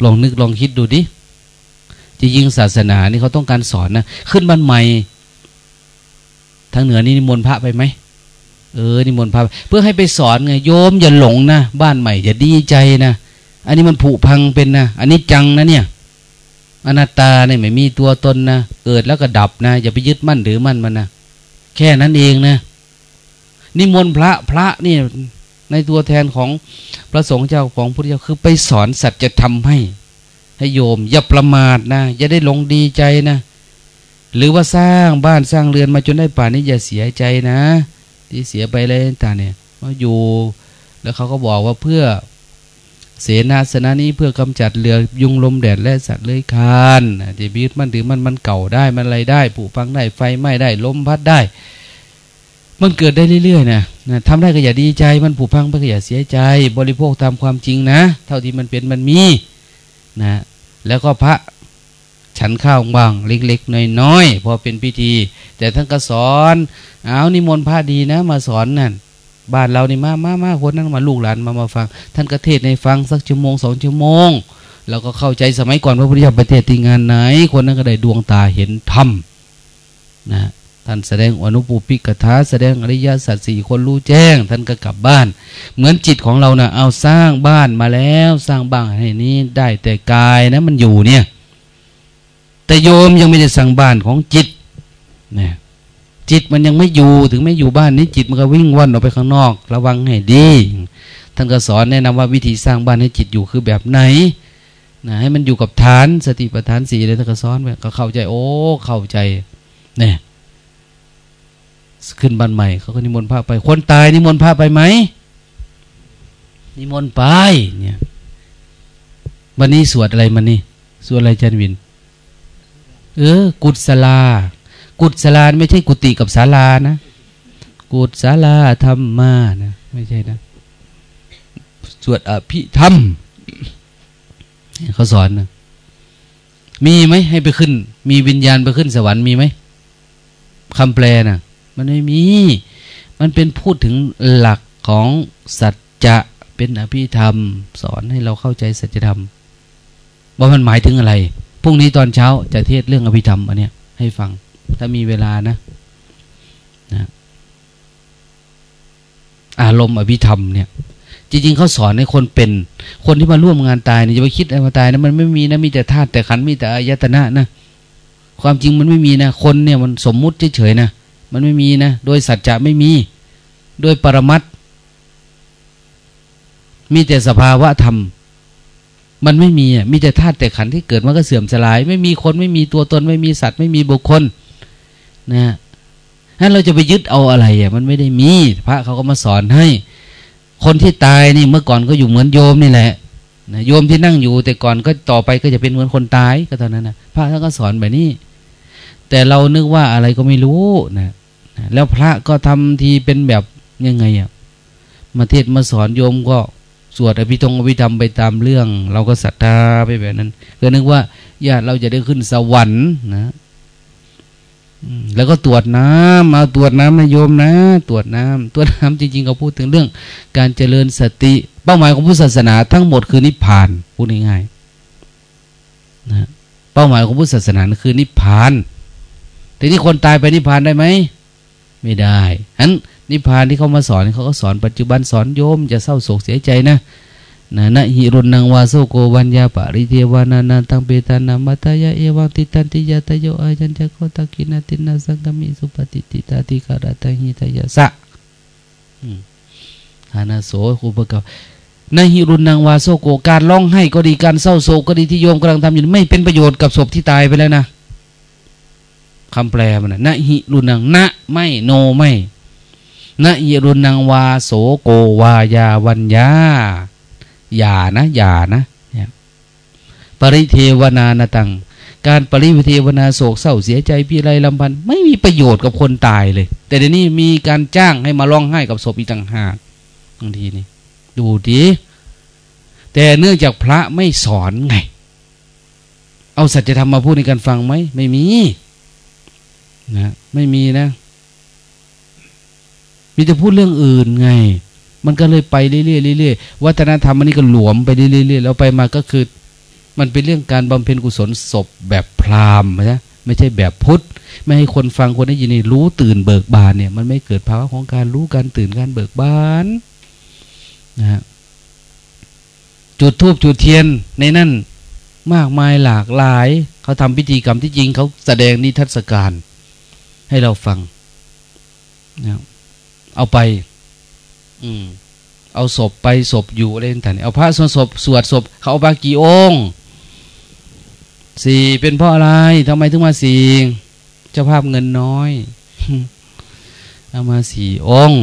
ลองนึกลองคิดดูดิจริงศาสนานี่เขาต้องการสอนนะ ขึ้นบ้านใหม่ ทางเหนือนี่นิมนต์พระไปไหม เออ นิมนต์พระ เพื่อให้ไปสอนไง โยมอย่าหลงนะ บ้านใหม่อย่าดีใจนะ อันนี้มันผุพังเป็นนะ อันนี้จังนะเนี่ย อนัตตาเนี่ยไม่มีตัวตนนะเกิดแล้วก็ดับนะอย่าไปยึดมั่นหรือมั่นมันนะแค่นั้นเองนะนิมนต์พระพระนี่ในตัวแทนของพระสงฆ์เจ้าของพุทธเจ้าคือไปสอนสัจธรรมให้ ให้โยม อย่าประมาทนะอย่าได้หลงดีใจนะหรือว่าสร้างบ้านสร้างเรือนมาจนได้ป่านนี้อย่าเสียใจนะ ที่เสียไปเลยต่างเนี่ยว่าอยู่ แล้วเขาก็บอกว่าเพื่อ เสนาสนะนี้เพื่อกำจัดเรือยุงลมแดดและสัตว์เลื้อยคานที่บีดมันถือมันมันเก่าได้มันอะไรได้ผุพังได้ไฟไหม้ได้ลมพัดได้ มันเกิดได้เรื่อยๆนะนะทำได้ก็อย่าดีใจ มันผุพังก็อย่าเสียใจ บริโภคตามความจริงนะ เท่าที่มันเป็นมันมีนะ แล้วก็พระฉันข้าวบางเล็กๆน้อยๆพอเป็นพิธี แต่ท่านก็สอนเอานิมนต์พระดีนะ มาสอนนั่น บ้านเรานี่มามามาคนนั้นมาลูกหลานมามาฟัง ท่านก็เทศในฟังสักชั่วโมงสองชั่วโมงเราก็เข้าใจสมัยก่อนพระพุทธเจ้าประเทศที่งานไหน คนนั้นก็ได้ดวงตาเห็นธรรมนะท่านแสดงอนุปูปิกถาแสดงอริยสัจสี่คนรู้แจ้ง ท่านก็กลับบ้าน เหมือนจิตของเรานะ่ะเอาสร้างบ้านมาแล้วสร้างบ้านให้นี้ได้แต่กายนะมันอยู่เนี่ย แต่โยมยังไม่ได้สั่งบ้านของจิตเนี่ย จิตมันยังไม่อยู่ถึงไม่อยู่บ้านนี้จิตมันก็วิ่งว่อนออกไปข้างนอก ระวังให้ดี ท่านก็สอนแนะนำว่าวิธีสร้างบ้านให้จิตอยู่คือแบบไหนนะให้มันอยู่กับฐานสติปัฏฐานสี่เลยท่านก็สอนไปก็เข้าใจ โอ้เข้าใจเนี่ยขึ้นบ้านใหม่เขาก็นิมนต์พระไป คนตายนิมนต์พระไปไหมนิมนต์ไปเนี่ยวันนี้สวดอะไรมันนี่สวดอะไรจันวิน เออ กุศลา กุศลาไม่ใช่กุฏิกับศาลานะ กุศลาธรรมานะ ไม่ใช่นะ สวดอภิธรรมเขาสอนนะมีไหมให้ไปขึ้น มีวิญญาณไปขึ้นสวรรค์มีไหมคำแปลนะ่ะ มันไม่มี มันเป็นพูดถึงหลักของสัจจะเป็นอภิธรรม สอนให้เราเข้าใจสัจธรรม ว่ามันหมายถึงอะไรพรุ่งนี้ตอนเช้าจะเทศเรื่องอภิธรรมอันเนี้ยให้ฟัง ถ้ามีเวลานะนะอารมณ์อภิธรรมเนี่ย จริง ๆเขาสอนให้คนเป็น คนที่มาร่วมงานตายเนี่ยจะไปคิดอะไรมาตายนะมันไม่มีนะมีแต่ธาตุแต่ขันมีแต่อายตนะนะความจริงมันไม่มีนะ คนเนี่ยมันสมมุติเฉยๆนะมันไม่มีนะ โดยสัจจะไม่มี โดยปรมัตมีแต่สภาวะธรรม มันไม่มีอะมีแต่ธาตุแต่ขันที่เกิดมันก็เสื่อมสลาย ไม่มีคนไม่มีตัวตนไม่มีสัตว์ไม่มีบุคคล นะนั้นเราจะไปยึดเอาอะไรอะมันไม่ได้มี พระเขาก็มาสอนให้ คนที่ตายนี่เมื่อก่อนก็อยู่เหมือนโยมนี่แหละนะโยมที่นั่งอยู่ แต่ก่อนก็ต่อไปก็จะเป็นเหมือนคนตายก็ตอนนั้นนะพระท่านก็สอนแบบนี้ แต่เรานึกว่าอะไรก็ไม่รู้นะแล้วพระก็ทำทีเป็นแบบยังไงอะมาเทศมาสอนโยมก็สวดอภิธงอภิธรรมไปตามเรื่อง เราก็ศรัทธาไปแบบนั้น ก็นึกว่าญาติเราจะได้ขึ้นสวรรค์นะ แล้วก็ตรวจน้ำมาตรวจน้ำนะโยมนะ ตรวจน้ำตรวจน้ำจริงๆเขาพูดถึงเรื่อง การเจริญสติ เป้าหมายของพุทธศาสนาทั้งหมดคือนิพพานพูดง่ายๆนะเป้าหมายของพุทธศาสนาคือนิพพานแต่ที่คนตายไปนิพพานได้ไหมไม่ได้ฉะนั้นนิพพานที่เขามาสอนเขาก็สอนปัจจุบันสอนโยมจะเศร้าโศกเสียใจนะ นะนะหิรุนังวาโสโกวัญญาปริเทวานานันตังเปตานามัตยาเอวังติตันติยาตโยอาจันจะโคตกินาตินาสังกมิสุปฏิติตาติการตังหิตยาสะฮานาโสคูปกานหิรุนังวาโสโกการร้องไห้ก็ดีการเศร้าโศกก็ดีที่โยมกำลังทำอยู่ไม่เป็นประโยชน์กับศพที่ตายไปแล้วนะคำแปลมันนะนหิรุนังนะไม่โนไม่นะยรุนังวาโสโกวายาวัญญา อย่านะ อย่านะเนี่ยปริเทวนานตัง การปริเทวนาโศกเศร้าเสียใจพี่ไรลำพันไม่มีประโยชน์กับคนตายเลย แต่เดี๋ยวนี้มีการจ้างให้มาร้องไห้กับศพอีกต่างหากบางทีนี่ดูดีแต่เนื่องจากพระไม่สอนไง เอาสัจธรรมมาพูดในการฟังไหม ไม่มีนะไม่มีนะ มีแต่พูดเรื่องอื่นไง มันก็เลยไปเรื่อยๆเรื่อยๆวัฒนธรรมมันนี่ก็หลวมไปเรื่อยๆแล้วไปมาก็คือ มันเป็นเรื่องการบำเพ็ญกุศลศพแบบพราหมณ์นะไม่ใช่แบบพุทธ ไม่ให้คนฟังคนได้ยินนี่รู้ตื่นเบิกบานเนี่ย มันไม่เกิดภาวะของการรู้การตื่นการเบิกบานนะฮะจุดทูบจุดเทียนในนั่นมากมายหลากหลาย เขาทำพิธีกรรมที่จริงเขาแสดงนิทรรศการ ให้เราฟังนะเอาไป อืม เอาศพไปศพอยู่อะไรต่างๆเอาพระสวดศพสวดศพเขาเอาบากี่องค์สี่เป็นเพราะอะไรทำไมถึงมาสี่เจ้าภาพเงินน้อยเอามาสี่องค์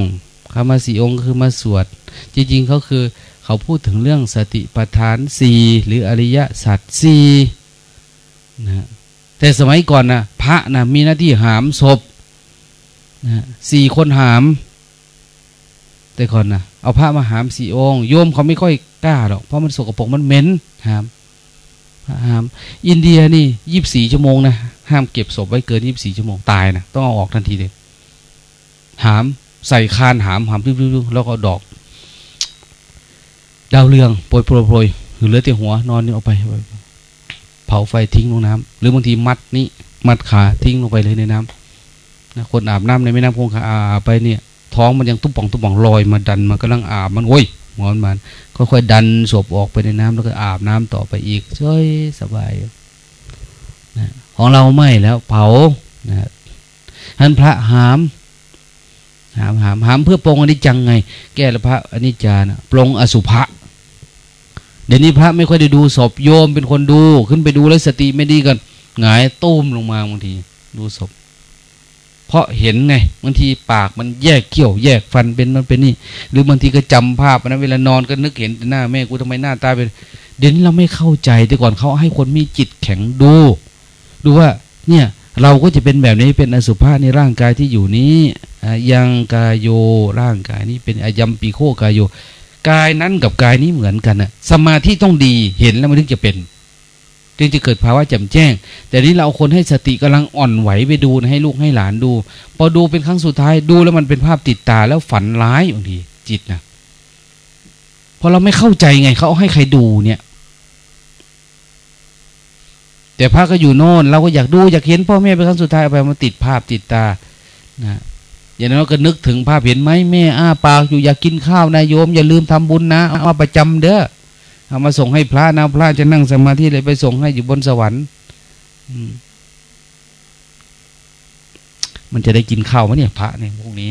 เขามาสี่องค์คือมาสวด จริงๆเขาคือเขาพูดถึงเรื่องสติปัฏฐานสี่หรืออริยสัจสี่นะแต่สมัยก่อนนะพระนะมีหน้าที่หามศพนะสี่คนหาม แต่ก่อนนะเอาพระมาหามสี่องค์โยมเขาไม่ค่อยกล้าหรอกเพราะมันสกปรกมันเหม็นหามหาม อินเดียนี่ยี่บสี่ชั่วโมงนะห้ามเก็บศพไว้เกินยี่บสี่ชั่วโมงตายนะต้องเอาออกทันทีเลยหามใส่คานหามหามริ้วๆแล้วก็ดอก ดาวเรืองโปรยโปรยโปรยหรือเหลือแต่หัวนอนนี่เอาไป เผาไฟทิ้งลงน้ำหรือบางทีมัดนี่มัดขาทิ้งลงไปเลยในน้ำนะคนอาบน้ำในแม่น้ำคงคาไปเนี่ย ท้องมันยังตุ้มป่องตุ้มป่องลอยมาดันมันกำลังอาบมันโอ้ยหัวมันค่อยๆดันศพออกไปในน้ำแล้วก็อาบน้ำต่อไปอีกช่วยสบายนะของเราไม่แล้วเผานะท่านพระหามหามหามหามเพื่อปรงอนิจจังไง แก้ละพระอนิจจานะปรงอสุภะเดี๋ยวนี้พระไม่ค่อยได้ดูศพโยมเป็นคนดู ขึ้นไปดูแล้วสติไม่ดีกันหงายตุ้มลงมาบางที ดูศพ เพราะเห็นไงบางทีปากมันแยกเขี้ยว แยกฟันเป็นมันเป็นนี่ หรือบางทีก็จำภาพนะเวลานอนก็นึกเห็นหน้าแม่กูทำไมหน้าตาเป็นเดี๋ยวนี้เราไม่เข้าใจแต่ก่อนเขาให้คนมีจิตแข็งดู ดูว่า เนี่ย เราก็จะเป็นแบบนี้เป็นอสุภะในร่างกายที่อยู่นี้ยังกายโยร่างกายนี้เป็นอายัมปีโคกายโยกายนั้นกับกายนี้เหมือนกันนะสมาธิต้องดีเห็นแล้วมันถึงจะเป็น จึงจะเกิดภาวะแจ่มแจ้ง แต่นี้เราคนให้สติกำลังอ่อนไหวไปดูให้ลูกให้หลานดู พอดูเป็นครั้งสุดท้ายดูแล้วมันเป็นภาพติดตาแล้วฝันร้ายบางทีจิตนะพอเราไม่เข้าใจไงเขาให้ใครดูเนี่ย แต่พระก็อยู่โน่น เราก็อยากดูอยากเห็นพ่อแม่เป็นครั้งสุดท้ายไปมาติดภาพติดตานะอย่างนั้นก็นึกถึงภาพเห็นไหมแม่อ้าปากอยู่อยากกินข้าว นายโยม อย่าลืมทำบุญนะเอามาประจำเด้อ เอามาส่งให้พระนะพระจะนั่งสมาธิเลยไปส่งให้อยู่บนสวรรค์มันจะได้กินข้าวไหมเนี่ย พระเนี่ยพวกนี้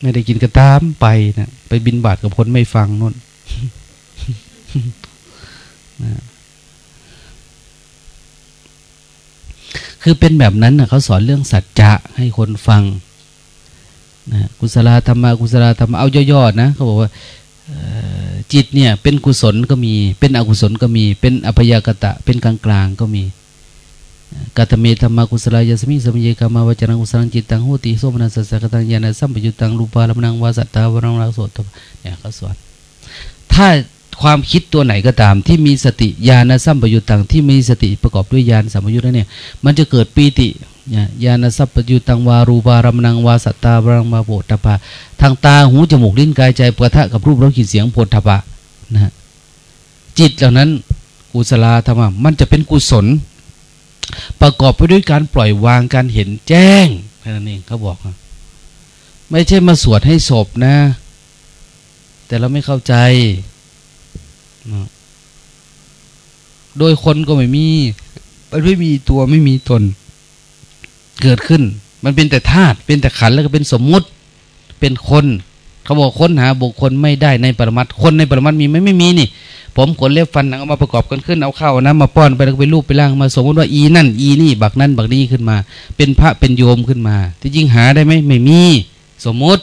ไม่ได้กินกระตามไปนะไปบินบาตกับคนไม่ฟังนู่นคือเป็นแบบนั้นนะเขาสอนเรื่องสัจจะให้คนฟัง นะกุศลธรรมะกุศลธรรมะเอาย่อๆนะเขาบอกว่าจิตเนี่ยเป็นกุศลก็มี เป็นอกุศลก็มี เป็นอภยากตะ เป็นกลางกลางก็มีกัตเมธรรมกุศลายสมิสมิเยกามาวจรังกุศลจิตตังโหติโสมนัสสะกตังยานะสัมปยุตังรูปาลมนังวาสัตตาวรังรักโสตเนี่ยเขาสอนถ้าความคิดตัวไหนก็ตาม ที่มีสติญาณสัมปยุตตังที่มีสติประกอบด้วยญาณสัมปยุตเนี่ย มันจะเกิดปีติ ญาณสัพปยุตังวารูปารมนังวาสัตตาบรังมาโพธพะทางตาหูจมูกลิ้นกายใจปะทะกับรูปรสกลิ่นเสียงโพธพะนะจิตเหล่านั้นกุศลธรรมมันจะเป็นกุศล ประกอบไปด้วยการปล่อยวางการเห็นแจ้งแค่นั้นเองเขาบอกไม่ใช่มาสวดให้ศพนะ แต่เราไม่เข้าใจโดยคนก็ไม่มีมันไม่มีตัวไม่มีตน เกิดขึ้น มันเป็นแต่ธาตุเป็นแต่ขันแล้วก็เป็นสมมุติ เป็นคน เขาบอกค้นหาบุคคลไม่ได้ในปรมัตคนในปรมัตมีไหมไม่มีนี่ ผมขนเล็บฟันหนังเอามาประกอบกันขึ้นเอาเข้านะมาป้อนไปแล้วไปรูปไปล่างมาสมมติว่าอีนั่น อีนี่ บักนั่นบักนี้ขึ้นมา เป็นพระเป็นโยมขึ้นมาที่จริงหาได้ไหมไม่มี สมมติ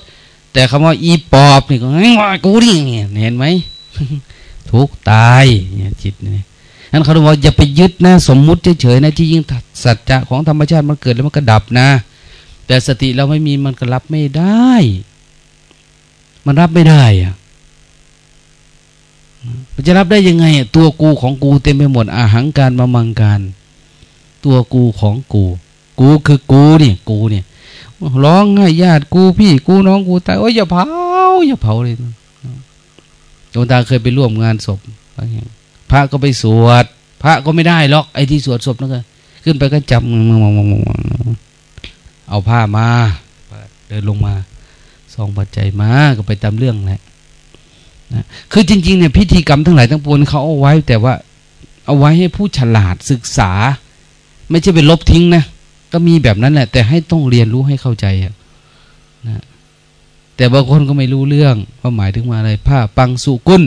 แต่คำว่าอีปอบนี่ก็ไอ้ว่ากูนี่เห็นไหมทุกตายเนี่ยจิตเนี่ย นั้นเขาบอกอย่าไปยึดนะสมมุติเฉยๆนะที่ยิ่งสัจจะของธรรมชาติมันเกิดแล้วมันก็ดับนะ แต่สติเราไม่มีมันก็รับไม่ได้ มันรับไม่ได้อะมันจะรับได้ยังไงตัวกูของกูเต็มไปหมดอาหังการมามังการ ตัวกูของกู กูคือกูนี่กูเนี่ยร้องให้ญาติกูพี่ กูน้องกูตายโอ้ยอย่าเผาอย่าเผาเลยหลวงตาเคยไปร่วมงานศพ พระก็ไปสวด พระก็ไม่ได้หรอกไอ้ที่สวดศพนั่นก็ขึ้นไปก็จับเอาผ้ามาเดินลงมาซองปัจจัยมาก็ไปตามเรื่องแหละนะคือจริงๆเนี่ยพิธีกรรมทั้งหลายทั้งปวงเขาเอาไว้ แต่ว่าเอาไว้ให้ผู้ฉลาดศึกษา ไม่ใช่ไปลบทิ้งนะก็มีแบบนั้นแหละ แต่ให้ต้องเรียนรู้ให้เข้าใจนะ แต่บางคนก็ไม่รู้เรื่องว่าหมายถึงมาอะไร ผ้าปังสุกุล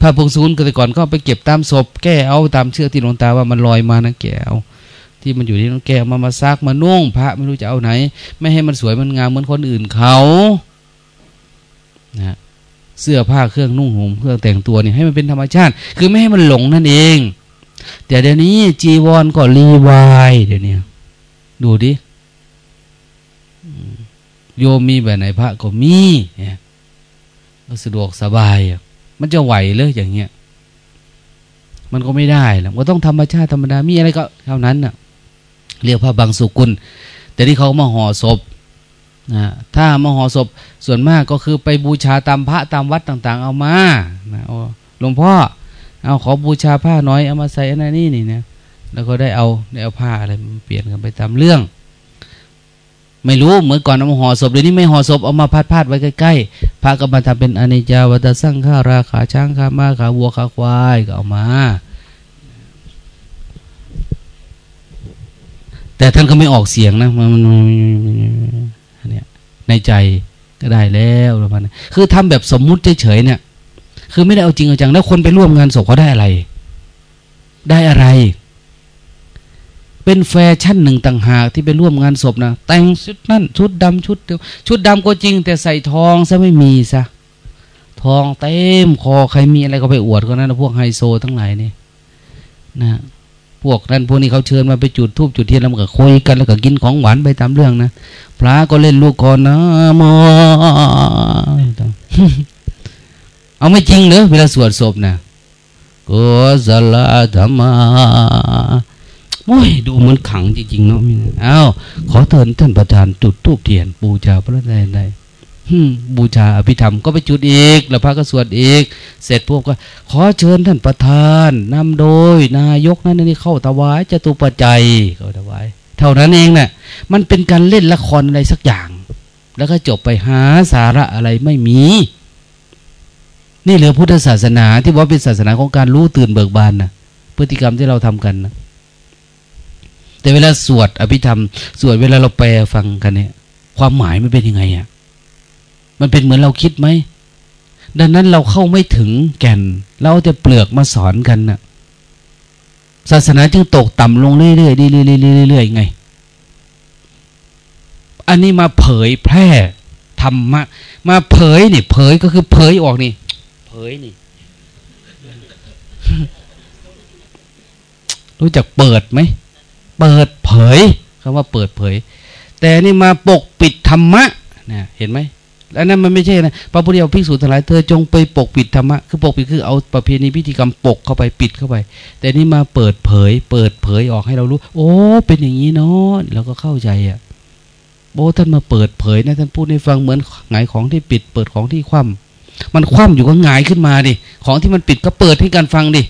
ผ้าพงสุกุลแต่ก่อนก็ไปเก็บตามศพ แก้เอาตามเชื่อที่หลวงตาว่ามันลอยมานะแก้เอาที่มันอยู่ที่น้องแก้วมามาซักมานุ่งพระไม่รู้จะเอาไหน ไม่ให้มันสวยมันงามเหมือนคนอื่นเขานะเสื้อผ้าเครื่องนุ่งห่มเครื่องแต่งตัวนี่ให้มันเป็นธรรมชาติ คือไม่ให้มันหลงนั่นเอง แต่เดี๋ยวนี้จีวรก็รีวายเดี๋ยวนี้ดูดิ โยมมีแบบไหนพระก็มีเนี่ยสะดวกสบาย มันจะไหวเลยอย่างเงี้ย มันก็ไม่ได้แล้วก็ต้องธรรมชาติธรรมดา มีอะไรก็เท่านั้นน่ะ เรียกพระบางสุกุล แต่ที่เขามาห่อศพนะถ้ามาห่อศพส่วนมากก็คือไปบูชาตามพระตามวัดต่าง ๆ เอามานะหลวงพ่อ เอาขอบูชาผ้าน้อยเอามาใส่อันนี้นี่นะแล้วก็ได้เอาได้เอาผ้าอะไรเปลี่ยนกันไปตามเรื่อง ไม่รู้เหมือนก่อนเอามาห่อศพเดี๋ยวนี้ไม่ห่อศพเอามาพัดพาดไว้ใกล้ๆพระก็มาทำเป็นอนิจจาวัตสังฆาราขาช้างขาม้าขาวัวขาควายก็เอามา แต่ท่านก็ไม่ออกเสียงนะมันเนี่ยในใจก็ได้แล้วประมาณนั้นคือทำแบบสมมุติเฉยๆเนี่ย คือไม่ได้เอาจริงเอาจังแล้วคนไปร่วมงานศพเขาได้อะไร ได้อะไร เป็นแฟชั่นหนึ่งต่างหากที่ไปร่วมงานศพนะแต่งชุดนั่นชุดดำชุดเดียวชุดดำก็จริง แต่ใส่ทองซะไม่มีซะทองเต็มคอใครมีอะไรก็ไปอวดกันนั้นพวกไฮโซทั้งหลายนี่นะพวกนั้นพวกนี้เขาเชิญมาไปจุดทูบจุดเทียนแล้วก็คุยกันแล้วก็กินของหวานไปตามเรื่องนะพระก็เล่นลูกกอนนะมอเอาไม่จริงเหรอเวลาสวดศพนะกุศลธรรมา โอ้ยดูเหมือนขังจริงๆเนาะมีอ้าวขอเตือนท่านประธานจุดทูบเทียน บูชาพระได้ได้บูชาอภิธรรมก็ไปจุดอีก แล้วพระก็สวดอีก เสร็จพวกก็ ขอเชิญท่านประธานนำโดย นายกนั้นนี่เข้าถวายจตุปัจจัยเข้าถวาย เท่านั้นเองนะ่ะมันเป็นการเล่นละครอะไรสักอย่าง แล้วก็จบไปหาสาระอะไรไม่มี นี่เหลือพุทธศาสนาที่ว่าเป็นศาสนาของการรู้ตื่นเบิกบานนะพฤติกรรมที่เราทำกันนะ แต่เวลาสวดอภิธรรม สวดเวลาเราแปลฟังกันเนี่ย ความหมายมันเป็นยังไงอะมันเป็นเหมือนเราคิดไหม ดังนั้นเราเข้าไม่ถึงแก่น เราจะเปลือกมาสอนกันน่ะ ศาสนาจึงตกต่ำลงเรื่อยๆเรื่อยๆเรื่อยๆไง อันนี้มาเผยแพร่ธรรมะ มาเผยนี่เผยก็คือเผยออกนี่ เผยนี่ รู้จักเปิดไหม เปิดเผยคำว่าเปิดเผย แต่นี่มาปกปิดธรรมะนะเห็นไหมแล้วนั่นมันไม่ใช่นะพระพุทธเจ้าภิกษุทั้งหลายเธอจงไปปกปิดธรรมะคือปกปิดคือเอาประเพณีพิธีกรรมปกเข้าไปปิดเข้าไป แต่นี่มาเปิดเผย เปิดเผยออกให้เรารู้ โอ้เป็นอย่างนี้เนาะเราก็เข้าใจอะโอ้ท่านมาเปิดเผยนะท่านพูดให้ฟังเหมือนหงายของที่ปิด เปิดของที่คว่ำมันคว่ำอยู่ก็หงายขึ้นมาดิของที่มันปิดก็เปิดให้กันฟังดิ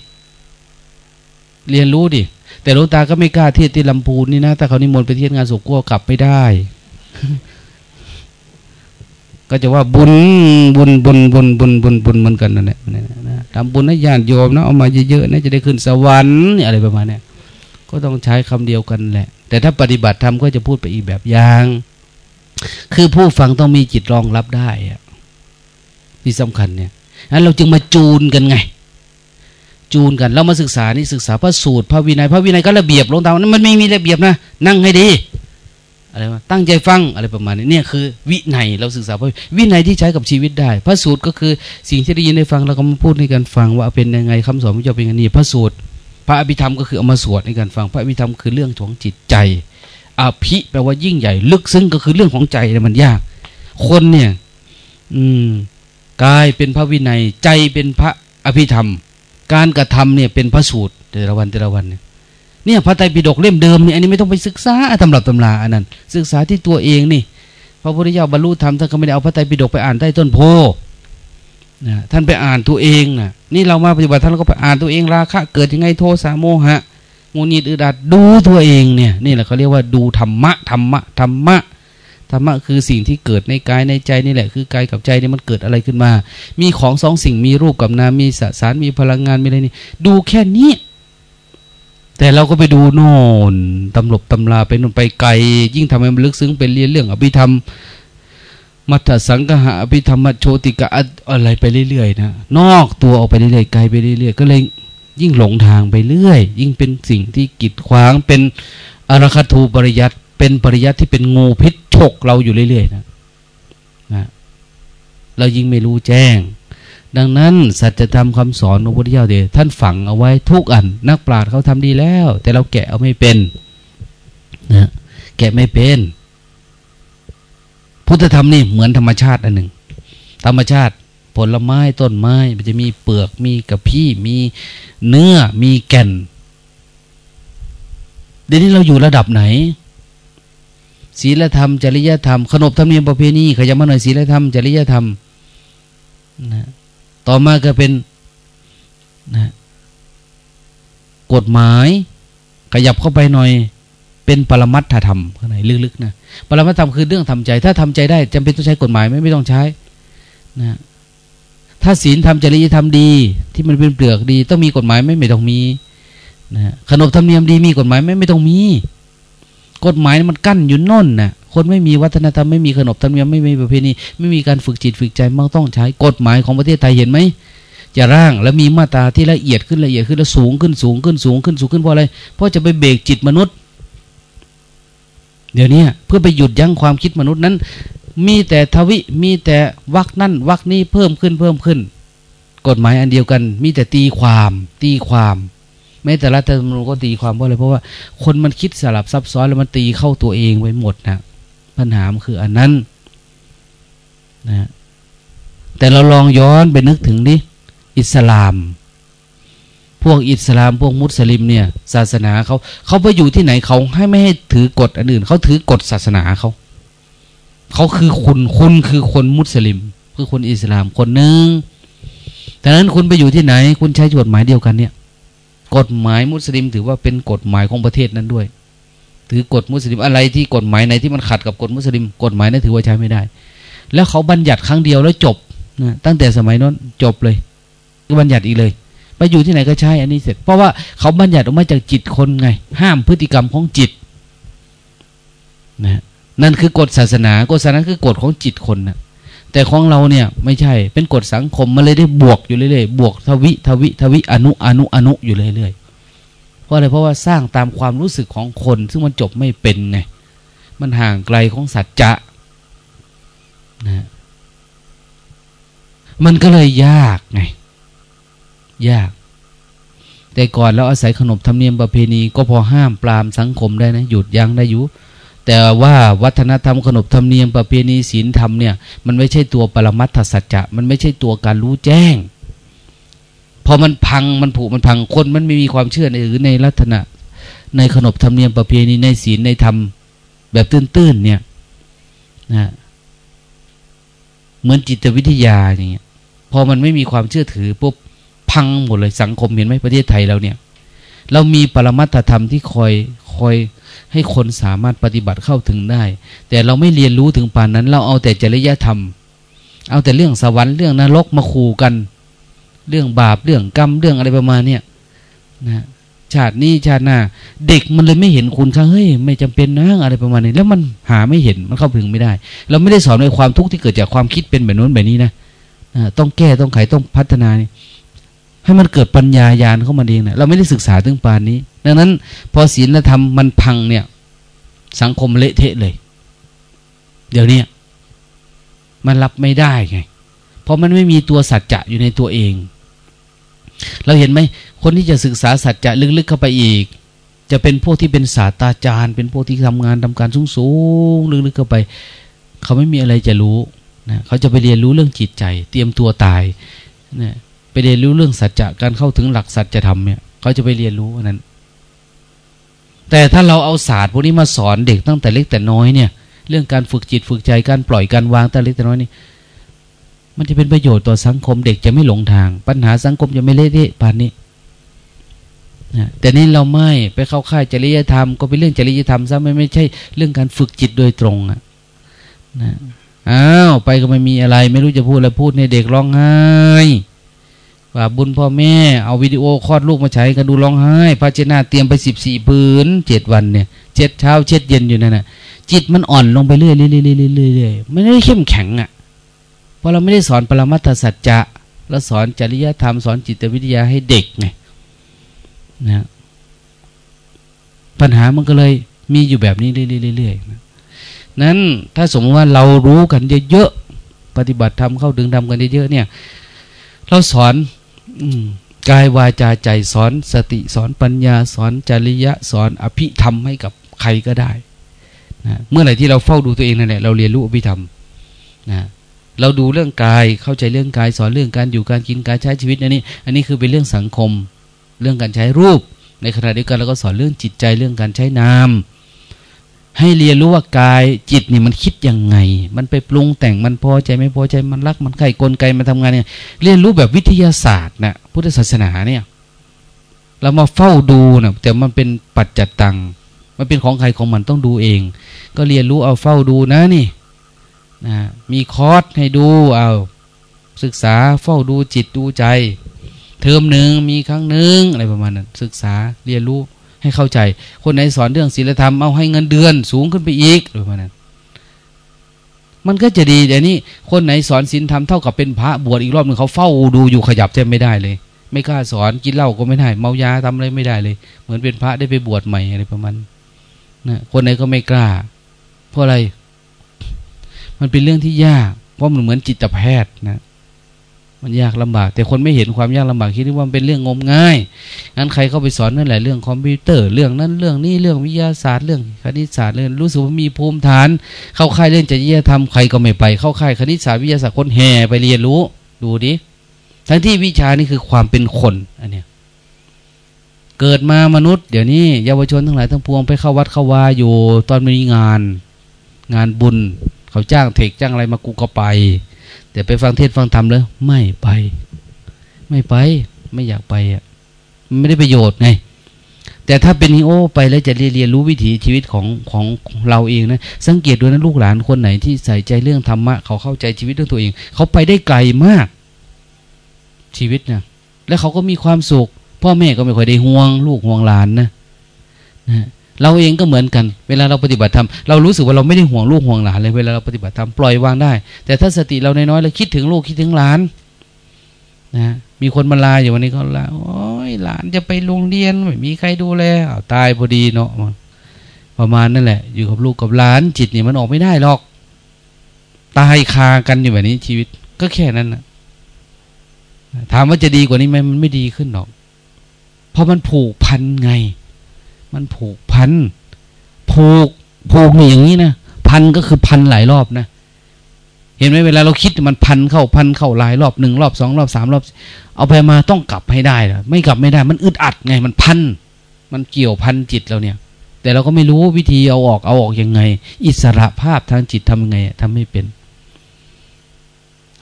เรียนรู้ดิ แต่หลวงตาก็ไม่กล้าเทศที่ลำพูนนี่นะถ้าเขานิมนต์ไปเทศงานสุกกัวกลับไม่ได้ ก็จะว่าบุญบุญบุญบุญบุญบุญบุญเหมือนกันนั่นแหละทำบุญให้ญาติโยมนะเอามาเยอะๆนะจะได้ขึ้นสวรรค์อะไรประมาณนี้ก็ต้องใช้คำเดียวกันแหละ แต่ถ้าปฏิบัติธรรมก็จะพูดไปอีกแบบอย่าง คือผู้ฟังต้องมีจิตรองรับได้อะที่สำคัญเนี่ยนั้นเราจึงมาจูนกันไง จูนกัน เรามาศึกษานี่ศึกษาพระสูตรพระวินัยพระวินัยก็ระเบียบลงตามนั้นมันไม่มีระเบียบนะ นั่งให้ดีอะไรมาตั้งใจฟังอะไรประมาณนี้เนี่ยคือ วินัยเราศึกษาพระวินัยที่ใช้กับชีวิตได้ พระสูตรก็คือสิ่งที่ได้ยินได้ฟังเราก็มาพูดในการฟังว่าเป็นยังไงคำสอนพระเจ้าเป็นยังไงพระสูตร พระอภิธรรมก็คือเอามาสวดในการฟัง พระอภิธรรมคือเรื่องของจิตใจอภิแปลว่ายิ่งใหญ่ ลึกซึ้งก็คือเรื่องของใจมันยาก คนเนี่ย อืมกายเป็นพระวินัย ใจเป็นพระอภิธรรม การกระทำเนี่ยเป็นพระสูตรแต่ละวันแต่ละวันเนี่ยเนี่ยพระไตรปิฎกเล่มเดิมเนี่ยอันนี้ไม่ต้องไปศึกษาตำรับตำราอันนั้น ศึกษาที่ตัวเองนี่ พระพุทธเจ้าบรรลุธรรมท่านก็ไม่ได้เอาพระไตรปิฎกไปอ่านใต้ต้นโพนะท่านไปอ่านตัวเองนะนี่เรามาปฏิบัติท่านก็ไปอ่านตัวเองราคะเกิดยังไงโทสะโมหะงูนีดอึดัดดูตัวเองเนี่ยนี่แหละเขาเรียกว่าดูธรรมะธรรมะธรรมะ ธรรมะคือสิ่งที่เกิดในกายในใจนี่แหละ คือกายกับใจนี่มันเกิดอะไรขึ้นมา มีของสองสิ่งมีรูปกับนามมีสสารมีพลังงานมีอะไรนี่ ดูแค่นี้ แต่เราก็ไปดูโน่นตำลบตำลาไปน่นไปไกล ยิ่งทำให้มันลึกซึ้งเป็นเรียนเรื่องอภิธรรมมัทสังกหะอภิธรรมโชติกะอะไรไปเรื่อยๆนะนอกตัวออกไปเรื่อยๆไกลไปเรื่อยๆก็เลยยิ่งหลงทางไปเรื่อย ยิ่งเป็นสิ่งที่กีดขวางเป็นอรคทูปริยัติ เป็นปริยัติที่เป็นงูพิษฉกเราอยู่เรื่อยๆนะนะ เรายิ่งไม่รู้แจ้ง ดังนั้นสัจธรรมคำสอนของพระพุทธเจ้าเดียท่านฝังเอาไว้ทุกอัน นักปราชญ์เขาทำดีแล้ว แต่เราแกะเอาไม่เป็นนะแกะไม่เป็น พุทธธรรมนี่เหมือนธรรมชาติอันหนึ่ง ธรรมชาติผลไม้ต้นไม้มันจะมีเปลือกมีกระพี้มีเนื้อมีแก่นเดี๋ยวนี้เราอยู่ระดับไหน ศีลธรรม จริยธรรม ขนบธรรมเนียมประเพณีขยันมาหน่อยศีลธรรม จริยธรรมนะต่อมาก็เป็นนะกฎหมายขยับเข้าไปหน่อย เป็นปรมัตถธรรมข้างในลึกๆนะปรมัตถธรรมคือเรื่องทำใจ ถ้าทำใจได้จำเป็นต้องใช้กฎหมายไหมไม่ต้องใช้นะถ้าศีลทำจริยธรรมดี ที่มันเป็นเปลือกดี ต้องมีกฎหมายไหมไม่ต้องมีนะขนบธรรมเนียมดีมีกฎหมายไหมไม่ต้องมี กฎหมายมันกั้นอยู่น่นนะคนไม่มีวัฒนธรรมไม่มีขนบธรรมเนียมไม่มีประเพณีไม่มีการฝึกจิตฝึกใจมันต้องใช้กฎหมายของประเทศไทยเห็นไหมจะร่างแล้วมีมาตราที่ละเอียดขึ้นละเอียดขึ้นแล้วสูงขึ้นสูงขึ้นสูงขึ้นสูงขึ้นเพราะอะไรเพราะจะไปเบรกจิตมนุษย์ เดี๋ยวนี้เพื่อไปหยุดยั้งความคิดมนุษย์นั้น มีแต่ทวิมีแต่วักนั่นวักนี้เพิ่มขึ้นเพิ่มขึ้น กฎหมายอันเดียวกัน มีแต่ตีความ ตีความ แม้แต่รัฐธรรมนูญก็ตีความเพราะอะไรเพราะว่าคนมันคิดสลับซับซ้อนแล้วมันตีเข้าตัวเองไว้หมดนะปัญหาคืออันนั้นนะแต่เราลองย้อนไปนึกถึงดิอิสลาม พวกอิสลามพวกมุสลิมเนี่ย ศาสนาเขาเขาไปอยู่ที่ไหนเขาให้ไม่ให้ถือกฎอันอื่นเขาถือกฎศาสนาเขาเขาคือคุณคุณคือคนมุสลิม คือคนอิสลามคนหนึ่งแต่นั้นคุณไปอยู่ที่ไหน คุณใช้กฎหมายเดียวกันเนี่ย กฎหมายมุสลิม ถือว่าเป็นกฎหมายของประเทศนั้นด้วย ถือกฎมุสลิมอะไรที่กฎหมายไหนที่มันขัดกับกฎมุสลิม กฎหมายนั้นถือว่าใช้ไม่ได้ แล้วเขาบัญญัติครั้งเดียวแล้วจบนะตั้งแต่สมัยนั้นจบเลยก็บัญญัติอีกเลยไปอยู่ที่ไหนก็ใช้อันนี้เสร็จ เพราะว่าเขาบัญญัติออกมาจากจิตคนไง ห้ามพฤติกรรมของจิตนะนั่นคือกฎศาสนากฎศาสนาคือกฎของจิตคนนะ แต่ของเราเนี่ยไม่ใช่เป็นกฎสังคมมันเลยได้บวกอยู่เรื่อยๆบวกทวิทวิทวิอนุอนุอนุอยู่เรื่อยๆเพราะอะไรเพราะว่าสร้างตามความรู้สึกของคน ซึ่งมันจบไม่เป็นไงมันห่างไกลของสัจจะนะมันก็เลยยากไงยาก แต่ก่อนเราอาศัยขนบธรรมเนียมประเพณี ก็พอห้ามปรามสังคมได้นะหยุดยั้งได้อยู่ แต่ว่าวัฒนธรรมขนบธรรมเนียมประเพณีศีลธรรมเนี่ยมันไม่ใช่ตัวปรมัตถสัจจะมันไม่ใช่ตัวการรู้แจ้ง พอมันพังมันผุมันพังคนมันไม่มีความเชื่อในหรือในลักษณะ ในขนบธรรมเนียมประเพณีในศีลในธรรมแบบตื้นๆเนี่ยนะเหมือนจิตวิทยาอย่างเงี้ยพอมันไม่มีความเชื่อถือปุ๊บพังหมดเลยสังคมเห็นไหมประเทศไทยเราเนี่ย เรามีปรมัตถธรรมที่คอยคอย ให้คนสามารถปฏิบัติเข้าถึงได้ แต่เราไม่เรียนรู้ถึงป่านนั้น เราเอาแต่จริยธรรม เอาแต่เรื่องสวรรค์เรื่องนรกมาขู่กัน เรื่องบาปเรื่องกรรมเรื่องอะไรประมาณเนี้ยนะชาตินี้ชาติหน้า เด็กมันเลยไม่เห็นคุณค่าเฮ้ยไม่จำเป็นนะอะไรประมาณนี้ แล้วมันหาไม่เห็นมันเข้าถึงไม่ได้ เราไม่ได้สอนในความทุกข์ที่เกิดจากความคิดเป็นแบบนู้นแบบนี้นะต้องแก้ต้องไขต้องพัฒนานี่ให้มันเกิดปัญญายาณเข้ามาเองนะเราไม่ได้ศึกษาถึงปานนี้ ดังนั้น พอศีลธรรมมันพังเนี่ย สังคมเละเทะเลย เดี๋ยวนี้มันรับไม่ได้ไง เพราะมันไม่มีตัวสัจจะอยู่ในตัวเอง เราเห็นไหมคนที่จะศึกษาสัจจะลึกๆเข้าไปอีก จะเป็นพวกที่เป็นศาสตราจารย์ เป็นพวกที่ทำงานทำการสูงๆลึกๆเข้าไป เขาไม่มีอะไรจะรู้นะเขาจะไปเรียนรู้เรื่องจิตใจ เตรียมตัวตายนะไปเรียนรู้เรื่องสัจจะการเข้าถึงหลักสัจธรรมเนี่ย เขาจะไปเรียนรู้อันนั้น แต่ถ้าเราเอาศาสตร์พวกนี้มาสอนเด็กตั้งแต่เล็กแต่น้อยเนี่ย เรื่องการฝึกจิตฝึกใจการปล่อยการวางแต่เล็กแต่น้อยนี่มันจะเป็นประโยชน์ต่อสังคมเด็กจะไม่หลงทาง ปัญหาสังคมจะไม่เละเทะปานนี้นะแต่นี่เราไม่ไปเข้าค่ายจริยธรรม ก็เป็นเรื่องจริยธรรมซะไม่ไม่ใช่เรื่องการฝึกจิตโดยตรงอะนะอ้าวไปก็ไม่มีอะไร ไม่รู้จะพูดอะไรพูดในเด็กร้องไห้ ว่าบุญพ่อแม่เอาวิดีโอคลอดลูกมาใช้กันดูร้องไห้พระเจนาเตรียมไปสิบสี่พื้นเจ็ดวันเนี่ยเจ็ดเช้าเจ็ดเย็นอยู่นั่นน่ะ จิตมันอ่อนลงไปเรื่อยเรื่อยเรื่อยเรื่อยไม่ได้เข้มแข็งอะ เพราะเราไม่ได้สอนปรมัตถสัจจะเราสอนจริยธรรมสอนจิตวิทยาให้เด็กไงนะปัญหามันก็เลยมีอยู่แบบนี้เรื่อยๆนะนั้นถ้าสมมติว่าเรารู้กันเยอะๆปฏิบัติธรรมเข้าถึงธรรมกันเยอะๆเนี่ย เราสอน กายวาจาใจสอนสติสอนปัญญาสอนจริยะสอนอภิธรรมให้กับใครก็ได้นะเมื่อไหร่ที่เราเฝ้าดูตัวเองนั่นแหละเราเรียนรู้อภิธรรมนะเราดูเรื่องกายเข้าใจเรื่องกาย สอนเรื่องการอยู่การกินการใช้ชีวิตอันนี้ อันนี้คือเป็นเรื่องสังคม เรื่องการใช้รูป ในขณะเดียวกันเราก็สอนเรื่องจิตใจเรื่องการใช้นาม ให้เรียนรู้ว่ากายจิตนี่มันคิดยังไง มันไปปรุงแต่งมันพอใจไม่พอใจมันรักมันใครกลไกมันทำงานเนี่ยเรียนรู้แบบวิทยาศาสตร์นะพุทธศาสนาเนี่ย เรามาเฝ้าดูนะแต่มันเป็นปัจจัตตังมันเป็นของใครของมันต้องดูเอง ก็เรียนรู้เอาเฝ้าดูนะนี่นะมีคอร์สให้ดูเอาศึกษาเฝ้าดูจิตดูใจ เทอมหนึ่งมีครั้งหนึ่งอะไรประมาณนั้นศึกษาเรียนรู้ ให้เข้าใจ คนไหนสอนเรื่องศีลธรรมเอาให้เงินเดือน สูงขึ้นไปอีกประมาณนั้นมันก็จะดีแต่นี้คนไหนสอนศีลธรรมเท่ากับเป็นพระบวชอีกรอบหนึ่งเขาเฝ้าดูอยู่ขยับแทบไม่ได้เลย ไม่กล้าสอนกินเหล้าก็ไม่ได้เมายาทำอะไรไม่ได้เลย เหมือนเป็นพระได้ไปบวชใหม่อะไรประมาณนะคนไหนก็ไม่กล้า เพราะอะไร มันเป็นเรื่องที่ยากเพราะมันเหมือนจิตแพทย์นะ มันยากลำบาก แต่คนไม่เห็นความยากลำบากคิดว่ามันเป็นเรื่องงมง่ายงั้นใครเข้าไปสอนนั่นแหละเรื่องคอมพิวเตอร์เรื่องนั้นเรื่องนี้เรื่องวิทยาศาสตร์เรื่องคณิตศาสตร์เรื่องรู้สึกว่ามีภูมิฐาน เข้าค่ายเรื่องจริยธรรมใครก็ไม่ไป เข้าค่ายคณิตศาสตร์วิทยาศาสตร์คนแห่ไปเรียนรู้ ดูดิทั้งที่วิชานี่คือความเป็นคนอันเนี้ยเกิดมามนุษย์เดี๋ยวนี้เยาวชนทั้งหลายทั้งปวงไปเข้าวัดเข้าวาอยู่ ตอนมีงาน งานบุญ เขาจ้างเทคจ้างอะไรมากูก็ไป แต่ไปฟังเทศฟังธรรมแล้ว ไม่ไป ไม่ไป ไม่อยากไปอะไม่ได้ประโยชน์ไง แต่ถ้าเป็นนิโอไปแล้วจะเรียนรู้วิถีชีวิตของของเราเองนะ สังเกตดูนะลูกหลานคนไหนที่ใส่ใจเรื่องธรรมะ เขาเข้าใจชีวิตเรื่องตัวเอง เขาไปได้ไกลมาก ชีวิตนะแล้วเขาก็มีความสุข พ่อแม่ก็ไม่ค่อยได้ห่วง ลูกห่วงหลานนะนะ เราเองก็เหมือนกัน เวลาเราปฏิบัติธรรมเรารู้สึกว่าเราไม่ได้ห่วงลูกห่วงหลานเลยเวลาเราปฏิบัติธรรมปล่อยวางได้ แต่ถ้าสติเราน้อยๆเราคิดถึงลูกคิดถึงหลานนะมีคนมาลาอยู่วันนี้ก็ลาโอ้ยหลานจะไปโรงเรียนไม่มีใครดูแลอาตายพอดีเนาะประมาณนั่นแหละ อยู่กับลูกกับหลานจิตเนี่ยมันออกไม่ได้หรอก ตายคากันอยู่แบบนี้ชีวิตก็แค่นั้นนะถามว่าจะดีกว่านี้ไหมมันไม่ดีขึ้นหรอก เพราะมันผูกพันไง มันผูกพันผูกผูกนี่อย่างนี้นะพันก็คือพันหลายรอบนะเห็นไหมเวลาเราคิดมันพันเข้าพันเข้าหลายรอบหนึ่งรอบสองรอบสามรอบ เอาไปมาต้องกลับให้ได้ละไม่กลับไม่ได้ มันอึดอัดไงมันพัน มันเกี่ยวพันจิตเราเนี่ย แต่เราก็ไม่รู้วิธีเอาออกเอาออกยังไง อิสระภาพทางจิตทำยังไงทำให้เป็น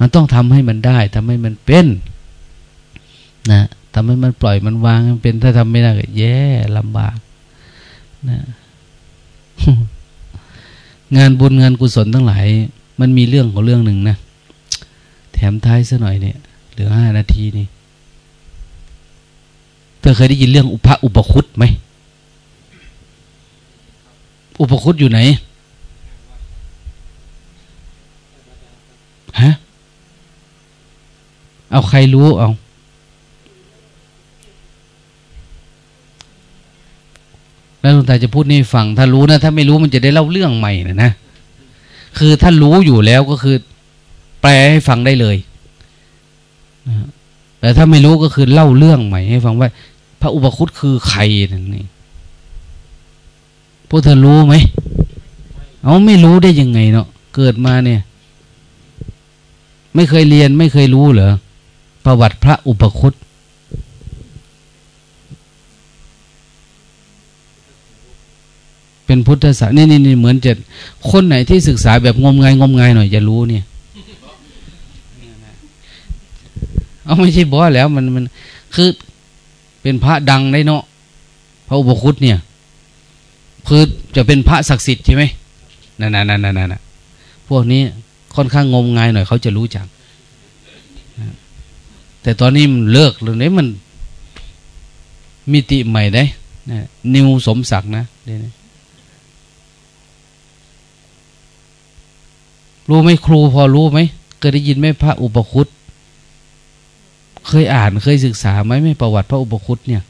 มันต้องทำให้มันได้ทำให้มันเป็น นะทำให้มันปล่อยมันวางมันเป็นถ้าทำไม่ได้ก็แย่ลำบาก นะงานบุญงานกุศลทั้งหลาย มันมีเรื่องของเรื่องหนึ่งนะแถมท้ายซะหน่อยเนี่ยเหลือห้านาทีนี่เธอเคยได้ยินเรื่องอุปอุปคุตไหมอุปคุตอยู่ไหนฮะเอาใครรู้เอา แล้วหลวงตาจะพูดนี่ฟัง ถ้ารู้นะถ้าไม่รู้มันจะได้เล่าเรื่องใหม่นะนะคือถ้ารู้อยู่แล้วก็คือ แปลให้ฟังได้เลยแต่ถ้าไม่รู้ก็คือเล่าเรื่องใหม่ให้ฟังว่า พระอุปคุตคือใครนั่นนี่พวกเธอรู้ไหมเอาไม่รู้ได้ยังไงเนาะเกิดมาเนี่ย ไม่เคยเรียนไม่เคยรู้เหรอประวัติพระอุปคุต เป็นพุทธศาสนานี่นี่เหมือนจะคนไหนที่ศึกษาแบบงมงายงมงายหน่อยจะรู้เนี่ยเอาไม่ใช่บอสแล้วมันมันคือเป็นพระดังได้เนาะพระอุปคุตเนี่ย คือจะเป็นพระศักดิ์สิทธิ์ใช่ไหมนั่นนั่นนั่นนั่นพวกนี้ค่อนข้างงมงายหน่อยเขาจะรู้จัก แต่ตอนนี้มันเลิกเลยนี้มันมิติใหม่ได้นะนิวสมศักดิ์นะเดี๋ยวนี้ รู้ไหมครูพอรู้ไหมเคยได้ยินไหมพระอุปคุตเคยอ่านเคยศึกษาไหมไม่ประวัติพระอุปคุตเนี่ย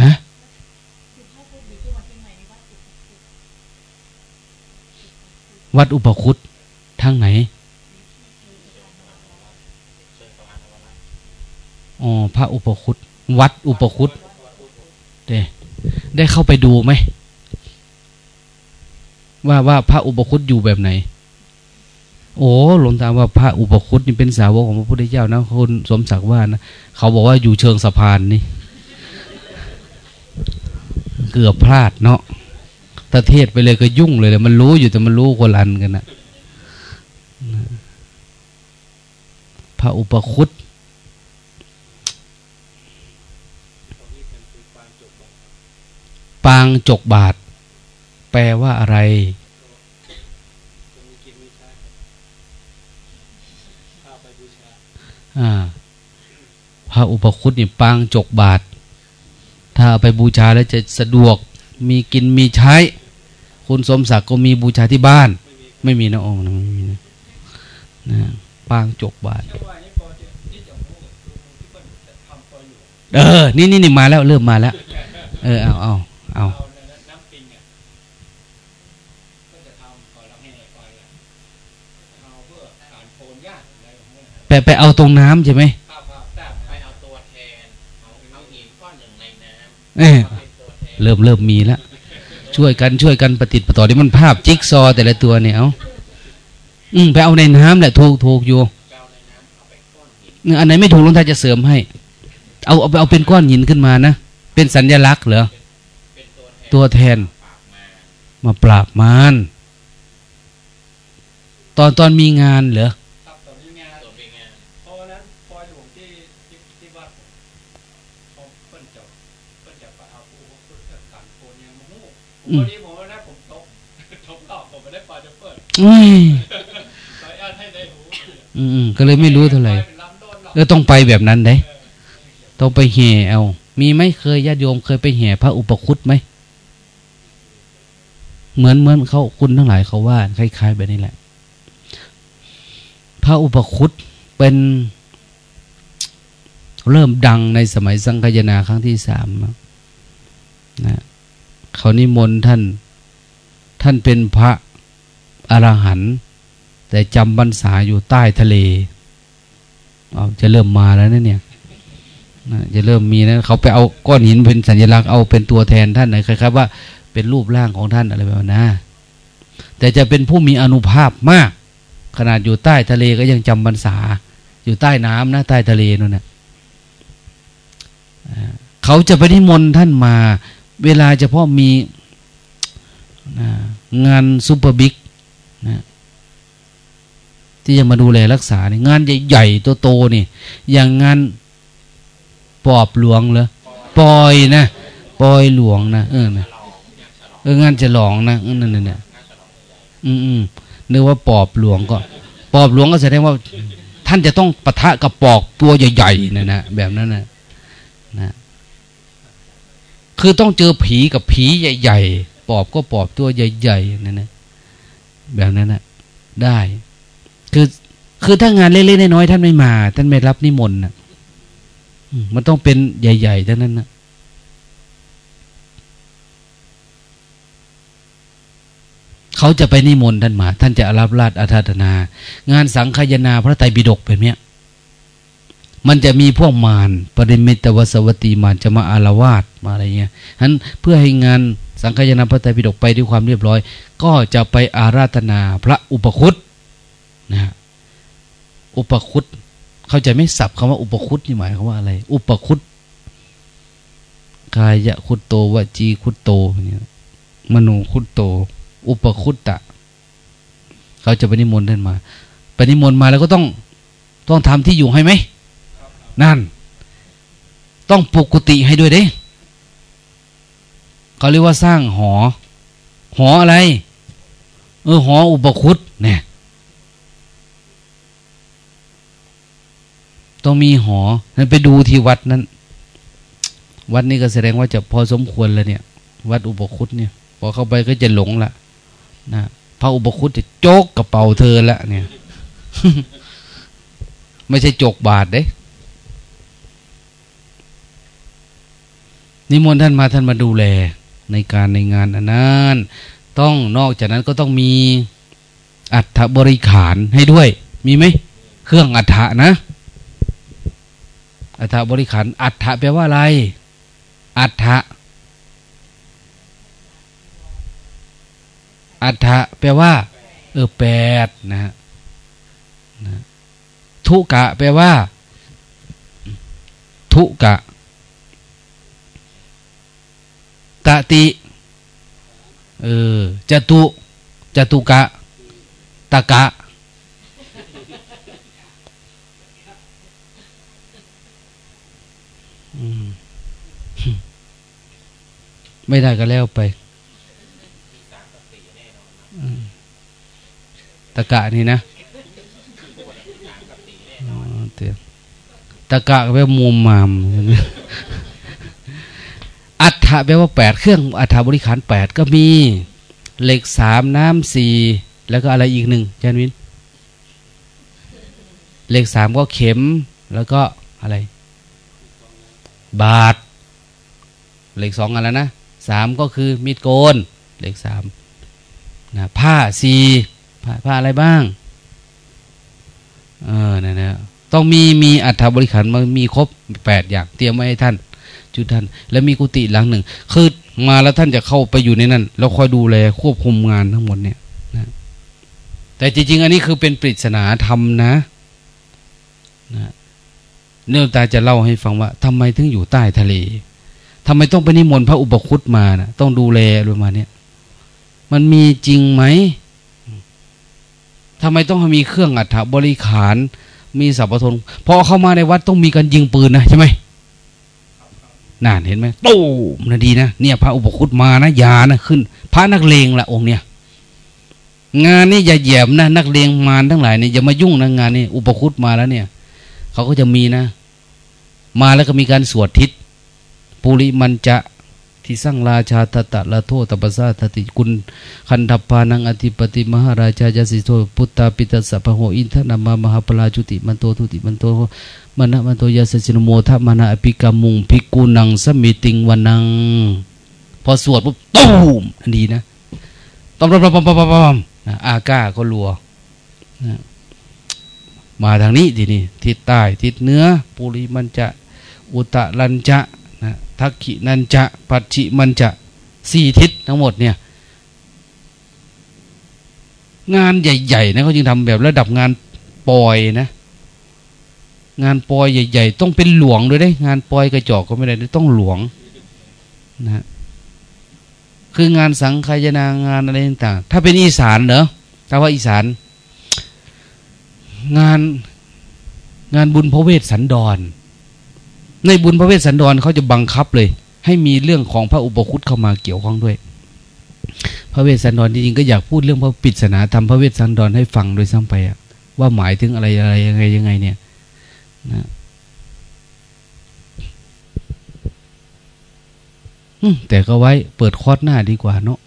ฮะวัดอุปคุตทางไหน อ๋อ พระอุปคุต วัดอุปคุต เด้ได้เข้าไปดูไหม ว่าว่าพระอุปคุตอยู่แบบไหน โอ้หลวงตาว่าพระอุปคุตนี่เป็นสาวกของพระพุทธเจ้านะคุณสมศักดิ์ว่านะเขาบอกว่าอยู่เชิงสะพานนี่ เกือบพลาดเนาะตะเทศไปเลยก็ยุ่งเลยเลยมันรู้อยู่แต่มันรู้คนลันกันนะพระอุปคุต ปางจกบาท แปลว่าอะไร พระอุปคุตนี่ปางจกบาท ถ้าไปบูชาแล้วจะสะดวก มีกินมีใช้ คุณสมศักดิ์ก็มีบูชาที่บ้าน ไม่มีนะองค์นะไม่มีนะนะปางจกบาทเออ นี่นี่นี่มาแล้ว เริ่มมาแล้ว เออ เอาเอา เอาไปไปเอาตรงน้ำใช่ไหมไปเอาตัวแทนเอาหินก้อนหนึ่งในน้ำเริ่มเริ่มมีแล้วช่วยกันช่วยกันปฏิติปต่อที่มันภาพจิ๊กซอ แต่ละตัวเนี่ยเอาอืมไปเอาในน้ำแหละถูกถูกอยู่อันไหนไม่ถูกลุงท่าจะเสริมให้ เอาเอาไปเอาเป็นก้อนหินขึ้นมานะเป็นสัญลักษณ์เหรอ ตัวแทน มาปราบมารตอนตอนมีงานเหรอวันนี้ผมนะผมตกตกตอบผมไม่ได้ปาจะเปิดอืมอืมก็เลยไม่รู้เท่าไหร่เออต้องไปแบบนั้นได้ต้องไปแห่เอา มีไหมเคยญาติโยมเคยไปแห่พระอุปคุตไหม เหมือนเหมือนเขาคุณทั้งหลายเขาว่าคล้ายๆแบบนี้แหละ พระอุปคุตเป็น เริ่มดังในสมัยสังคยนาครั้งที่สามนะเขานิมนต์ท่านท่านเป็นพระอรหันต์แต่จำบรรษาอยู่ใต้ทะเลเอาจะเริ่มมาแล้วนะเนี่ยจะเริ่มมีนะเขาไปเอาก้อนหินเป็นสัญลักษณ์เอาเป็นตัวแทนท่านไหนคล้ายๆว่า เป็นรูปร่างของท่านอะไรแบบนั้นแต่จะเป็นผู้มีอนุภาพมาก ขนาดอยู่ใต้ทะเลก็ยังจำบรรษา อยู่ใต้น้ำนะใต้ทะเลนั่นนะเขาจะไปนิมนต์ท่านมา เวลาเฉพาะมีงาน super big นะที่จะมาดูแลรักษาเนี่ยงานใหญ่ๆโตๆนี่ อย่างงานปอบหลวงเหรอปอยนะปอยหลวงนะเออนะ เอองานจะหลองนะนั่นนี่เนี่ยอืมอืมนึกว่าปอบหลวงก็ ปอบหลวงก็แสดงว่า ท่านจะต้องปะทะกับปอกตัวใหญ่ๆนะนะแบบนั้นนะนะคือต้องเจอผีกับผีใหญ่ๆ ปอบก็ปอบตัวใหญ่ๆนั่นนะแบบนั้นนะได้ คือคือถ้างานเล็กๆน้อยๆท่านไม่มา ท่านไม่รับนิมนต์นะมันต้องเป็นใหญ่ๆทั้งนั้นนะ เขาจะไปนิมนต์ท่านมา ท่านจะรับราชอาราธนา งานสังขยนาพระไตรปิฎกแบบนี้ยมันจะมีพวกมารปริมิตวสวัตีมารจะมาอารวาสมาอะไรเงี้ยฉะนั้นเพื่อให้งานสังขยนาพระไตรปิฎกไปด้วยความเรียบร้อย ก็จะไปอาราธนาพระอุปคุตนะอุปคุตเข้าใจไม่สับคำว่าอุปคุตนี่หมายความว่าอะไร อุปคุตกายะคุตโตวจีคุตโตเนี่ยมโนคุตโต อุปคุตตะ เขาจะไปนิมนต์ท่านมาไปนิมนต์มาแล้วก็ต้องต้องทำที่อยู่ให้ไหมนั่น ต้องปกติให้ด้วยเด้เขาเรียกว่าสร้างหอ หออะไร เออหออุปคุตเนี่ยต้องมีหอ นั้นไปดูที่วัดนั้น วัดนี้ก็แสดงว่าจะพอสมควรแล้วเนี่ย วัดอุปคุตเนี่ย พอเข้าไปก็จะหลงละ นะพระอุปคุตจะโจกกระเป๋าเธอละเนี่ย ไม่ใช่จกบาทเด้นิมนต์ท่านมาท่านมาดูแล ในการในงานอันนั้นต้องนอกจากนั้นก็ต้องมีอัฐบริขารให้ด้วย มีไหมเครื่องอัฐะนะ อัฐบริขารอัฐะแปลว่าอะไร อัฐะ อัฐะแปลว่า เออแปดนะนะทุกะแปลว่า ทุกะตติเออจตุจตุกะตะกะไม่ได้ก็แล้วไป ตะกะนี่นะตะกะแปลมุมมาม อัฐะแปลว่าแปดเครื่อง อัฐบริขารแปดก็มี เหล็กสามน้ำสี่แล้วก็อะไรอีกหนึ่งจานวิน เหล็กสามก็เข็ม แล้วก็อะไร บาท เหล็กสองอะไรนะสามก็คือมีดโกน เหล็กสามนะผ้าสี่ ผ้าผ้าอะไรบ้าง เออนี่ยนะต้องมีมีอัฐบริขารมามีครบแปดอย่างเตรียมไว้ให้ท่าน จุดท่าน แล้วมีกุฏิหลังหนึ่ง คือมาแล้วท่านจะเข้าไปอยู่ในนั้นแล้วคอยดูแลควบคุมงานทั้งหมดเนี่ยนะแต่จริง ๆ อันนี้คือเป็นปริศนาธรรมนะนะเนื้อตาจะเล่าให้ฟังว่าทำไมถึงอยู่ใต้ทะเลทำไมต้องไปนิมนต์พระอุปคุตมานะต้องดูแลประมาณนี้มันมีจริงไหม ทำไมต้องมีเครื่องอัฐบริขาร มีสัพพทนพอเข้ามาในวัดต้องมีการยิงปืนนะใช่ไหมน่านเห็นไหมตู้นะดีนะเนี่ย พระอุปคุตมานะยานะขึ้น พระนักเลงละองค์เนี่ยงานนี้อย่าแยมนะนักเลงมารทั้งหลายเนี่ยอย่ามายุ่งนะงานนี้อุปคุตมาแล้วเนี่ยเขาก็จะมีนะ มาแล้วก็มีการสวดทิศปุริมันจะ ที่สร้างราชาตตะละโทตปสาทติกุลคันธปานังอธิปติมหาราชายาสิโทพุตตาปิตสัพโหอินทนามามหาปลาจุติมันโตทุติมันโตมณมันโตยาสสินโมทะมณะอภิกามุงภิกุนังสมิติงวันัง พอสวดปุ๊บตูมอันดีนะตอมปอมปอมปอมปอมอาก้าก็รัวนะมาทางนี้ทีนี้ทิศใต้ทิศเหนือปุริมันจะ อุตะลันจะ นะทักขินันจะปัจฉิมันจะสี่ทิศทั้งหมดเนี่ย งานใหญ่ๆนะเขาจึงทำแบบระดับงานปล่อยนะ งานปอยใหญ่ ๆ ต้องเป็นหลวงด้วยได้ งานปอยกระจอกก็ไม่ได้ต้องหลวงนะคืองานสังขายนางานอะไรต่างๆถ้าเป็นอีสานเนอะถ้าว่าอีสาน งานงานบุญพระเวสสันดร ในบุญพระเวสสันดรเขาจะบังคับเลย ให้มีเรื่องของพระอุปคุตเข้ามาเกี่ยวข้องด้วย พระเวสสันดรจริงๆก็อยากพูดเรื่องพระปิศนาทำพระเวสสันดรให้ฟังโดยซ้ำไปอะว่าหมายถึงอะไรอะไรยังไงยังไงเนี่ยนะแต่ก็ไว้เปิดคอร์สหน้าดีกว่าเนาะ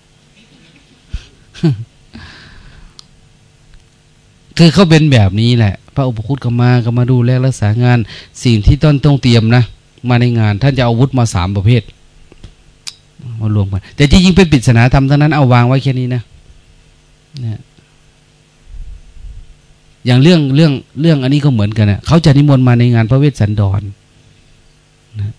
คือเขาเป็นแบบนี้แหละ พระอุปคุตก็มาก็มาดูแลรักษางาน สิ่งที่ต้นต้องเตรียมนะ มาในงาน ท่านจะเอาวุธมาสามประเภทมารวมกันแต่จริงเป็นปริศนาธรรมทั้งนั้นเอาวางไว้แค่นี้นะนี่ยอย่างเรื่องเรื่องเรื่องอันนี้ก็เหมือนกันนะเขาจะนิมนต์มาในงานพระเวสสันดรนะ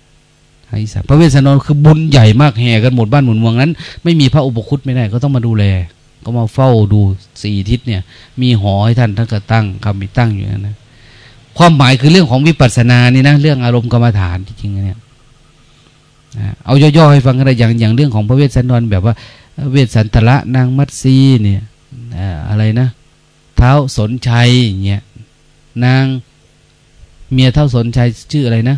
ไอ้สัพระเวสสันดรคือบุญใหญ่มากแห่กันหมดบ้านหมุนเมืองนั้น ไม่มีพระอุปคุตไม่ได้ก็ต้องมาดูแล ก็มาเฝ้าดูสี่ทิศเนี่ย มีหอให้ท่านท่านก็ตั้งคำมีตั้งอยู่นะ ความหมายคือเรื่องของวิปัสสนานี่นะ เรื่องอารมณ์กรรมฐานจริงๆเนี่ยเอาย่อๆให้ฟังกันได้อย่างอย่างเรื่องของพระเวสสันดรแบบว่า เวสสันตระนางมัตสีเนี่ยอะไรนะ เท้าสนชัยเนี่ยนางเมียเท้าสนชัยชื่ออะไรนะ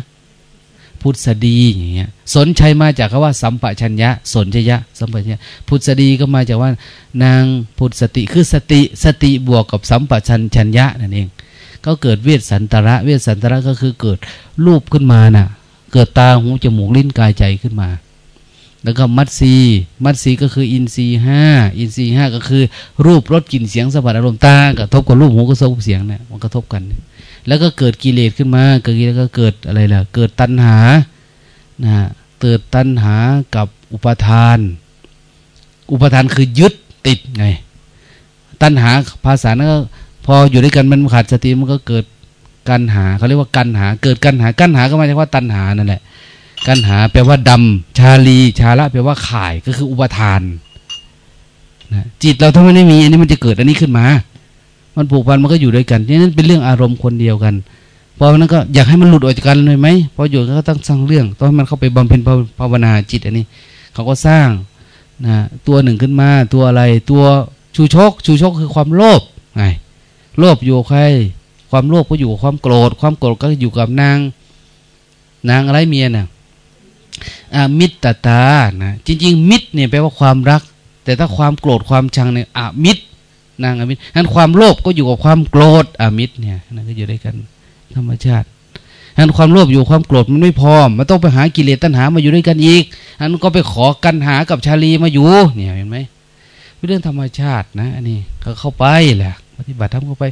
พุทธดีอย่างเงี้ยสนชัยมาจากคำว่า สัมปชัญญะ สนชยะ สัมปชัญญะ พุทธดีก็มาจากว่า นางพุทธสติคือสติสติบวกกับสัมปชัญชัญญะนั่นเอง ก็เกิดเวสสันตระเวสสันตระก็คือเกิดรูปขึ้นมาน่ะ เกิดตาหูจมูกลิ้นกายใจขึ้นมา แล้วก็มัดซีมัดซีก็คืออินทรีห้าอินทรีห้าก็คือรูปรสกลิ่นเสียงสัมผัสอารมณ์ตากระทบกับรูปหูกระทบเสียงเนี่ยมันกระทบกัน แล้วก็เกิดกิเลสขึ้นมา เกิดแล้วก็เกิดอะไรล่ะ เกิดตัณหานะเกิดตัณหากับอุปทาน อุปทานคือยึดติดไง ตัณหาภาษานั้นก็พออยู่ด้วยกันมันขาดสติมันก็เกิดกันหาเขาเรียกว่ากันหา เกิดกันหากันหาก็มาจากว่าตัณหานั่นแหละกันหาแปลว่าดำชาลี ชาละแปลว่าข่ายก็คืออุปทานนะจิตเราถ้าไม่ได้มี อันนี้มันจะเกิดอันนี้ขึ้นมา มันผูกพันมันก็อยู่ด้วยกันนี่นั่นเป็นเรื่องอารมณ์คนเดียวกันพอนั้นก็อยากให้มันหลุดออกจากกันเลยไหมพออยู่ก็ต้องสร้างเรื่องต้องให้มันเข้าไปบำเพ็ญภาวนาจิตอันนี้เขาก็สร้างนะตัวหนึ่งขึ้นมาตัวอะไรตัวชูชก ชูชกคือความโลภไงโลภอยู่ใคร ความโลภก็อยู่ความโกรธ ความโกรธก็อยู่กับนาง นางอะไรเมียน่ะมิตรตานะจริง ๆ มิตรเนี่ยแปลว่าความรัก แต่ถ้าความโกรธความชังเนี่ยอมิตร นางอมิตรนั้นความโลภก็อยู่กับความโกรธอมิตรเนี่ยนั่นก็อยู่ด้วยกัน ธรรมชาตินั้นความโลภอยู่ความโกรธมันไม่พอมันต้องไปหากิเลสตัณหามาอยู่ด้วยกันอีกอันก็ไปขอกันหากับชาลีมาอยู่เนี่ยเห็นไหมเรื่องธรรมชาตินะอันนี้เขาเข้าไปแหละปฏิบัติทำเข้าไป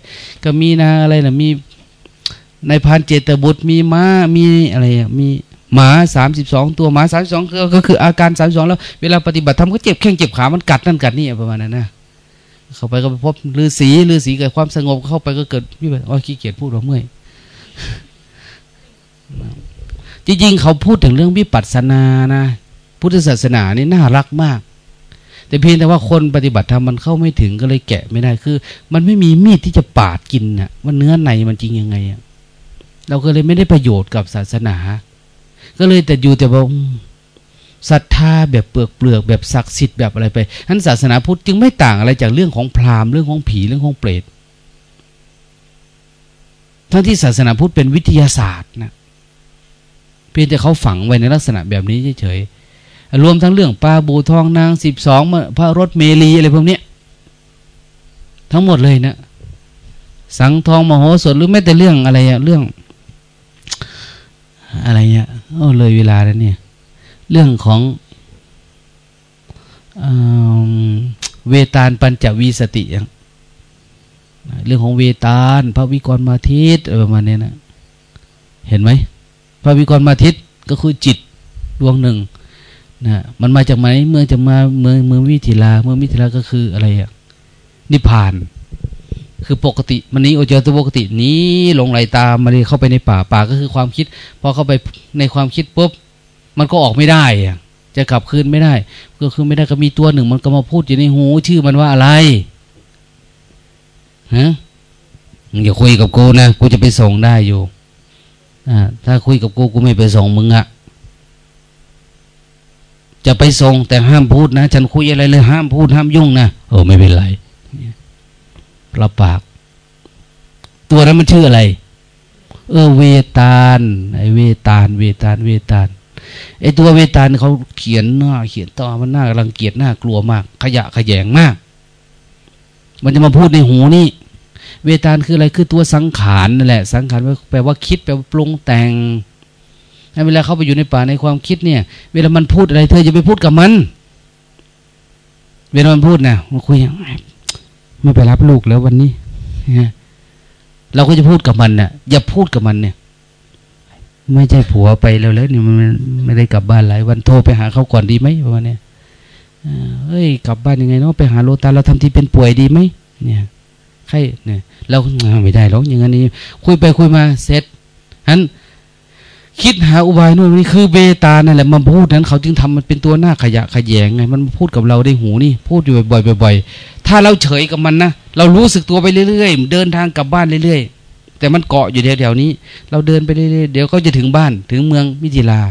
ก็มีนาอะไรนะมีในพันเจตบุตรมีม้ามีอะไรมีหมาสามสิบสองตัวหมาสามสิบสองก็คืออาการสามสิบสองแล้ว เวลาปฏิบัติทำก็เจ็บแข้งเจ็บขามันกัดนั่นกัดนี่ประมาณนั้นนะ เข้าไปก็ไปพบฤาษีฤาษีเกิดความสงบเข้าไปก็เกิดพี่แบบอ๋อขี้เกียจพูดว่าเมื่อยจริงๆเขาพูดถึงเรื่องวิปัสสนานะ พุทธศาสนานี่น่ารักมาก แต่เพียงแต่ว่าคนปฏิบัติธรรมมันเข้าไม่ถึงก็เลยแกะไม่ได้คือ มันไม่มีมีดที่จะปาดกินน่ะว่าเนื้อในมันจริงยังไงอะเราก็เลยไม่ได้ประโยชน์กับศาสนา ก็เลยแต่อยู่แต่ว่า ศรัทธาแบบเปลือกเปลือกแบบศักดิ์สิทธิ์แบบอะไรไปนั้นศาสนาพุทธจึงไม่ต่างอะไรจากเรื่องของพราหมณ์เรื่องของผีเรื่องของเปรตทั้งที่ศาสนาพุทธเป็นวิทยาศาสตร์นะเพียงแต่เขาฝังไว้ในลักษณะแบบนี้เฉยๆรวมทั้งเรื่องปลาบูทองนางสิบสองพระรถเมลีอะไรพวกนี้ทั้งหมดเลยนะสังทองมโหสถหรือแม้แต่เรื่องอะไรอะเรื่อง อะไรเนี่ยโอ้เลยเวลาแล้วเนี่ย เรื่องของเวตาลปัญจวีสติอย่างเรื่องของเวตาลพระวิกรมาทิตประมาณนี้นะเห็นไหมพระวิกรมาทิตก็คือจิตดวงหนึ่งนะมันมาจากไหนเมื่อจะมาเมืองเมืองวิถิลาเมืองวิถิลาก็คืออะไรอะนิพพาน คือปกติมันนี้โอเจอตัวปกตินี้ลงไหลตามมาเลยเข้าไปในป่าป่าก็คือความคิดพอเข้าไปในความคิดปุ๊บ มันก็ออกไม่ได้อะจะกลับคืนไม่ได้ ก็คือไม่ได้ก็มีตัวหนึ่ง มันก็มาพูดอยู่ในหู ชื่อมันว่าอะไรฮะอย่าคุยกับกูนะกูจะไปส่งได้อยู่อ่าถ้าคุยกับกูกูไม่ไปส่งมึงอะจะไปส่งแต่ห้ามพูดนะ ฉันคุยอะไรเลยห้ามพูดห้ามยุ่งนะโอ้ไม่เป็นไรรับปาก ตัวนั้นมันชื่ออะไร เออเวตาลไอเวตาลเวตาลเวตาล ไอตัวเวตาลเขาเขียนหน้าเขียนต่อมันน่ารังเกียจน่ากลัวมาก ขยะขยงมาก มันจะมาพูดในหูนี่เวตาลคืออะไรคือตัวสังขารนั่นแหละ สังขารแปลว่าคิดแปลว่าปรุงแต่งเวลาเข้าไปอยู่ในป่าในความคิดเนี่ย เวลามันพูดอะไร เธอจะไปพูดกับมัน เวลามันพูดนะมันคุยไม่ไปรับลูกแล้ววันนี้เราก็จะพูดกับมันนี่ยอย่าพูดกับมันเนี่ย ไม่ใช่ผัวไปแล้วแล้วนี่มันไม่ได้กลับบ้านหลายวันโทรไปหาเขาก่อนดีไหมประมาณนี้เฮ้ยกลับบ้านยังไงเนาะไปหาโลตาเราทำที่เป็นป่วยดีไหมเนี่ยใครเนี่ยเราไม่ได้หรอกอย่างนี้ คุยไปคุยมาเสร็จนั้นคิดหาอุบายนู่นนี่คือเบตานั่นแหละมาพูดนั้นเขาจึงทำมันเป็นตัวหน้าขยะขยแยงไง มันพูดกับเราได้หูนี่ พูดอยู่บ่อยๆบ่อยๆถ้าเราเฉยกับมันนะเรารู้สึกตัวไปเรื่อยๆ เดินทางกลับบ้านเรื่อยๆ แต่มันเกาะอยู่แถวๆนี้ เราเดินไปเรื่อยๆเดี๋ยวก็จะถึงบ้านถึงเมืองมิถิลา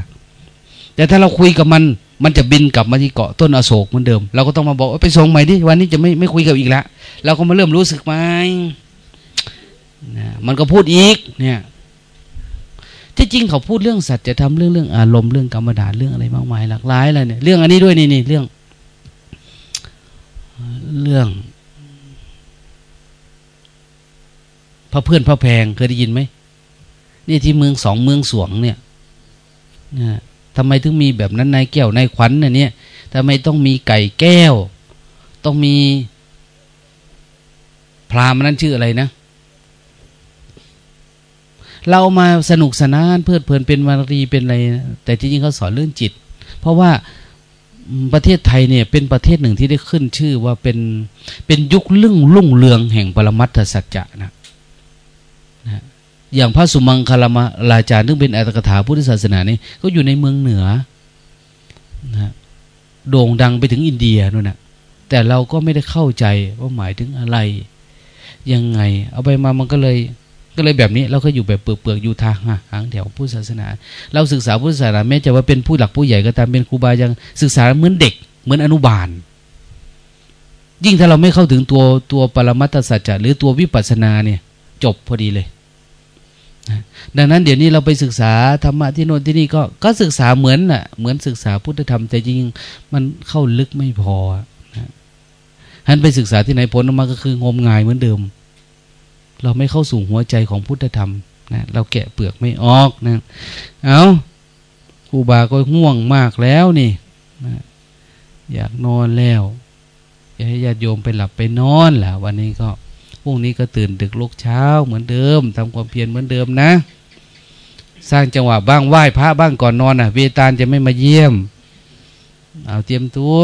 แต่ถ้าเราคุยกับมัน มันจะบินกลับมาที่เกาะต้นอโศกเหมือนเดิม เราก็ต้องมาบอกไปส่งใหม่ดิวันนี้จะไม่ไม่คุยกับอีกแล้วเราก็มาเริ่มรู้สึกไหมนะมันก็พูดอีกเนี่ยที่จริงเขาพูดเรื่องสัจจะทำเรื่องเรื่องอารมณ์เรื่องกรรมฐานเรื่องอะไรมากมายหลากหลายอะไรเนี่ยเรื่องอันนี้ด้วยนี่นี่เรื่อง เรื่อง พระเพื่อนพระแพงเคยได้ยินไหมนี่ที่เมืองสองเมืองสวงเนี่ยนะทำไมถึงมีแบบนั้นนายแก้วนายขวัญเนี่ยทำไมต้องมีไก่แก้ว ต้องมี พรามนั้นชื่ออะไรนะ เรามาสนุกสนานเพลิดเพลินเป็นวารีเป็นอะไร แต่จริงๆเขาสอนเรื่องจิต เพราะว่าประเทศไทยเนี่ย เป็นประเทศหนึ่งที่ได้ขึ้นชื่อว่าเป็นเป็นยุคลุ่งลุ่งเรืองแห่งปรมัตถสัจจะนะ อย่างพระสุมังคลามราจารย์ซึ่งเป็นอัตถกถาพุทธศาสนานี่ก็อยู่ในเมืองเหนือนะโด่งดังไปถึงอินเดียนู่นนะแต่เราก็ไม่ได้เข้าใจว่าหมายถึงอะไร ยังไง เอาไปมามันก็เลยก็เลยแบบนี้เราก็อยู่แบบเปลือกๆอยู่ทางหางแถวพุทธศาสนา เราศึกษาพุทธศาสนาแม้จะว่าเป็นผู้หลักผู้ใหญ่ก็ตามเป็นครูบายังศึกษาเหมือนเด็ก เหมือนอนุบาล ยิ่งถ้าเราไม่เข้าถึงตัวตัวปรมัตถสัจจะหรือตัววิปัสสนาเนี่ย จบพอดีเลย ดังนั้นเดี๋ยวนี้เราไปศึกษาธรรมะที่โน่นที่นี่ก็ก็ศึกษาเหมือนน่ะ เหมือนศึกษาพุทธธรรมแต่จริงมันเข้าลึกไม่พอนะท่านไปศึกษาที่ไหนผลออกมาก็คืองมงายเหมือนเดิม เราไม่เข้าสู่หัวใจของพุทธธรรมนะเราแกะเปลือกไม่ออกนะเอาครูบาก็ง่วงมากแล้วนี่นะอยากนอนแล้วอยากให้ญาติโยมไปหลับไปนอนแหละวันนี้ก็ พรุ่งนี้ก็ตื่นดึกลุกเช้าเหมือนเดิมทำความเพียรเหมือนเดิมนะ สร้างจังหวะบ้างไหว้พระบ้างก่อนนอนอะเวตาลจะไม่มาเยี่ยม เอาเตรียมตัว